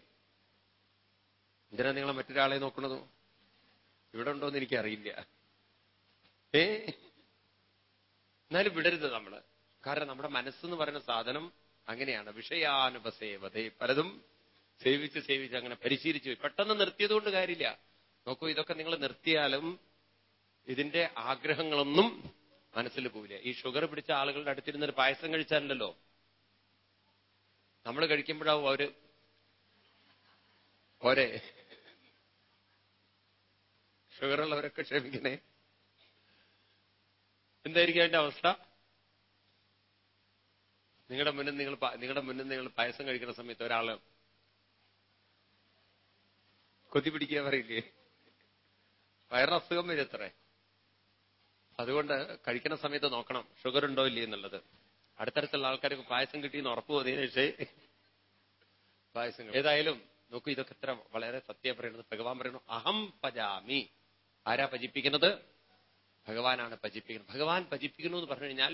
എന്തിനാ നിങ്ങൾ മറ്റൊരാളെ നോക്കുന്നത്? ഇവിടെ ഉണ്ടോന്ന് എനിക്കറിയില്ല. ഏ? എന്നാലും വിടരുത് നമ്മൾ. കാരണം നമ്മുടെ മനസ്സെന്ന് പറയുന്ന സാധനം അങ്ങനെയാണ്. വിഷയാനുപസേവതേ പലതും സേവിച്ച് സേവിച്ച് അങ്ങനെ പരിശീലിച്ചു പെട്ടെന്ന് നിർത്തിയത് കൊണ്ട് കാര്യമില്ല. നോക്കൂ ഇതൊക്കെ നിങ്ങൾ നിർത്തിയാലും ഇതിന്റെ ആഗ്രഹങ്ങളൊന്നും മനസ്സിൽ പോവില്ല. ഈ ഷുഗർ പിടിച്ച ആളുകളുടെ അടുത്തിരുന്നൊരു പായസം കഴിച്ചാലല്ലോ നമ്മൾ കഴിക്കുമ്പോഴാവും അവർ പോരെ. ഷുഗറുള്ളവരൊക്കെ ക്ഷമിക്കണേ. എന്തായിരിക്കും അതിന്റെ അവസ്ഥ? നിങ്ങളുടെ മുന്നിൽ നിങ്ങൾ നിങ്ങളുടെ മുന്നിൽ നിങ്ങൾ പായസം കഴിക്കുന്ന സമയത്ത് ഒരാൾ കൊതി പിടിക്കുക പറയില്ലേ? വയറസുഖം വരും അതുകൊണ്ട് കഴിക്കുന്ന സമയത്ത് നോക്കണം. ഷുഗർ ഉണ്ടോ ഇല്ലേ എന്നുള്ളത്. അടുത്തടുത്തുള്ള ആൾക്കാർക്ക് പായസം കിട്ടിയെന്ന് ഉറപ്പ് തോന്നിയതിനു പായസം ഏതായാലും നോക്കൂ ഇതൊക്കെ എത്ര വളരെ സത്യം പറയുന്നത്. ഭഗവാൻ പറയുന്നു അഹം പജാമി. ആരാ ഭജിപ്പിക്കുന്നത് ഭഗവാനാണ് ഭജിപ്പിക്കുന്നത് ഭഗവാൻ ഭജിപ്പിക്കുന്നു എന്ന് പറഞ്ഞു കഴിഞ്ഞാൽ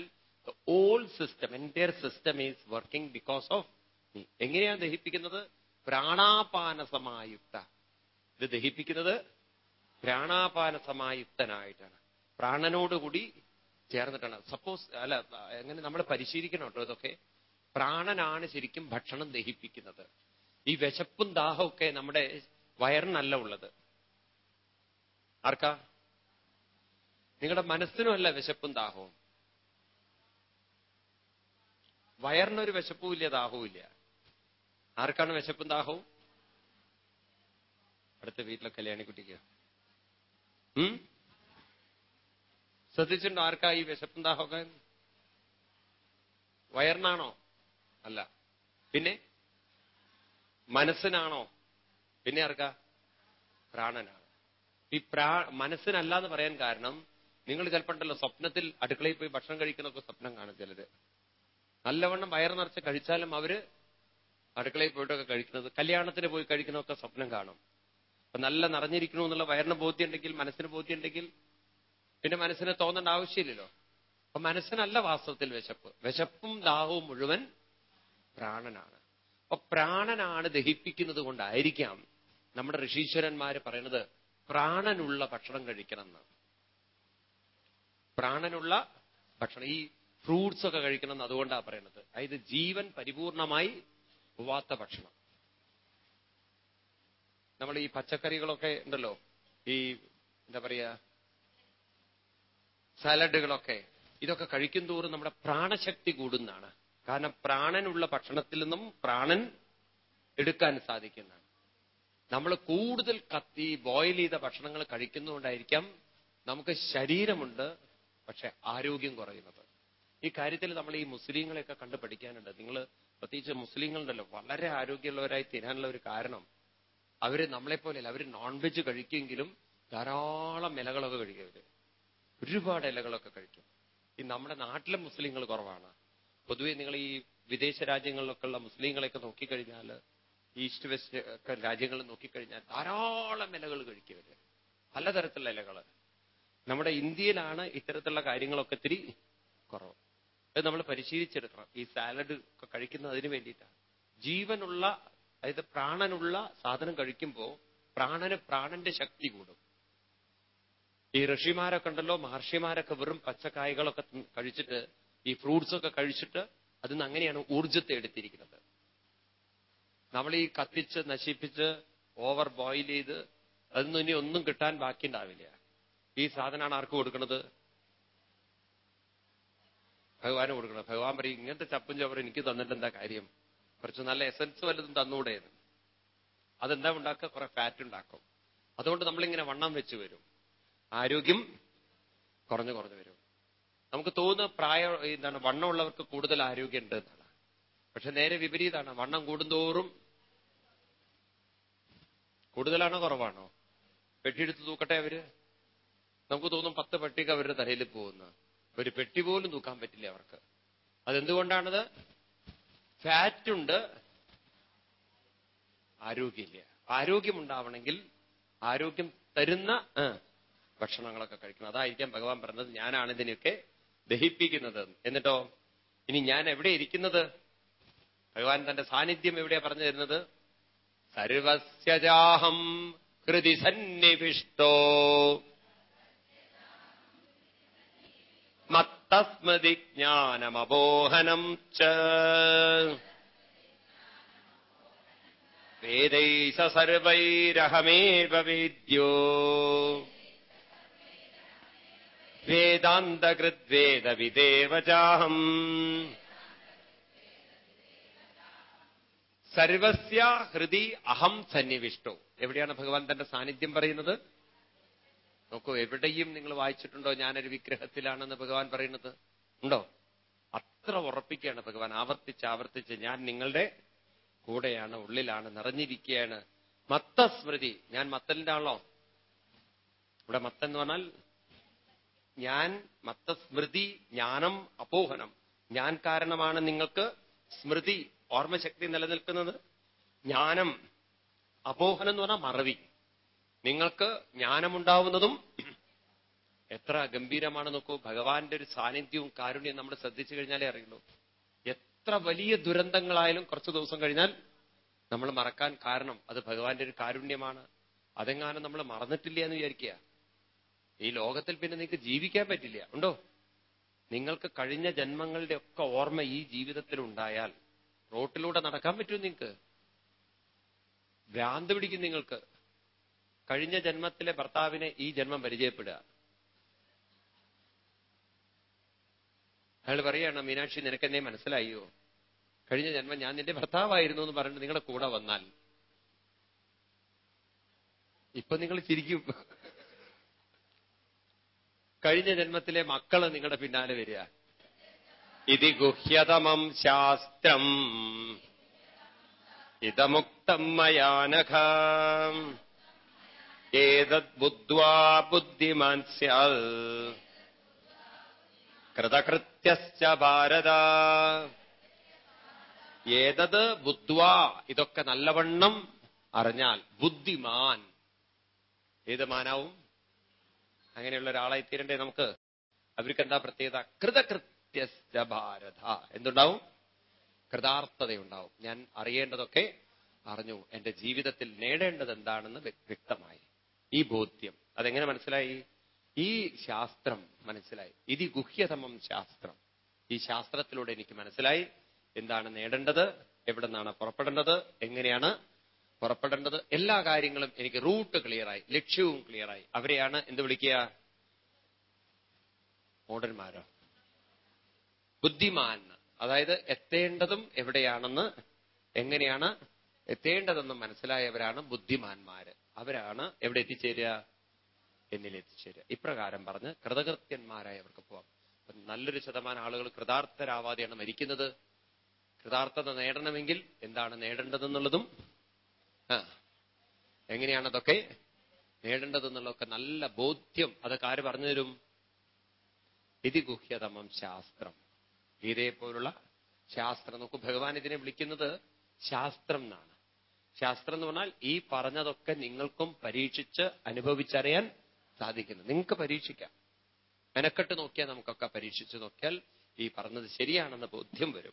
all system entire system is working because of me എങ്ങനെയാണ് ദഹിപ്പിക്കുന്നത്? പ്രാണാപാന സമായുക്ത ഇത് ദഹിപ്പിക്കുന്നത് പ്രാണാപാന സമായുക്തനായിട്ടാണ് പ്രാണനോടുകൂടി ചേർന്നിട്ടാണ്. സപ്പോസ് അല്ല എങ്ങനെ നമ്മൾ പരിശീലിക്കണം കേട്ടോ ഇതൊക്കെ. പ്രാണനാണ് ശരിക്കും ഭക്ഷണം ദഹിപ്പിക്കുന്നത്. ഈ വിശപ്പും ദാഹമൊക്കെ നമ്മുടെ വയറിനല്ല ഉള്ളത്. ആർക്കാ? നിങ്ങളുടെ മനസ്സിനുമല്ല വിശപ്പും ദാഹവും. വയറിനൊരു വിശപ്പും ഇല്ല ദാഹവും ഇല്ല. ആർക്കാണ് വിശപ്പും ദാഹവും? അടുത്ത വീട്ടിലെ കല്യാണിക്കുട്ടിക്ക്. ശ്രദ്ധിച്ചിട്ടുണ്ടോ? ആർക്കാ ഈ വിശപ്പും ദാഹമൊക്കെ വയറിനാണോ? അല്ല. പിന്നെ? മനസ്സിനാണോ? പിന്നെ ആർക്കാ? പ്രാണനാണ്. ഈ പ്രാ മനസ്സിനല്ല എന്ന് പറയാൻ കാരണം നിങ്ങൾ ചിലപ്പോണ്ടല്ലോ സ്വപ്നത്തിൽ അടുക്കളയിൽ പോയി ഭക്ഷണം കഴിക്കുന്നൊക്കെ സ്വപ്നം കാണും ചിലര് നല്ലവണ്ണം വയറ് നിറച്ച് കഴിച്ചാലും അവർ അടുക്കളയിൽ പോയിട്ടൊക്കെ കഴിക്കുന്നത് കല്യാണത്തിന് പോയി കഴിക്കുന്നതൊക്കെ സ്വപ്നം കാണും. അപ്പൊ നല്ല നിറഞ്ഞിരിക്കണമെന്നുള്ള എന്നുള്ള വയറിന് ബോധ്യമുണ്ടെങ്കിൽ മനസ്സിന് ബോധ്യമുണ്ടെങ്കിൽ പിന്നെ മനസ്സിന് തോന്നേണ്ട ആവശ്യമില്ലല്ലോ. അപ്പൊ മനസ്സിനല്ല വാസ്തവത്തിൽ വിശപ്പ്. വിശപ്പും ദാഹവും മുഴുവൻ പ്രാണനാണ്. അപ്പൊ പ്രാണനാണ് ദഹിപ്പിക്കുന്നത് കൊണ്ടായിരിക്കാം നമ്മുടെ ഋഷീശ്വരന്മാര് പറയുന്നത് പ്രാണനുള്ള ഭക്ഷണം കഴിക്കണം എന്ന്. പ്രാണനുള്ള ഭക്ഷണം. ഈ ഫ്രൂട്ട്സ് ഒക്കെ കഴിക്കണം എന്ന് അതുകൊണ്ടാണ് പറയുന്നത് അതായത് ജീവൻ പരിപൂർണമായി പോവാത്ത ഭക്ഷണം. നമ്മൾ ഈ പച്ചക്കറികളൊക്കെ ഉണ്ടല്ലോ. ഈ എന്താ പറയാ സാലഡുകളൊക്കെ ഇതൊക്കെ കഴിക്കും തോറും നമ്മുടെ പ്രാണശക്തി കൂടുന്നതാണ്. കാരണം പ്രാണനുള്ള ഭക്ഷണത്തിൽ നിന്നും പ്രാണൻ എടുക്കാൻ സാധിക്കുന്നതാണ്. നമ്മൾ കൂടുതൽ കത്തി ബോയിൽ ചെയ്ത ഭക്ഷണങ്ങൾ കഴിക്കുന്നതുകൊണ്ടായിരിക്കാം നമുക്ക് ശരീരമുണ്ട് പക്ഷെ ആരോഗ്യം കുറയുന്നത്. ഈ കാര്യത്തിൽ നമ്മൾ ഈ മുസ്ലിങ്ങളെയൊക്കെ കണ്ടു പഠിക്കാനുണ്ട്. നിങ്ങൾ പ്രത്യേകിച്ച് മുസ്ലിങ്ങളുണ്ടല്ലോ വളരെ ആരോഗ്യമുള്ളവരായി തീരാനുള്ള ഒരു കാരണം. അവർ നമ്മളെപ്പോലെയല്ല അവർ നോൺ വെജ് കഴിക്കുമെങ്കിലും ധാരാളം ഇലകളൊക്കെ കഴിക്കും ഒരുപാട് ഇലകളൊക്കെ കഴിക്കും. ഈ നമ്മുടെ നാട്ടിലെ മുസ്ലിങ്ങൾ കുറവാണ്. പൊതുവെ നിങ്ങൾ ഈ വിദേശ രാജ്യങ്ങളിലൊക്കെ ഉള്ള മുസ്ലിങ്ങളെയൊക്കെ നോക്കിക്കഴിഞ്ഞാൽ ഈസ്റ്റ് വെസ്റ്റ് ഒക്കെ രാജ്യങ്ങൾ നോക്കിക്കഴിഞ്ഞാൽ ധാരാളം ഇലകൾ കഴിക്കും അവർ പലതരത്തിലുള്ള ഇലകൾ നമ്മുടെ ഇന്ത്യയിലാണ് ഇത്തരത്തിലുള്ള കാര്യങ്ങളൊക്കെ ഇത്തിരി കുറവ്. അത് നമ്മൾ പരിശീലിച്ചെടുക്കണം. ഈ സാലഡ് ഒക്കെ കഴിക്കുന്നത് അതിന് വേണ്ടിയിട്ടാണ്. ജീവനുള്ള അതായത് പ്രാണനുള്ള സാധനം കഴിക്കുമ്പോൾ പ്രാണന് പ്രാണന്റെ ശക്തി കൂടും. ഈ ഋഷിമാരൊക്കെ ഉണ്ടല്ലോ മഹർഷിമാരൊക്കെ വെറും പച്ചക്കായകളൊക്കെ കഴിച്ചിട്ട് ഈ ഫ്രൂട്ട്സ് ഒക്കെ കഴിച്ചിട്ട് അതിന്ന് അങ്ങനെയാണ് ഊർജത്തെ എടുത്തിരിക്കുന്നത്. നമ്മൾ ഈ കത്തിച്ച് നശിപ്പിച്ച് ഓവർ ബോയിൽ ചെയ്ത് അതൊന്നും ഇനി ഒന്നും കിട്ടാൻ ബാക്കിയുണ്ടാവില്ല. ഈ സാധനമാണ് ആർക്ക് കൊടുക്കുന്നത് ഭഗവാന് കൊടുക്കണം ഭഗവാൻ പറയും ഇങ്ങനത്തെ ചപ്പും ചവറും എനിക്ക് തന്നിട്ട് എന്താ കാര്യം? കുറച്ച് നല്ല എസൻസ് വല്ലതും തന്നൂടെ അതെന്താ ഉണ്ടാക്കുക? കുറെ ഫാറ്റ് ഉണ്ടാക്കും. അതുകൊണ്ട് നമ്മളിങ്ങനെ വണ്ണം വെച്ച് വരും. ആരോഗ്യം കുറഞ്ഞു കുറഞ്ഞു വരും. നമുക്ക് തോന്നുന്ന പ്രായ എന്താണ് വണ്ണമുള്ളവർക്ക് കൂടുതൽ ആരോഗ്യമുണ്ട് എന്നാണ്. പക്ഷെ നേരെ വിപരീതമാണ് വണ്ണം കൂടുന്തോറും കൂടുതലാണോ കുറവാണോ? പെട്ടിയെടുത്ത് തൂക്കട്ടെ അവർ? നമുക്ക് തോന്നും പത്ത് പെട്ടിക്ക് അവരുടെ തലയിൽ പോകുന്ന. ഒരു പെട്ടി പോലും തൂക്കാൻ പറ്റില്ല അവർക്ക്. അതെന്തുകൊണ്ടാണത്? ഫാറ്റുണ്ട് ആരോഗ്യമില്ല. ആരോഗ്യമുണ്ടാവണമെങ്കിൽ ആരോഗ്യം തരുന്ന ഭക്ഷണങ്ങളൊക്കെ കഴിക്കണം. അതായിരിക്കാം ഭഗവാൻ പറഞ്ഞത് ഞാനാണ് ഇതിനെയൊക്കെ ദഹിപ്പിക്കുന്നത്. എന്നിട്ടോ? ഇനി ഞാൻ എവിടെ ഇരിക്കുന്നത്? ഭഗവാൻ തന്റെ സാന്നിധ്യം എവിടെയാ പറഞ്ഞു തരുന്നത്? സർവസ്യജാഹം ഹൃദി സന്നിവിഷ്ടോ. മത്തസ്മതി ജ്ഞാനമബോഹനം ച. വേദൈസ സർവൈരഹമേവ വേദ്യോ. വേദാന്തകൃദ്വേദവിദേവചാഹം സർവസ്യ ഹൃദി അഹം സന്നിവിഷ്ടോ എവിടെയാണ് ഭഗവാൻ തന്റെ സാന്നിധ്യം പറയുന്നത്? നോക്കൂ എവിടെയും നിങ്ങൾ വായിച്ചിട്ടുണ്ടോ ഞാനൊരു വിഗ്രഹത്തിലാണെന്ന് ഭഗവാൻ പറയുന്നത്? ഉണ്ടോ? അത്ര ഉറപ്പിക്കുകയാണ് ഭഗവാൻ. ആവർത്തിച്ച് ആവർത്തിച്ച് ഞാൻ നിങ്ങളുടെ കൂടെയാണ് ഉള്ളിലാണ് നിറഞ്ഞിരിക്കുകയാണ്. മത്തസ്മൃതി ഞാൻ മത്തലിന്റെ ആളോ? ഇവിടെ മത്തൻ എന്ന് പറഞ്ഞാൽ ഞാൻ മത്തസ്മൃതി ജ്ഞാനം അപോഹനം. ഞാൻ കാരണമാണ് നിങ്ങൾക്ക് സ്മൃതി ഓർമ്മശക്തി നിലനിൽക്കുന്നത്. ജ്ഞാനം അപോഹനം എന്ന് പറഞ്ഞാൽ മറവി. നിങ്ങൾക്ക് ജ്ഞാനമുണ്ടാവുന്നതും എത്ര ഗംഭീരമാണ് നോക്കൂ. ഭഗവാന്റെ ഒരു സാന്നിധ്യവും കാരുണ്യവും നമ്മൾ ശ്രദ്ധിച്ചു കഴിഞ്ഞാലേ അറിയുള്ളൂ. എത്ര വലിയ ദുരന്തങ്ങളായാലും കുറച്ചു ദിവസം കഴിഞ്ഞാൽ നമ്മൾ മറക്കാൻ കാരണം അത് ഭഗവാന്റെ ഒരു കാരുണ്യമാണ്. അതെങ്ങാനും നമ്മൾ മറന്നിട്ടില്ല എന്ന് വിചാരിക്കുക. ഈ ലോകത്തിൽ പിന്നെ നിങ്ങൾക്ക് ജീവിക്കാൻ പറ്റില്ല. ഉണ്ടോ? നിങ്ങൾക്ക് കഴിഞ്ഞ ജന്മങ്ങളുടെ ഒക്കെ ഓർമ്മ ഈ ജീവിതത്തിൽ ഉണ്ടായാൽ റോട്ടിലൂടെ നടക്കാൻ പറ്റുമോ നിങ്ങൾക്ക്? ഭ്രാന്ത് പിടിക്കും നിങ്ങൾക്ക്. കഴിഞ്ഞ ജന്മത്തിലെ ഭർത്താവിനെ ഈ ജന്മം പരിചയപ്പെടുക. അയാൾ പറയാണ് മീനാക്ഷി നിനക്കെന്നെ മനസ്സിലായോ? കഴിഞ്ഞ ജന്മം ഞാൻ നിന്റെ ഭർത്താവായിരുന്നു എന്ന് പറഞ്ഞിട്ട് നിങ്ങളുടെ കൂടെ വന്നാൽ. ഇപ്പൊ നിങ്ങൾ ചിരിക്കും. കഴിഞ്ഞ ജന്മത്തിലെ മക്കൾ നിങ്ങളുടെ പിന്നാലെ വരിക. ഇതി ഗുഹ്യതമം ശാസ്ത്രം. ഇതമുക്തം മയാനഘ ഏതത് ബുദ്ധ്വാ ബുദ്ധിമാൻ സ്യാൽ കൃതകൃത്യശ്ച ഭാരത. ഏതത് ബുദ്ധ്വാ ഇതൊക്കെ നല്ലവണ്ണം അറിഞ്ഞാൽ ബുദ്ധിമാൻ. ഏത് മാനാവും? അങ്ങനെയുള്ള ഒരാളായി തീരണ്ടേ നമുക്ക്? അവർക്ക് എന്താ പ്രത്യേകത? കൃതകൃത്യശ്ച ഭാരത. എന്തുണ്ടാവും? കൃതാർത്ഥതയുണ്ടാവും. ഞാൻ അറിയേണ്ടതൊക്കെ അറിഞ്ഞു. എന്റെ ജീവിതത്തിൽ നേടേണ്ടത് എന്താണെന്ന് വ്യക്തമായി. ഈ ബോധ്യം. അതെങ്ങനെ മനസ്സിലായി? ഈ ശാസ്ത്രം മനസ്സിലായി. ഇത് ഗുഹ്യതമം ശാസ്ത്രം. ഈ ശാസ്ത്രത്തിലൂടെ എനിക്ക് മനസ്സിലായി. എന്താണ് നേടേണ്ടത്? എവിടെ നിന്നാണ് പുറപ്പെടേണ്ടത്? എങ്ങനെയാണ് പുറപ്പെടേണ്ടത് എല്ലാ കാര്യങ്ങളും എനിക്ക് റൂട്ട് ക്ലിയറായി ലക്ഷ്യവും ക്ലിയറായി. അവരെയാണ് എന്ത് വിളിക്കുക? മോഡന്മാരോ. ബുദ്ധിമാൻ. അതായത് എത്തേണ്ടതും എവിടെയാണെന്ന് എങ്ങനെയാണ് എത്തേണ്ടതെന്ന് മനസ്സിലായവരാണ് ബുദ്ധിമാന്മാര്. അവരാണ് എവിടെ എത്തിച്ചേരുക? എന്നിൽ എത്തിച്ചേരുക. ഇപ്രകാരം പറഞ്ഞ് കൃതകൃത്യന്മാരായി അവർക്ക് പോവാം. നല്ലൊരു ശതമാനം ആളുകൾ കൃതാർത്ഥരാവാതെയാണ് മരിക്കുന്നത്. കൃതാർത്ഥത നേടണമെങ്കിൽ എന്താണ് നേടേണ്ടതെന്നുള്ളതും എങ്ങനെയാണ് അതൊക്കെ നേടേണ്ടതെന്നുള്ളതൊക്കെ നല്ല ബോധ്യം. അതൊക്കെ ആര് പറഞ്ഞു തരും? ഇതി ഗുഹ്യതമം ശാസ്ത്രം. ഗീതയെപ്പോലുള്ള ശാസ്ത്രം. നോക്കൂ ഭഗവാൻ ഇതിനെ വിളിക്കുന്നത് ശാസ്ത്രം എന്നാണ്. ശാസ്ത്രം എന്ന് പറഞ്ഞാൽ ഈ പറഞ്ഞതൊക്കെ നിങ്ങൾക്കും പരീക്ഷിച്ച് അനുഭവിച്ചറിയാൻ സാധിക്കുന്നു. നിങ്ങൾക്ക് പരീക്ഷിക്കാം. മെനക്കെട്ട് നോക്കിയാൽ നമുക്കൊക്കെ പരീക്ഷിച്ച് നോക്കിയാൽ ഈ പറഞ്ഞത് ശരിയാണെന്ന ബോധ്യം വരും.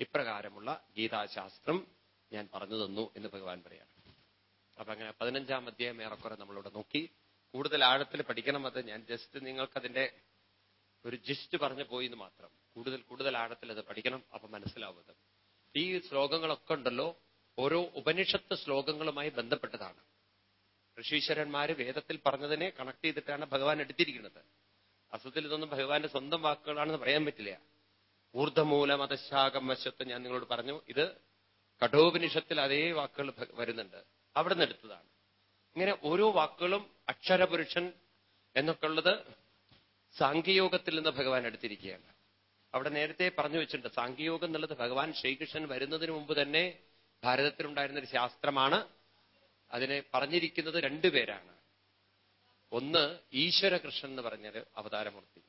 ഇപ്രകാരമുള്ള ഗീതാശാസ്ത്രം ഞാൻ പറഞ്ഞു തന്നു എന്ന് ഭഗവാൻ പറയാണ് അപ്പൊ അങ്ങനെ പതിനഞ്ചാം അധ്യായം ഏറെക്കുറെ നമ്മളിവിടെ നോക്കി. കൂടുതൽ ആഴത്തിൽ പഠിക്കണം ഞാൻ ജസ്റ്റ് നിങ്ങൾക്കതിന്റെ ഒരു ജിസ്റ്റ് പറഞ്ഞു പോയി എന്ന് മാത്രം. കൂടുതൽ കൂടുതൽ ആഴത്തിൽ അത് പഠിക്കണം. അപ്പൊ മനസ്സിലാവുന്നത് ഈ ശ്ലോകങ്ങളൊക്കെ ഉണ്ടല്ലോ ഓരോ ഉപനിഷത്ത് ശ്ലോകങ്ങളുമായി ബന്ധപ്പെട്ടതാണ്. ഋഷീശ്വരന്മാര് വേദത്തിൽ പറഞ്ഞതിനെ കണക്ട് ചെയ്തിട്ടാണ് ഭഗവാൻ എടുത്തിരിക്കുന്നത്. അസത്തിൽ ഇതൊന്നും ഭഗവാന്റെ സ്വന്തം വാക്കുകളാണെന്ന് പറയാൻ പറ്റില്ല. ഊർദ്ധമൂല മതശാകം വശത്ത് ഞാൻ നിങ്ങളോട് പറഞ്ഞു ഇത് കഠോപനിഷത്തിൽ അതേ വാക്കുകൾ വരുന്നുണ്ട്. അവിടെ നിന്ന് ഇങ്ങനെ ഓരോ വാക്കുകളും അക്ഷരപുരുഷൻ എന്നൊക്കെ ഉള്ളത് സാങ്കയോഗത്തിൽ നിന്ന് ഭഗവാൻ എടുത്തിരിക്കുകയാണ്. അവിടെ നേരത്തെ പറഞ്ഞു വെച്ചിട്ടുണ്ട് സാങ്കയോഗം എന്നുള്ളത് ഭഗവാൻ ശ്രീകൃഷ്ണൻ വരുന്നതിന് മുമ്പ് തന്നെ ഭാരതത്തിലുണ്ടായിരുന്ന ഒരു ശാസ്ത്രമാണ്. അതിനെ പറഞ്ഞിരിക്കുന്നത് രണ്ടുപേരാണ് ഒന്ന് ഈശ്വരകൃഷ്ണൻ എന്ന് പറഞ്ഞത് അവതാരമൂർത്തി.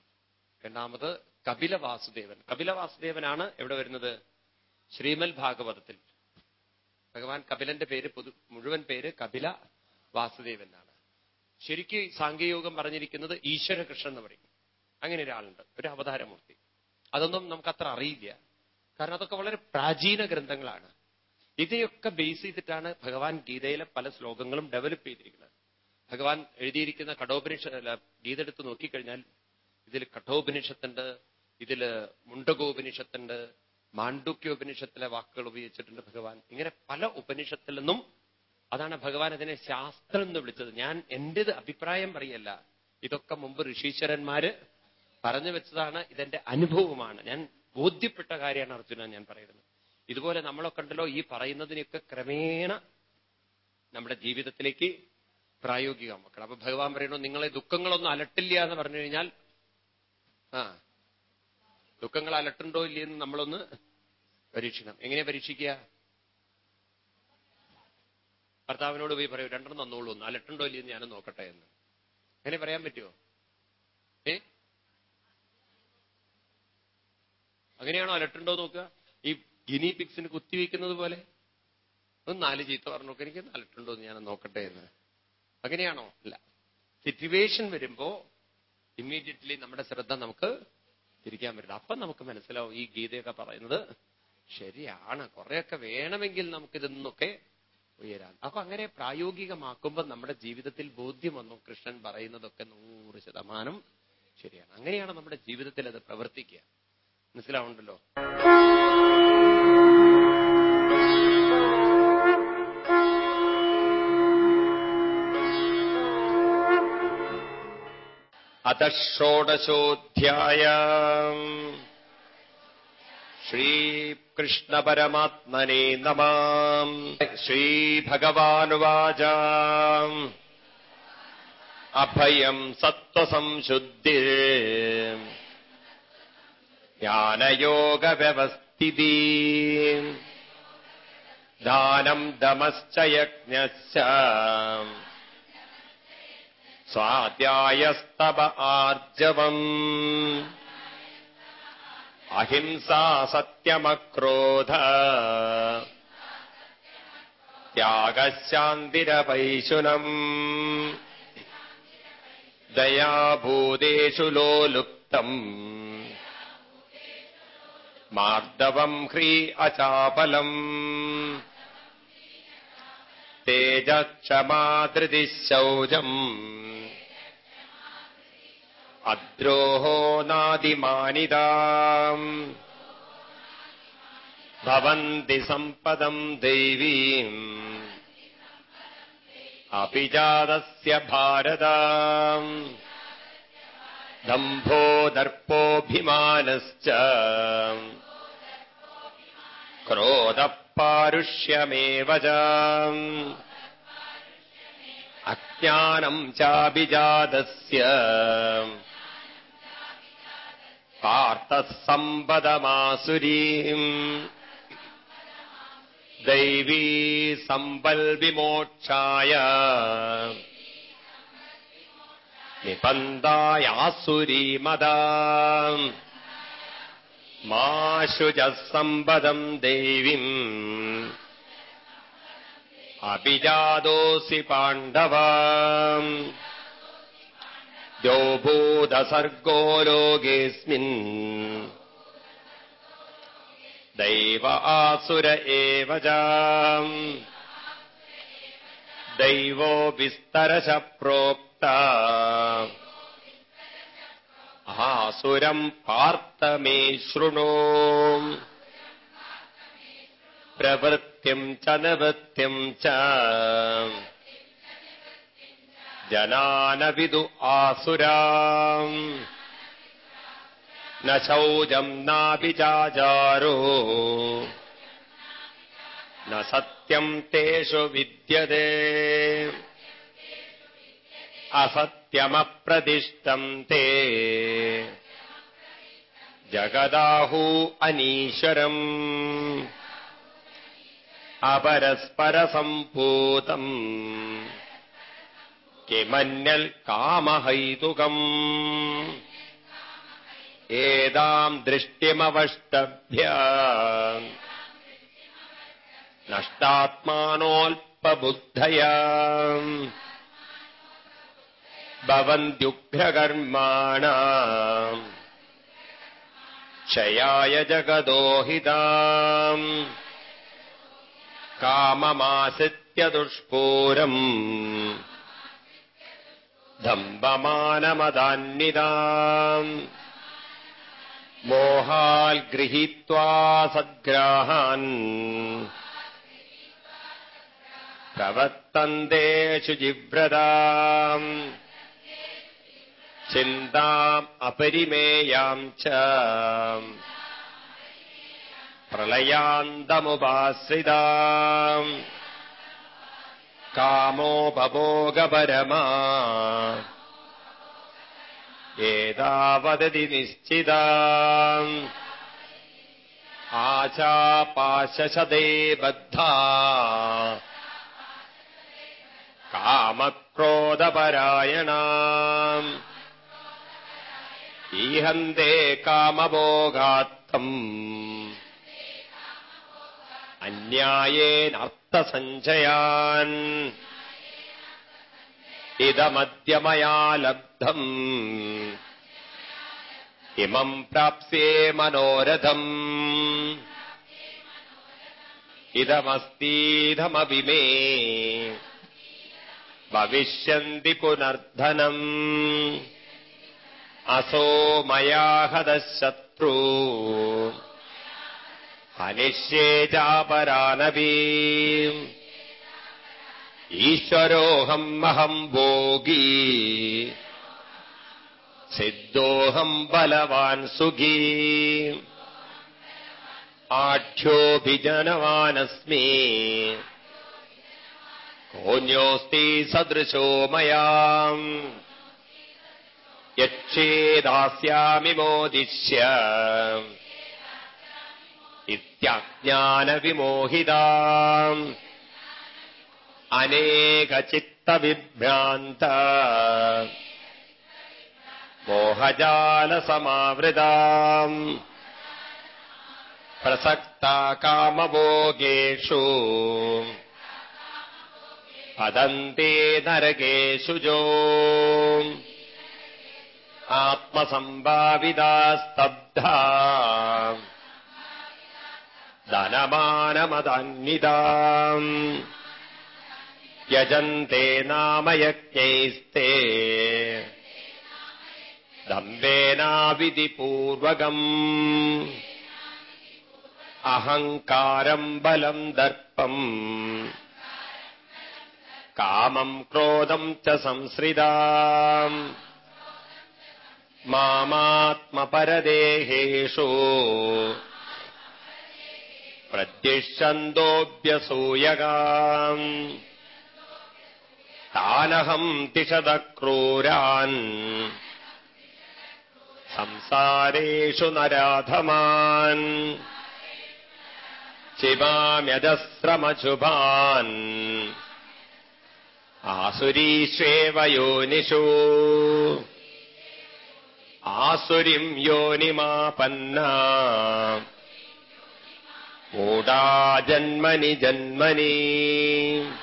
രണ്ടാമത് കപില വാസുദേവൻ കപില വാസുദേവനാണ് എവിടെ വരുന്നത്? ശ്രീമൽ ഭാഗവതത്തിൽ. ഭഗവാൻ കപിലന്റെ പേര് പൊതു മുഴുവൻ പേര് കപില വാസുദേവൻ എന്നാണ്. ശരിക്കും സാങ്കേയോഗം പറഞ്ഞിരിക്കുന്നത് ഈശ്വരകൃഷ്ണൻ എന്ന് പറയും. അങ്ങനെ ഒരാളുണ്ട് ഒരു അവതാരമൂർത്തി. അതൊന്നും നമുക്ക് അത്ര അറിയില്ല. കാരണം അതൊക്കെ വളരെ പ്രാചീന ഗ്രന്ഥങ്ങളാണ്. ഇതിനെയൊക്കെ ബേസ് ചെയ്തിട്ടാണ് ഭഗവാൻ ഗീതയിലെ പല ശ്ലോകങ്ങളും ഡെവലപ്പ് ചെയ്തിരിക്കുന്നത്. ഭഗവാൻ എഴുതിയിരിക്കുന്ന കഠോപനിഷ ഗീത എടുത്ത് നോക്കിക്കഴിഞ്ഞാൽ ഇതിൽ കഠോപനിഷത്തുണ്ട് ഇതിൽ മുണ്ടകോപനിഷത്തുണ്ട് മാണ്ഡുക്യോപനിഷത്തിലെ വാക്കുകൾ ഉപയോഗിച്ചിട്ടുണ്ട് ഭഗവാൻ. ഇങ്ങനെ പല ഉപനിഷത്തിൽ നിന്നും അതാണ് ഭഗവാൻ അതിനെ ശാസ്ത്രം എന്ന് വിളിച്ചത്. ഞാൻ എന്റേത് അഭിപ്രായം പറയല്ല. ഇതൊക്കെ മുമ്പ് ഋഷീശ്വരന്മാര് പറഞ്ഞു വെച്ചതാണ്. ഇതെന്റെ അനുഭവമാണ് ഞാൻ ബോധ്യപ്പെട്ട കാര്യമാണ് അർജുന ഞാൻ പറയുന്നത്. ഇതുപോലെ നമ്മളൊക്കെ ഉണ്ടല്ലോ ഈ പറയുന്നതിനൊക്കെ ക്രമേണ നമ്മുടെ ജീവിതത്തിലേക്ക് പ്രായോഗികമാക്കണം. അപ്പൊ ഭഗവാൻ പറയണു നിങ്ങളെ ദുഃഖങ്ങളൊന്നും അലട്ടില്ല എന്ന് പറഞ്ഞു കഴിഞ്ഞാൽ ആ ദുഃഖങ്ങൾ അലട്ടുണ്ടോ ഇല്ലയെന്ന് നമ്മളൊന്ന് പരീക്ഷിക്കണം. എങ്ങനെ പരീക്ഷിക്കുക? ഭർത്താവിനോട് പോയി പറയൂ രണ്ടെണ്ണം തന്നോളൂ ഒന്ന് അലട്ടുണ്ടോ ഇല്ലയെന്ന് ഞാനും നോക്കട്ടെ എന്ന്. അങ്ങനെ പറയാൻ പറ്റുമോ ഏ? അങ്ങനെയാണോ അലട്ടുണ്ടോ നോക്കുക? ഈ ഗിനി പിക്സിന് കുത്തിവെക്കുന്നത് പോലെ? ഒന്ന് നാല് ചീത്ത പറഞ്ഞു നോക്കുക എനിക്ക് അലട്ടുണ്ടോ എന്ന് ഞാൻ നോക്കട്ടെ എന്ന്. അങ്ങനെയാണോ? അല്ല. സിറ്റുവേഷൻ വരുമ്പോ ഇമ്മീഡിയറ്റ്ലി നമ്മുടെ ശ്രദ്ധ നമുക്ക് തിരിക്കാൻ പറ്റില്ല. അപ്പം നമുക്ക് മനസ്സിലാവും ഈ ഗീതയൊക്കെ പറയുന്നത് ശരിയാണ്. കുറെയൊക്കെ വേണമെങ്കിൽ നമുക്കിതൊന്നൊക്കെ ഉയരാൻ. അപ്പൊ അങ്ങനെ പ്രായോഗികമാക്കുമ്പോൾ നമ്മുടെ ജീവിതത്തിൽ ബോധ്യം വന്നു. കൃഷ്ണൻ പറയുന്നതൊക്കെ നൂറ് ശതമാനം ശരിയാണ്. അങ്ങനെയാണ് നമ്മുടെ ജീവിതത്തിൽ അത് പ്രവർത്തിക്കുക. മനസ്സിലാവുണ്ടല്ലോ अतः षोडशोऽध्याय श्रीकृष्णपरमात्मने नमाम् श्रीभगवानुवाच। अभयम् सत्त्वसंशुद्धि। ज्ञानयोगव्यवस्थिति। दानम् दमश्च यज्ञश्च स्वाध्यायस्तव आर्जवम्। अहिंसा सत्यमक्रोध। त्यागशान्तिरपैशुनम्। दयाभूतेषु लोलुप्तम्। मार्दवम् ह्री अचापलम्। तेजक्षमादृतिः शौचम् अद्रोहो नादिमानिदान्ति सम्पदम् देवी अपिजातस्य भारत दम्भो दर्पोऽभिमानश्च। क्रोधपारुष्यमेव च। अज्ञानम् चाभिजातस्य। पार्थः सम्पदमासुरीम् दैवी सम्बल्विमोक्षाय। निबन्धायासुरीमदा। निपन्दायासुरी मदा माशुजः सम्पदम् देवीम्। अभिजातोऽसि पाण्डव। ौभूदसर्गो लोगेऽस्मिन् दैव आसुर एव जा दैवो विस्तरश प्रोक्ता। आसुरम् पार्थमे शृणो। प्रवृत्तिम् च निवृत्तिम् च। जनानविदु आसुरा न शौजम् नापि चाचारो न सत्यम् तेषु विद्यते। असत्यमप्रदिष्टम् ते। जगदाहु अनीश्वरम्। अपरस्परसम्पूतम्। കിമന്യൽ കാമഹൈതുകം ഏതാം ദൃഷ്ടിമവഷ്ടഭ്യ നഷ്ടാത്മാനോൽപബുദ്ധയ ഭവന്ത്യുഗ്രകർമാണ ക്ഷയായ ജഗദോഹിതാം കാമമാസിത്യ ദുഷ്പൂരം म्बमानमदान्निदाम् मोहाल् गृहीत्वा सद्ग्राहन्। प्रवर्तन्तेषु जिव्रताम् चिन्ताम् अपरिमेयाम् च। प्रलयान्तमुपाश्रिताम्। कामोपभोगपरमा एतावदति निश्चिता। आशापाशशदे बद्धा। कामक्रोधपरायणा। ईहन्ते कामभोगात्तम्। अन्यायेनार्थ सञ्जयान् इदमद्य मया लब्धम् इमम् प्राप्स्ये मनोरथम्। इदमस्तीधमपि मे भविष्यन्ति पुनर्धनम्। असो मया हदशत्रु अनिश्ये चापरानवी ईश्वरोऽहम् अहम्भोगी सिद्धोऽहम् बलवान् सुगी आढ्योऽपिजनवानस्मि कोन्योऽस्ति सदृशो मया। यक्षे दास्यामि इत्याज्ञानविमोहिता अनेकचित्तविभ्रान्त। मोहजालसमावृता प्रसक्ता कामभोगेषु पदन्ते नरकेषु जो। आत्मसम्भाविदास्तब्धा नमानमदानिदाजन्ते नामयज्ञैस्ते दम्बेनाविधिपूर्वकम् अहङ्कारम् बलम् दर्पम्। कामम् क्रोधम् च संसृदा मामात्मपरदेहेषु प्रद्यक्षन्दोऽभ्यसूयगाम् कानहम् तिषदक्रूरान्। संसारेषु नराधमान्। शिवाम्यजस्रमशुभान्। आसुरीष्वेव योनिषु। आसुरीम् योनिमापन्ना। जन्मनि जन्मनि।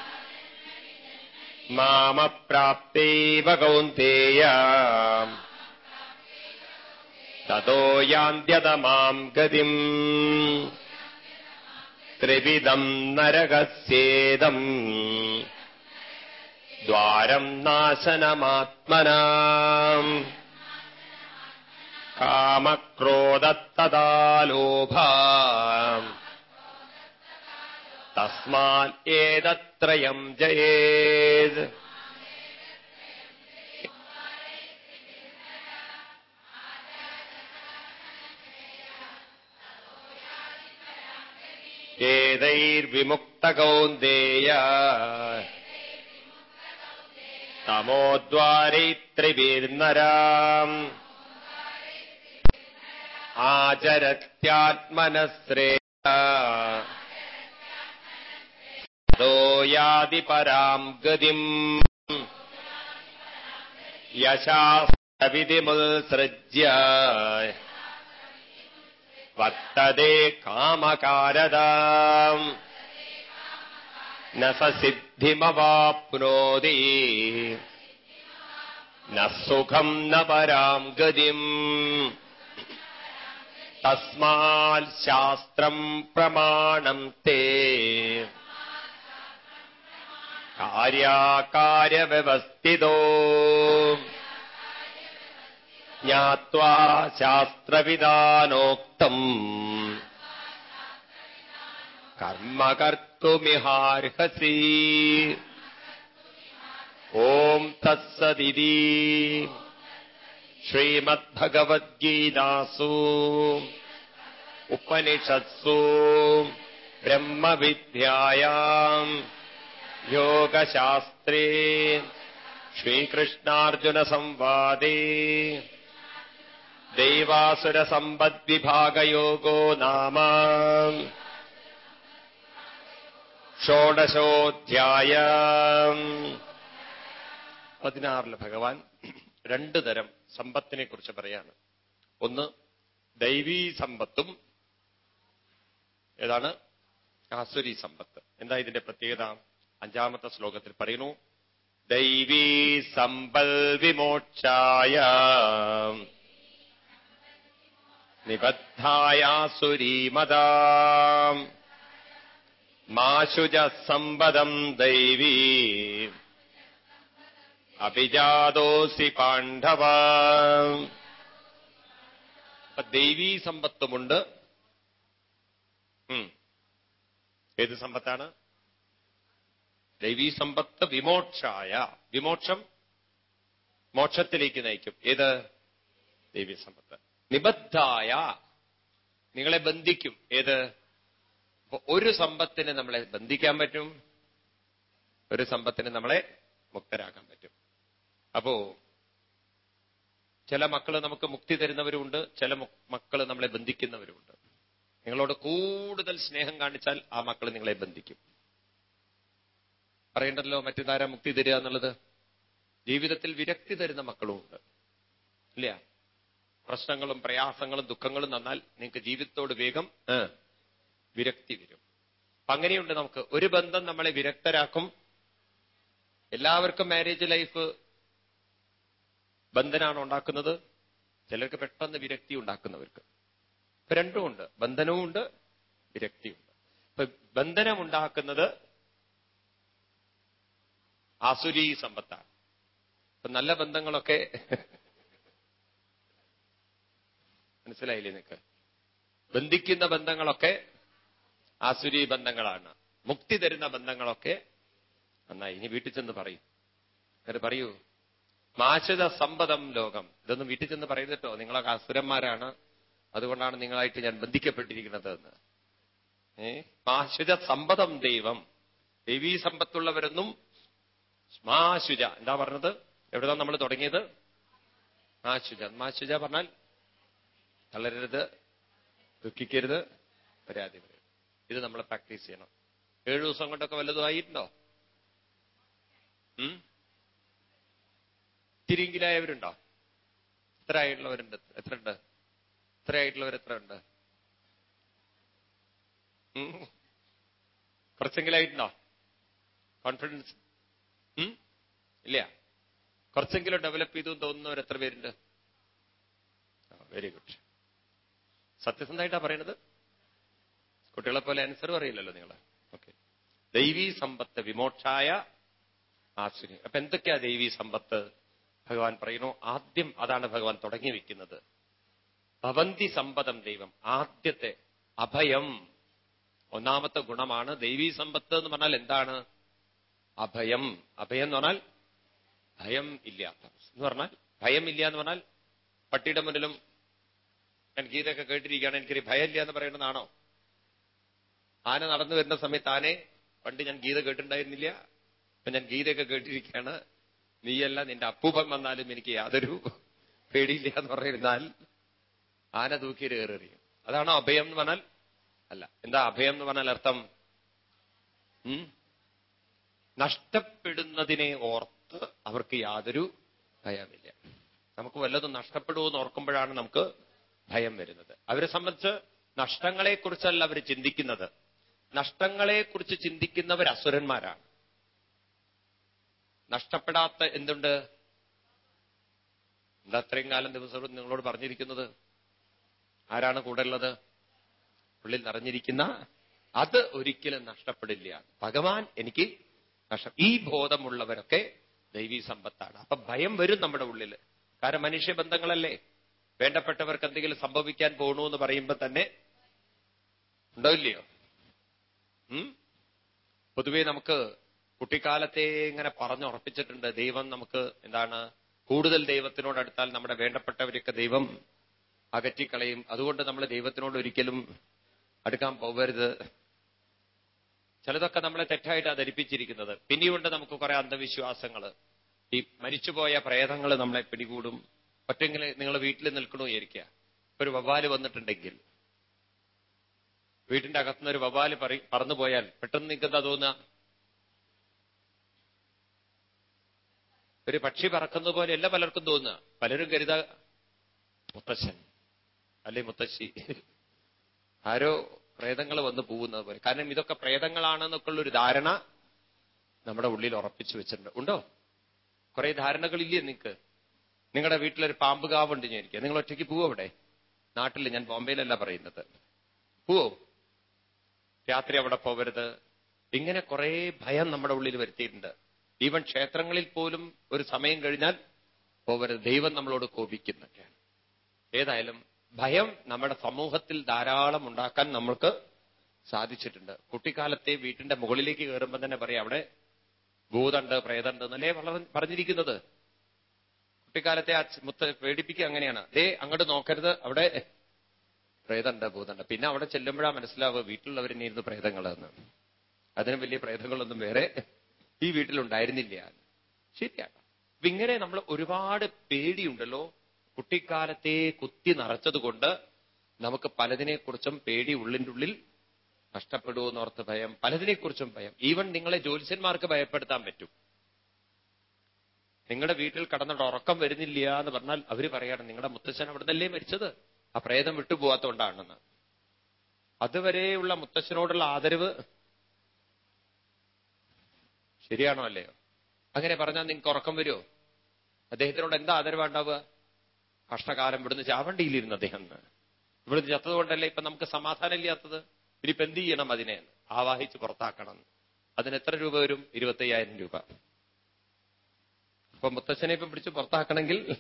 मामप्राप्तेव कौन्तेय। ततो यान्त्यत माम् गतिम्। त्रिविदम् नरकस्येदम्। द्वारम् नाशनमात्मना। कामक्रोधत्तदा लोभा स्मा एतत्त्रयम् जयेत् वेदैर्विमुक्तकौन्देय तमोद्वारयि त्रिविर्नरा आचरत्यात्मनः श्रेया ततो याति पराम् गतिम्। यशास्त्रविधिमुल्सृज्य। वर्तते कामकारदा न स सिद्धिमवाप्नोति। न सुखम् न पराम् गतिम्। तस्मात् शास्त्रम् प्रमाणम् ते। कार्याकार्यव्यवस्थितो। ज्ञात्वा शास्त्रविदानोक्तम् कर्म कर्तुमिहार्हसि। ॐ तत्सदिति। श्रीमद्भगवद्गीतासु। उपनिषत्सु। ब्रह्मविद्यायाम्। യോഗശാസ്ത്രേ വിഭാഗ യോഗോ നാമ ഷോഡശോധ്യായ പതിനാറിൽ ഭഗവാൻ രണ്ടു തരം സമ്പത്തിനെ കുറിച്ച് പറയാണ്. ഒന്ന് ദൈവീ സമ്പത്തും. ഏതാണ്? ആസുരി സമ്പത്ത്. എന്താ ഇതിന്റെ പ്രത്യേകത? അഞ്ചാമത്തെ ശ്ലോകത്തിൽ പറയുന്നു ദൈവീ സമ്പൽ വിമോക്ഷായ നിബദ്ധായാസുരീമതാം മാശുജ സമ്പദം ദൈവീ. അഭിജാതോസി പാണ്ഡവ. ദൈവീ സമ്പത്തുമുണ്ട്. ഏത് സമ്പത്താണ്? ദൈവീ സമ്പത്ത് വിമോക്ഷായ. വിമോക്ഷം മോക്ഷത്തിലേക്ക് നയിക്കും. ഏത്? ദൈവീസമ്പത്ത് നിബദ്ധായ നിങ്ങളെ ബന്ധിക്കും. ഏത്? ഒരു സമ്പത്തിന് നമ്മളെ ബന്ധിക്കാൻ പറ്റും. ഒരു സമ്പത്തിന് നമ്മളെ മുക്തരാക്കാൻ പറ്റും. അപ്പോ ചില മക്കൾ നമുക്ക് മുക്തി തരുന്നവരുമുണ്ട്. ചില മക്കൾ നമ്മളെ ബന്ധിക്കുന്നവരുമുണ്ട്. നിങ്ങളോട് കൂടുതൽ സ്നേഹം കാണിച്ചാൽ ആ മക്കൾ നിങ്ങളെ ബന്ധിക്കും. പറയണ്ടല്ലോ മറ്റു മുക്തി തരിക എന്നുള്ളത്? ജീവിതത്തിൽ വിരക്തി തരുന്ന മക്കളുമുണ്ട് ഇല്ല? പ്രശ്നങ്ങളും പ്രയാസങ്ങളും ദുഃഖങ്ങളും തന്നാൽ നിങ്ങൾക്ക് ജീവിതത്തോട് വേഗം വിരക്തി വരും. അപ്പൊ അങ്ങനെയുണ്ട് നമുക്ക്. ഒരു ബന്ധം നമ്മളെ വിരക്തരാക്കും. എല്ലാവർക്കും മാരേജ് ലൈഫ് ബന്ധനാണ് ഉണ്ടാക്കുന്നത്. ചിലർക്ക് പെട്ടെന്ന് വിരക്തി ഉണ്ടാക്കുന്നവർക്ക്. ഇപ്പൊ രണ്ടുമുണ്ട് ബന്ധനവുമുണ്ട് വിരക്തിയുണ്ട് ഇപ്പൊ ബന്ധനമുണ്ടാക്കുന്നത് ആസുരീ സമ്പത്താണ്. അപ്പൊ നല്ല ബന്ധങ്ങളൊക്കെ മനസ്സിലായില്ലേ നിനക്ക് ബന്ധിക്കുന്ന ബന്ധങ്ങളൊക്കെ ആസുരി ബന്ധങ്ങളാണ്. മുക്തി തരുന്ന ബന്ധങ്ങളൊക്കെ നന്നായി. ഇനി വീട്ടിൽ ചെന്ന് പറയും. എന്നിട്ട് പറയൂ മാശിത സമ്പദം ലോകം. ഇതൊന്നും വീട്ടിൽ ചെന്ന് പറയുന്നിട്ടോ നിങ്ങളൊക്കെ അസുരന്മാരാണ്. അതുകൊണ്ടാണ് നിങ്ങളായിട്ട് ഞാൻ ബന്ധിക്കപ്പെട്ടിരിക്കുന്നത് എന്ന്. ഏ? മാശുജ സമ്പദം ദൈവം. ദൈവീ സമ്പത്തുള്ളവരൊന്നും മാശുജ എന്താ പറഞ്ഞത്? എവിടുന്നാ നമ്മൾ തുടങ്ങിയത്? മാശുജ മാശുജ പറഞ്ഞാൽ തളരരുത് ദുഃഖിക്കരുത് പരാതി ഇത് നമ്മൾ പ്രാക്ടീസ് ചെയ്യണം. ഏഴു ദിവസം കൊണ്ടൊക്കെ വല്ലതും ആയിട്ടുണ്ടോ? തിരിങ്കിലായവരുണ്ടോ? എത്ര ആയിട്ടുള്ളവരുണ്ട്? എത്ര ഉണ്ട് എത്ര ആയിട്ടുള്ളവർ എത്ര ഉണ്ട്? കുറച്ചെങ്കിലായിട്ടുണ്ടോ? കോൺഫിഡൻസ്? ഇല്ല കുറച്ചെങ്കിലും ഡെവലപ്പ് ചെയ്തു തോന്നുന്നവർ എത്ര പേരുണ്ട്? വെരി ഗുഡ് സത്യസന്ധമായിട്ടാ പറയണത്? കുട്ടികളെ പോലെ ആൻസർ അറിയില്ലല്ലോ നിങ്ങളെ. ഓക്കെ ദൈവീ സമ്പത്ത് വിമോക്ഷായ ആശ്വര്യം അപ്പൊ എന്തൊക്കെയാ ദൈവീ സമ്പത്ത്? ഭഗവാൻ പറയുന്നു ആദ്യം അതാണ് ഭഗവാൻ തുടങ്ങി വെക്കുന്നത്. ഭവന്തി സമ്പദം ദൈവം. ആദ്യത്തെ അഭയം. ഒന്നാമത്തെ ഗുണമാണ് ദൈവീ സമ്പത്ത് എന്ന് പറഞ്ഞാൽ എന്താണ്? അഭയം. അഭയം എന്ന് പറഞ്ഞാൽ ഭയം ഇല്ലാത്ത എന്ന് പറഞ്ഞാൽ ഭയം ഇല്ല എന്ന് പറഞ്ഞാൽ പട്ടിയുടെ മുന്നിലും ഞാൻ ഗീതയൊക്കെ കേട്ടിരിക്കുകയാണ്. എനിക്കൊരു ഭയമില്ല എന്ന് പറയുന്നതാണോ? ആന നടന്നു വരുന്ന സമയത്ത് ആനെ പണ്ട് ഞാൻ ഗീത കേട്ടിട്ടുണ്ടായിരുന്നില്ല. അപ്പൊ ഞാൻ ഗീതയൊക്കെ കേട്ടിരിക്കുകയാണ്. നീയല്ല നിന്റെ അപ്പൂപ്പൻ വന്നാലും എനിക്ക് യാതൊരു പേടിയില്ല എന്ന് പറഞ്ഞിരുന്നാൽ ആന തൂക്കി കയറിയും അതാണോ അഭയം എന്ന് പറഞ്ഞാൽ? അല്ല. എന്താ അഭയം എന്ന് പറഞ്ഞാൽ അർത്ഥം? നഷ്ടപ്പെടുന്നതിനെ ഓർത്ത് അവർക്ക് യാതൊരു ഭയമില്ല നമുക്ക് വല്ലതും നഷ്ടപ്പെടുമെന്ന് ഓർക്കുമ്പോഴാണ് നമുക്ക് ഭയം വരുന്നത്. അവരെ സംബന്ധിച്ച് നഷ്ടങ്ങളെക്കുറിച്ചല്ല അവർ ചിന്തിക്കുന്നത്. നഷ്ടങ്ങളെക്കുറിച്ച് ചിന്തിക്കുന്നവർ അസുരന്മാരാണ്. നഷ്ടപ്പെടാത്ത എന്തുണ്ട്? എന്താ അത്രയും കാലം ദിവസവും നിങ്ങളോട് പറഞ്ഞിരിക്കുന്നത്? ആരാണ് കൂടെ ഉള്ളത് ഉള്ളിൽ നിറഞ്ഞിരിക്കുന്ന അത് ഒരിക്കലും നഷ്ടപ്പെടില്ല. ഭഗവാൻ എനിക്ക് നഷ്ടം ഈ ബോധമുള്ളവരൊക്കെ ദൈവീ സമ്പത്താണ്. അപ്പൊ ഭയം വരും നമ്മുടെ ഉള്ളിൽ കാരണം മനുഷ്യബന്ധങ്ങളല്ലേ വേണ്ടപ്പെട്ടവർക്ക് എന്തെങ്കിലും സംഭവിക്കാൻ പോകണു എന്ന് പറയുമ്പോ തന്നെ ഉണ്ടോ ഇല്ലയോ? പൊതുവേ പൊതുവെ നമുക്ക് കുട്ടിക്കാലത്തെ ഇങ്ങനെ പറഞ്ഞുറപ്പിച്ചിട്ടുണ്ട്. ദൈവം നമുക്ക് എന്താണ്? കൂടുതൽ ദൈവത്തിനോട് അടുത്താൽ നമ്മുടെ വേണ്ടപ്പെട്ടവരൊക്കെ ദൈവം അകറ്റിക്കളയും. അതുകൊണ്ട് നമ്മൾ ദൈവത്തിനോട് ഒരിക്കലും അടുക്കാൻ പോകരുത് ചിലതൊക്കെ നമ്മളെ തെറ്റായിട്ടാണ് ധരിപ്പിച്ചിരിക്കുന്നത്. പിന്നെയുണ്ട് നമുക്ക് കുറെ അന്ധവിശ്വാസങ്ങൾ ഈ മരിച്ചുപോയ പ്രേതങ്ങൾ നമ്മളെ പിടികൂടും. ഒറ്റെങ്കിൽ നിങ്ങൾ വീട്ടിൽ നിൽക്കണോ വിചാരിക്കുക. ഒരു വവ്വാൽ വന്നിട്ടുണ്ടെങ്കിൽ വീട്ടിന്റെ അകത്തുനിന്ന് ഒരു വവ്വാൽ പറ പറന്നു പോയാൽ പെട്ടെന്ന് എന്താ തോന്നുക? ഒരു പക്ഷി പറക്കുന്ന പോലെ എല്ലാ പലർക്കും തോന്നുക. പലരും കരുത മുത്തശ്ശൻ. അല്ലെ മുത്തശ്ശി? ആരോ പ്രേതങ്ങൾ വന്ന് പോകുന്നത് പോലെ. കാരണം ഇതൊക്കെ പ്രേതങ്ങളാണെന്നൊക്കെയുള്ള ഒരു ധാരണ നമ്മുടെ ഉള്ളിൽ ഉറപ്പിച്ചു വെച്ചിട്ടുണ്ട്. ഉണ്ടോ? കുറെ ധാരണകളില്ലേ നിങ്ങൾക്ക് നിങ്ങളുടെ വീട്ടിലൊരു പാമ്പ് കാവുണ്ട് ഞാൻ ഇരിക്കുക നിങ്ങൾ ഒറ്റയ്ക്ക് പോവോ അവിടെ? നാട്ടിൽ ഞാൻ ബോംബെയിലല്ല പറയുന്നത്. പോവോ? രാത്രി അവിടെ പോവരുത്. ഇങ്ങനെ കുറെ ഭയം നമ്മുടെ ഉള്ളിൽ വരുത്തിയിട്ടുണ്ട്. ഈവൻ ക്ഷേത്രങ്ങളിൽ പോലും ഒരു സമയം കഴിഞ്ഞാൽ പോവരുത്. ദൈവം നമ്മളോട് കോപിക്കുന്നൊക്കെയാണ്. ഏതായാലും ഭയം നമ്മുടെ സമൂഹത്തിൽ ധാരാളം ഉണ്ടാക്കാൻ നമ്മൾക്ക് സാധിച്ചിട്ടുണ്ട്. കുട്ടിക്കാലത്തെ വീട്ടിന്റെ മുകളിലേക്ക് കയറുമ്പോൾ തന്നെ പറയാം അവിടെ ഭൂതണ്ട് പ്രേതണ്ട് എന്നല്ലേ പറഞ്ഞിരിക്കുന്നത്? കുട്ടിക്കാലത്തെ ആ മുത്ത പേടിപ്പിക്കുക അങ്ങനെയാണ്. ദേ അങ്ങോട്ട് നോക്കരുത് അവിടെ പ്രേതണ്ട് ഭൂതണ്ട്. പിന്നെ അവിടെ ചെല്ലുമ്പോഴാ മനസ്സിലാവുക വീട്ടിലുള്ളവരെന്നെ ഇരുന്ന് പ്രേതങ്ങളെന്ന്. അതിന് വലിയ പ്രേതങ്ങളൊന്നും വേറെ ഈ വീട്ടിലുണ്ടായിരുന്നില്ല. ശരിയാണ് ഇങ്ങനെ നമ്മൾ ഒരുപാട് പേടിയുണ്ടല്ലോ. കുട്ടിക്കാലത്തെ കുത്തി നിറച്ചതുകൊണ്ട് നമുക്ക് പലതിനെക്കുറിച്ചും പേടി ഉള്ളിന്റെ ഉള്ളിൽ നഷ്ടപ്പെടുമെന്നോർത്ത് ഭയം പലതിനെക്കുറിച്ചും ഭയം. ഈവൻ നിങ്ങളെ ജ്യോത്സ്യന്മാർക്ക് ഭയപ്പെടുത്താൻ പറ്റും. നിങ്ങളുടെ വീട്ടിൽ കടന്നിട്ട് ഉറക്കം വരുന്നില്ല എന്ന് പറഞ്ഞാൽ അവർ പറയാണ് നിങ്ങളുടെ മുത്തച്ഛൻ അവിടുന്നല്ലേ മരിച്ചത്? ആ പ്രേതം വിട്ടുപോകാത്തോണ്ടാണെന്ന്. അതുവരെയുള്ള മുത്തച്ഛനോടുള്ള ആദരവ് ശരിയാണോ അല്ലയോ? അങ്ങനെ പറഞ്ഞാൽ നിങ്ങൾക്ക് ഉറക്കം വരുമോ? അദ്ദേഹത്തിനോട് എന്താ ആദരവുണ്ടാവുക കഷ്ടകാലം ഇവിടുന്ന് ചാവണ്ടിയിലിരുന്നു അദ്ദേഹം ഇവിടുന്ന് ചത്തതുകൊണ്ടല്ലേ ഇപ്പൊ നമുക്ക് സമാധാനം ഇല്ലാത്തത് ഇനിയിപ്പോ എന്ത് ചെയ്യണം അതിനെ? ആവാഹിച്ച് പുറത്താക്കണം. അതിന് എത്ര രൂപ വരും? ഇരുപത്തയ്യായിരം രൂപ. അപ്പൊ മുത്തച്ഛനെ ഇപ്പൊ പിടിച്ച് പുറത്താക്കണമെങ്കിൽ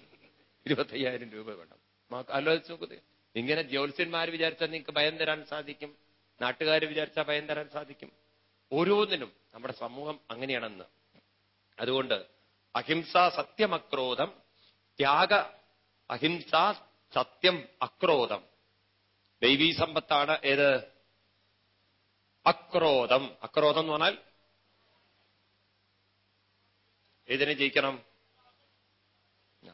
ഇരുപത്തയ്യായിരം രൂപ വേണം. ആലോചിച്ച് നോക്കുന്നത് ഇങ്ങനെ ജ്യോത്സ്യന്മാർ വിചാരിച്ചാൽ നിങ്ങൾക്ക് ഭയം തരാൻ സാധിക്കും. നാട്ടുകാർ വിചാരിച്ചാൽ ഭയം തരാൻ സാധിക്കും. ഓരോന്നിനും നമ്മുടെ സമൂഹം അങ്ങനെയാണെന്ന്. അതുകൊണ്ട് അഹിംസ സത്യമക്രോധം ത്യാഗ അഹിംസ സത്യം അക്രോധം. ദൈവീ സമ്പത്താണ് ഏത്? അക്രോധം. അക്രോധം എന്ന് പറഞ്ഞാൽ ഏതിനെ ജയിക്കണം?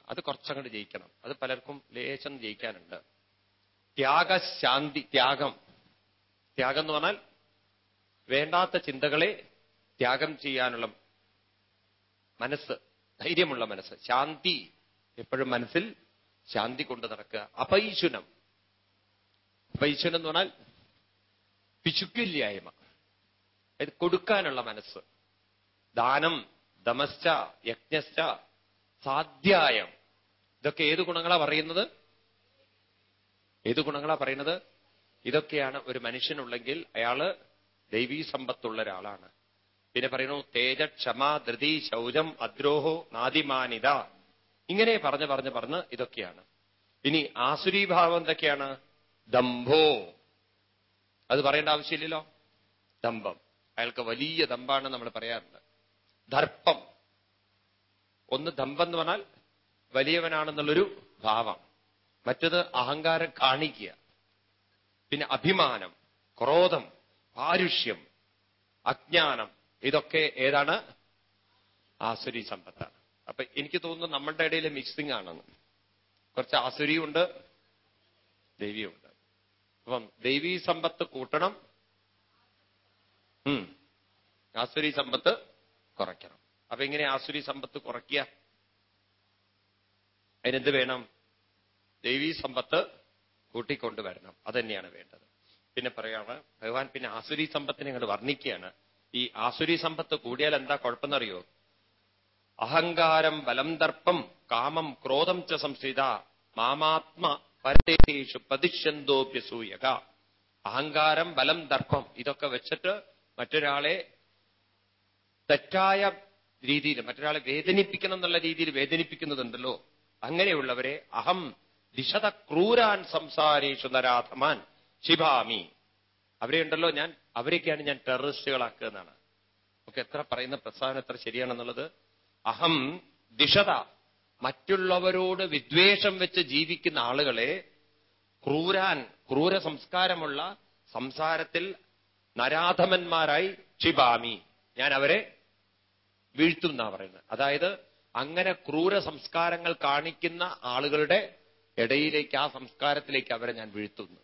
അത് കുറച്ചങ്ങോട്ട് ജയിക്കണം. അത് പലർക്കും ലേശം ജയിക്കാനുണ്ട്. ത്യാഗശാന്തി ത്യാഗം. ത്യാഗം എന്ന് പറഞ്ഞാൽ വേണ്ടാത്ത ചിന്തകളെ ത്യാഗം ചെയ്യാനുള്ള മനസ്സ് ധൈര്യമുള്ള മനസ്സ്. ശാന്തി എപ്പോഴും മനസ്സിൽ ശാന്തി കൊണ്ട് നടക്കുക. അപൈശുനം. അപൈശുനം എന്ന് പറഞ്ഞാൽ പിശുക്കില്ലായ്മ അതായത് കൊടുക്കാനുള്ള മനസ്സ്. ദാനം ദമസ്ച യജ്ഞസ്ച സാധ്യായം ഇതൊക്കെ ഏത് ഗുണങ്ങളാ പറയുന്നത്? ഏത് ഗുണങ്ങളാ പറയുന്നത്? ഇതൊക്കെയാണ് ഒരു മനുഷ്യനുള്ളെങ്കിൽ അയാൾ ദൈവീ സമ്പത്തുള്ള ഒരാളാണ് പിന്നെ പറയുന്നു തേജ ക്ഷമ ധൃതി ശൗചം അദ്രോഹോ നാദിമാനിത ഇങ്ങനെ പറഞ്ഞ് പറഞ്ഞ് പറഞ്ഞ് ഇതൊക്കെയാണ്. ഇനി ആസുരീഭാവം എന്തൊക്കെയാണ്? ദംഭോ. അത് പറയേണ്ട ആവശ്യമില്ലല്ലോ? ദമ്പം അയാൾക്ക് വലിയ ദമ്പാണ് നമ്മൾ പറയാറുണ്ട്. ദർപ്പം. ഒന്ന് ദമ്പം എന്ന് പറഞ്ഞാൽ വലിയവനാണെന്നുള്ളൊരു ഭാവം. മറ്റത് അഹങ്കാരം കാണിക്കുക. പിന്നെ അഭിമാനം ക്രോധം പാരുഷ്യം അജ്ഞാനം. ഇതൊക്കെ ഏതാണ്? ആസുരി സമ്പത്താണ് അപ്പൊ എനിക്ക് തോന്നുന്നു നമ്മളുടെ ഇടയിൽ മിക്സിംഗ് ആണെന്ന്. കുറച്ച് ആസുരിയുണ്ട് ദേവിയുണ്ട്. അപ്പം ദേവി സമ്പത്ത് കൂട്ടണം. ആസുരി സമ്പത്ത് കുറയ്ക്കണം. അപ്പൊ എങ്ങനെ ആസുരി സമ്പത്ത് കുറയ്ക്കുക? അതിനെന്ത് വേണം? ദൈവീ സമ്പത്ത് കൂട്ടിക്കൊണ്ടുവരണം. അതന്നെയാണ് വേണ്ടത്. പിന്നെ പറയാണ് ഭഗവാൻ പിന്നെ ആസുരി സമ്പത്തിനെ അങ്ങോട്ട് വർണിക്കുകയാണ്. ഈ ആസുരി സമ്പത്ത് കൂടിയാൽ എന്താ കുഴപ്പമെന്നറിയോ? അഹങ്കാരം ബലം ദർപ്പം കാമം ക്രോധം ച സംസ്ഥിത മാമാത്മ പരദേശു പതിഷ്യന്തോപ്യസൂയക അഹങ്കാരം ബലം ദർപ്പം ഇതൊക്കെ വെച്ചിട്ട് മറ്റൊരാളെ തെറ്റായ രീതിയിൽ മറ്റൊരാളെ വേദനിപ്പിക്കണം എന്നുള്ള രീതിയിൽ വേദനിപ്പിക്കുന്നതുണ്ടല്ലോ. അങ്ങനെയുള്ളവരെ അഹം ദിശത ക്രൂരാൻ സംസാരേഷു നരാധമാൻ ശിഭാമി. അവരെയുണ്ടല്ലോ ഞാൻ അവരെയൊക്കെയാണ് ഞാൻ ടെററിസ്റ്റുകളാക്കുക എന്നാണ്. നമുക്ക് എത്ര പറയുന്ന പ്രസ്താവന എത്ര ശരിയാണെന്നുള്ളത് അഹം ദിഷത. മറ്റുള്ളവരോട് വിദ്വേഷം വെച്ച് ജീവിക്കുന്ന ആളുകളെ ക്രൂരാൻ ക്രൂര സംസ്കാരമുള്ള സംസാരത്തിൽ നരാധമന്മാരായി ക്ഷിപാമി. ഞാൻ അവരെ വീഴ്ത്തും എന്നാ പറയുന്നത്. അതായത് അങ്ങനെ ക്രൂര സംസ്കാരങ്ങൾ കാണിക്കുന്ന ആളുകളുടെ ഇടയിലേക്ക് ആ സംസ്കാരത്തിലേക്ക് അവരെ ഞാൻ വീഴ്ത്തുന്നു.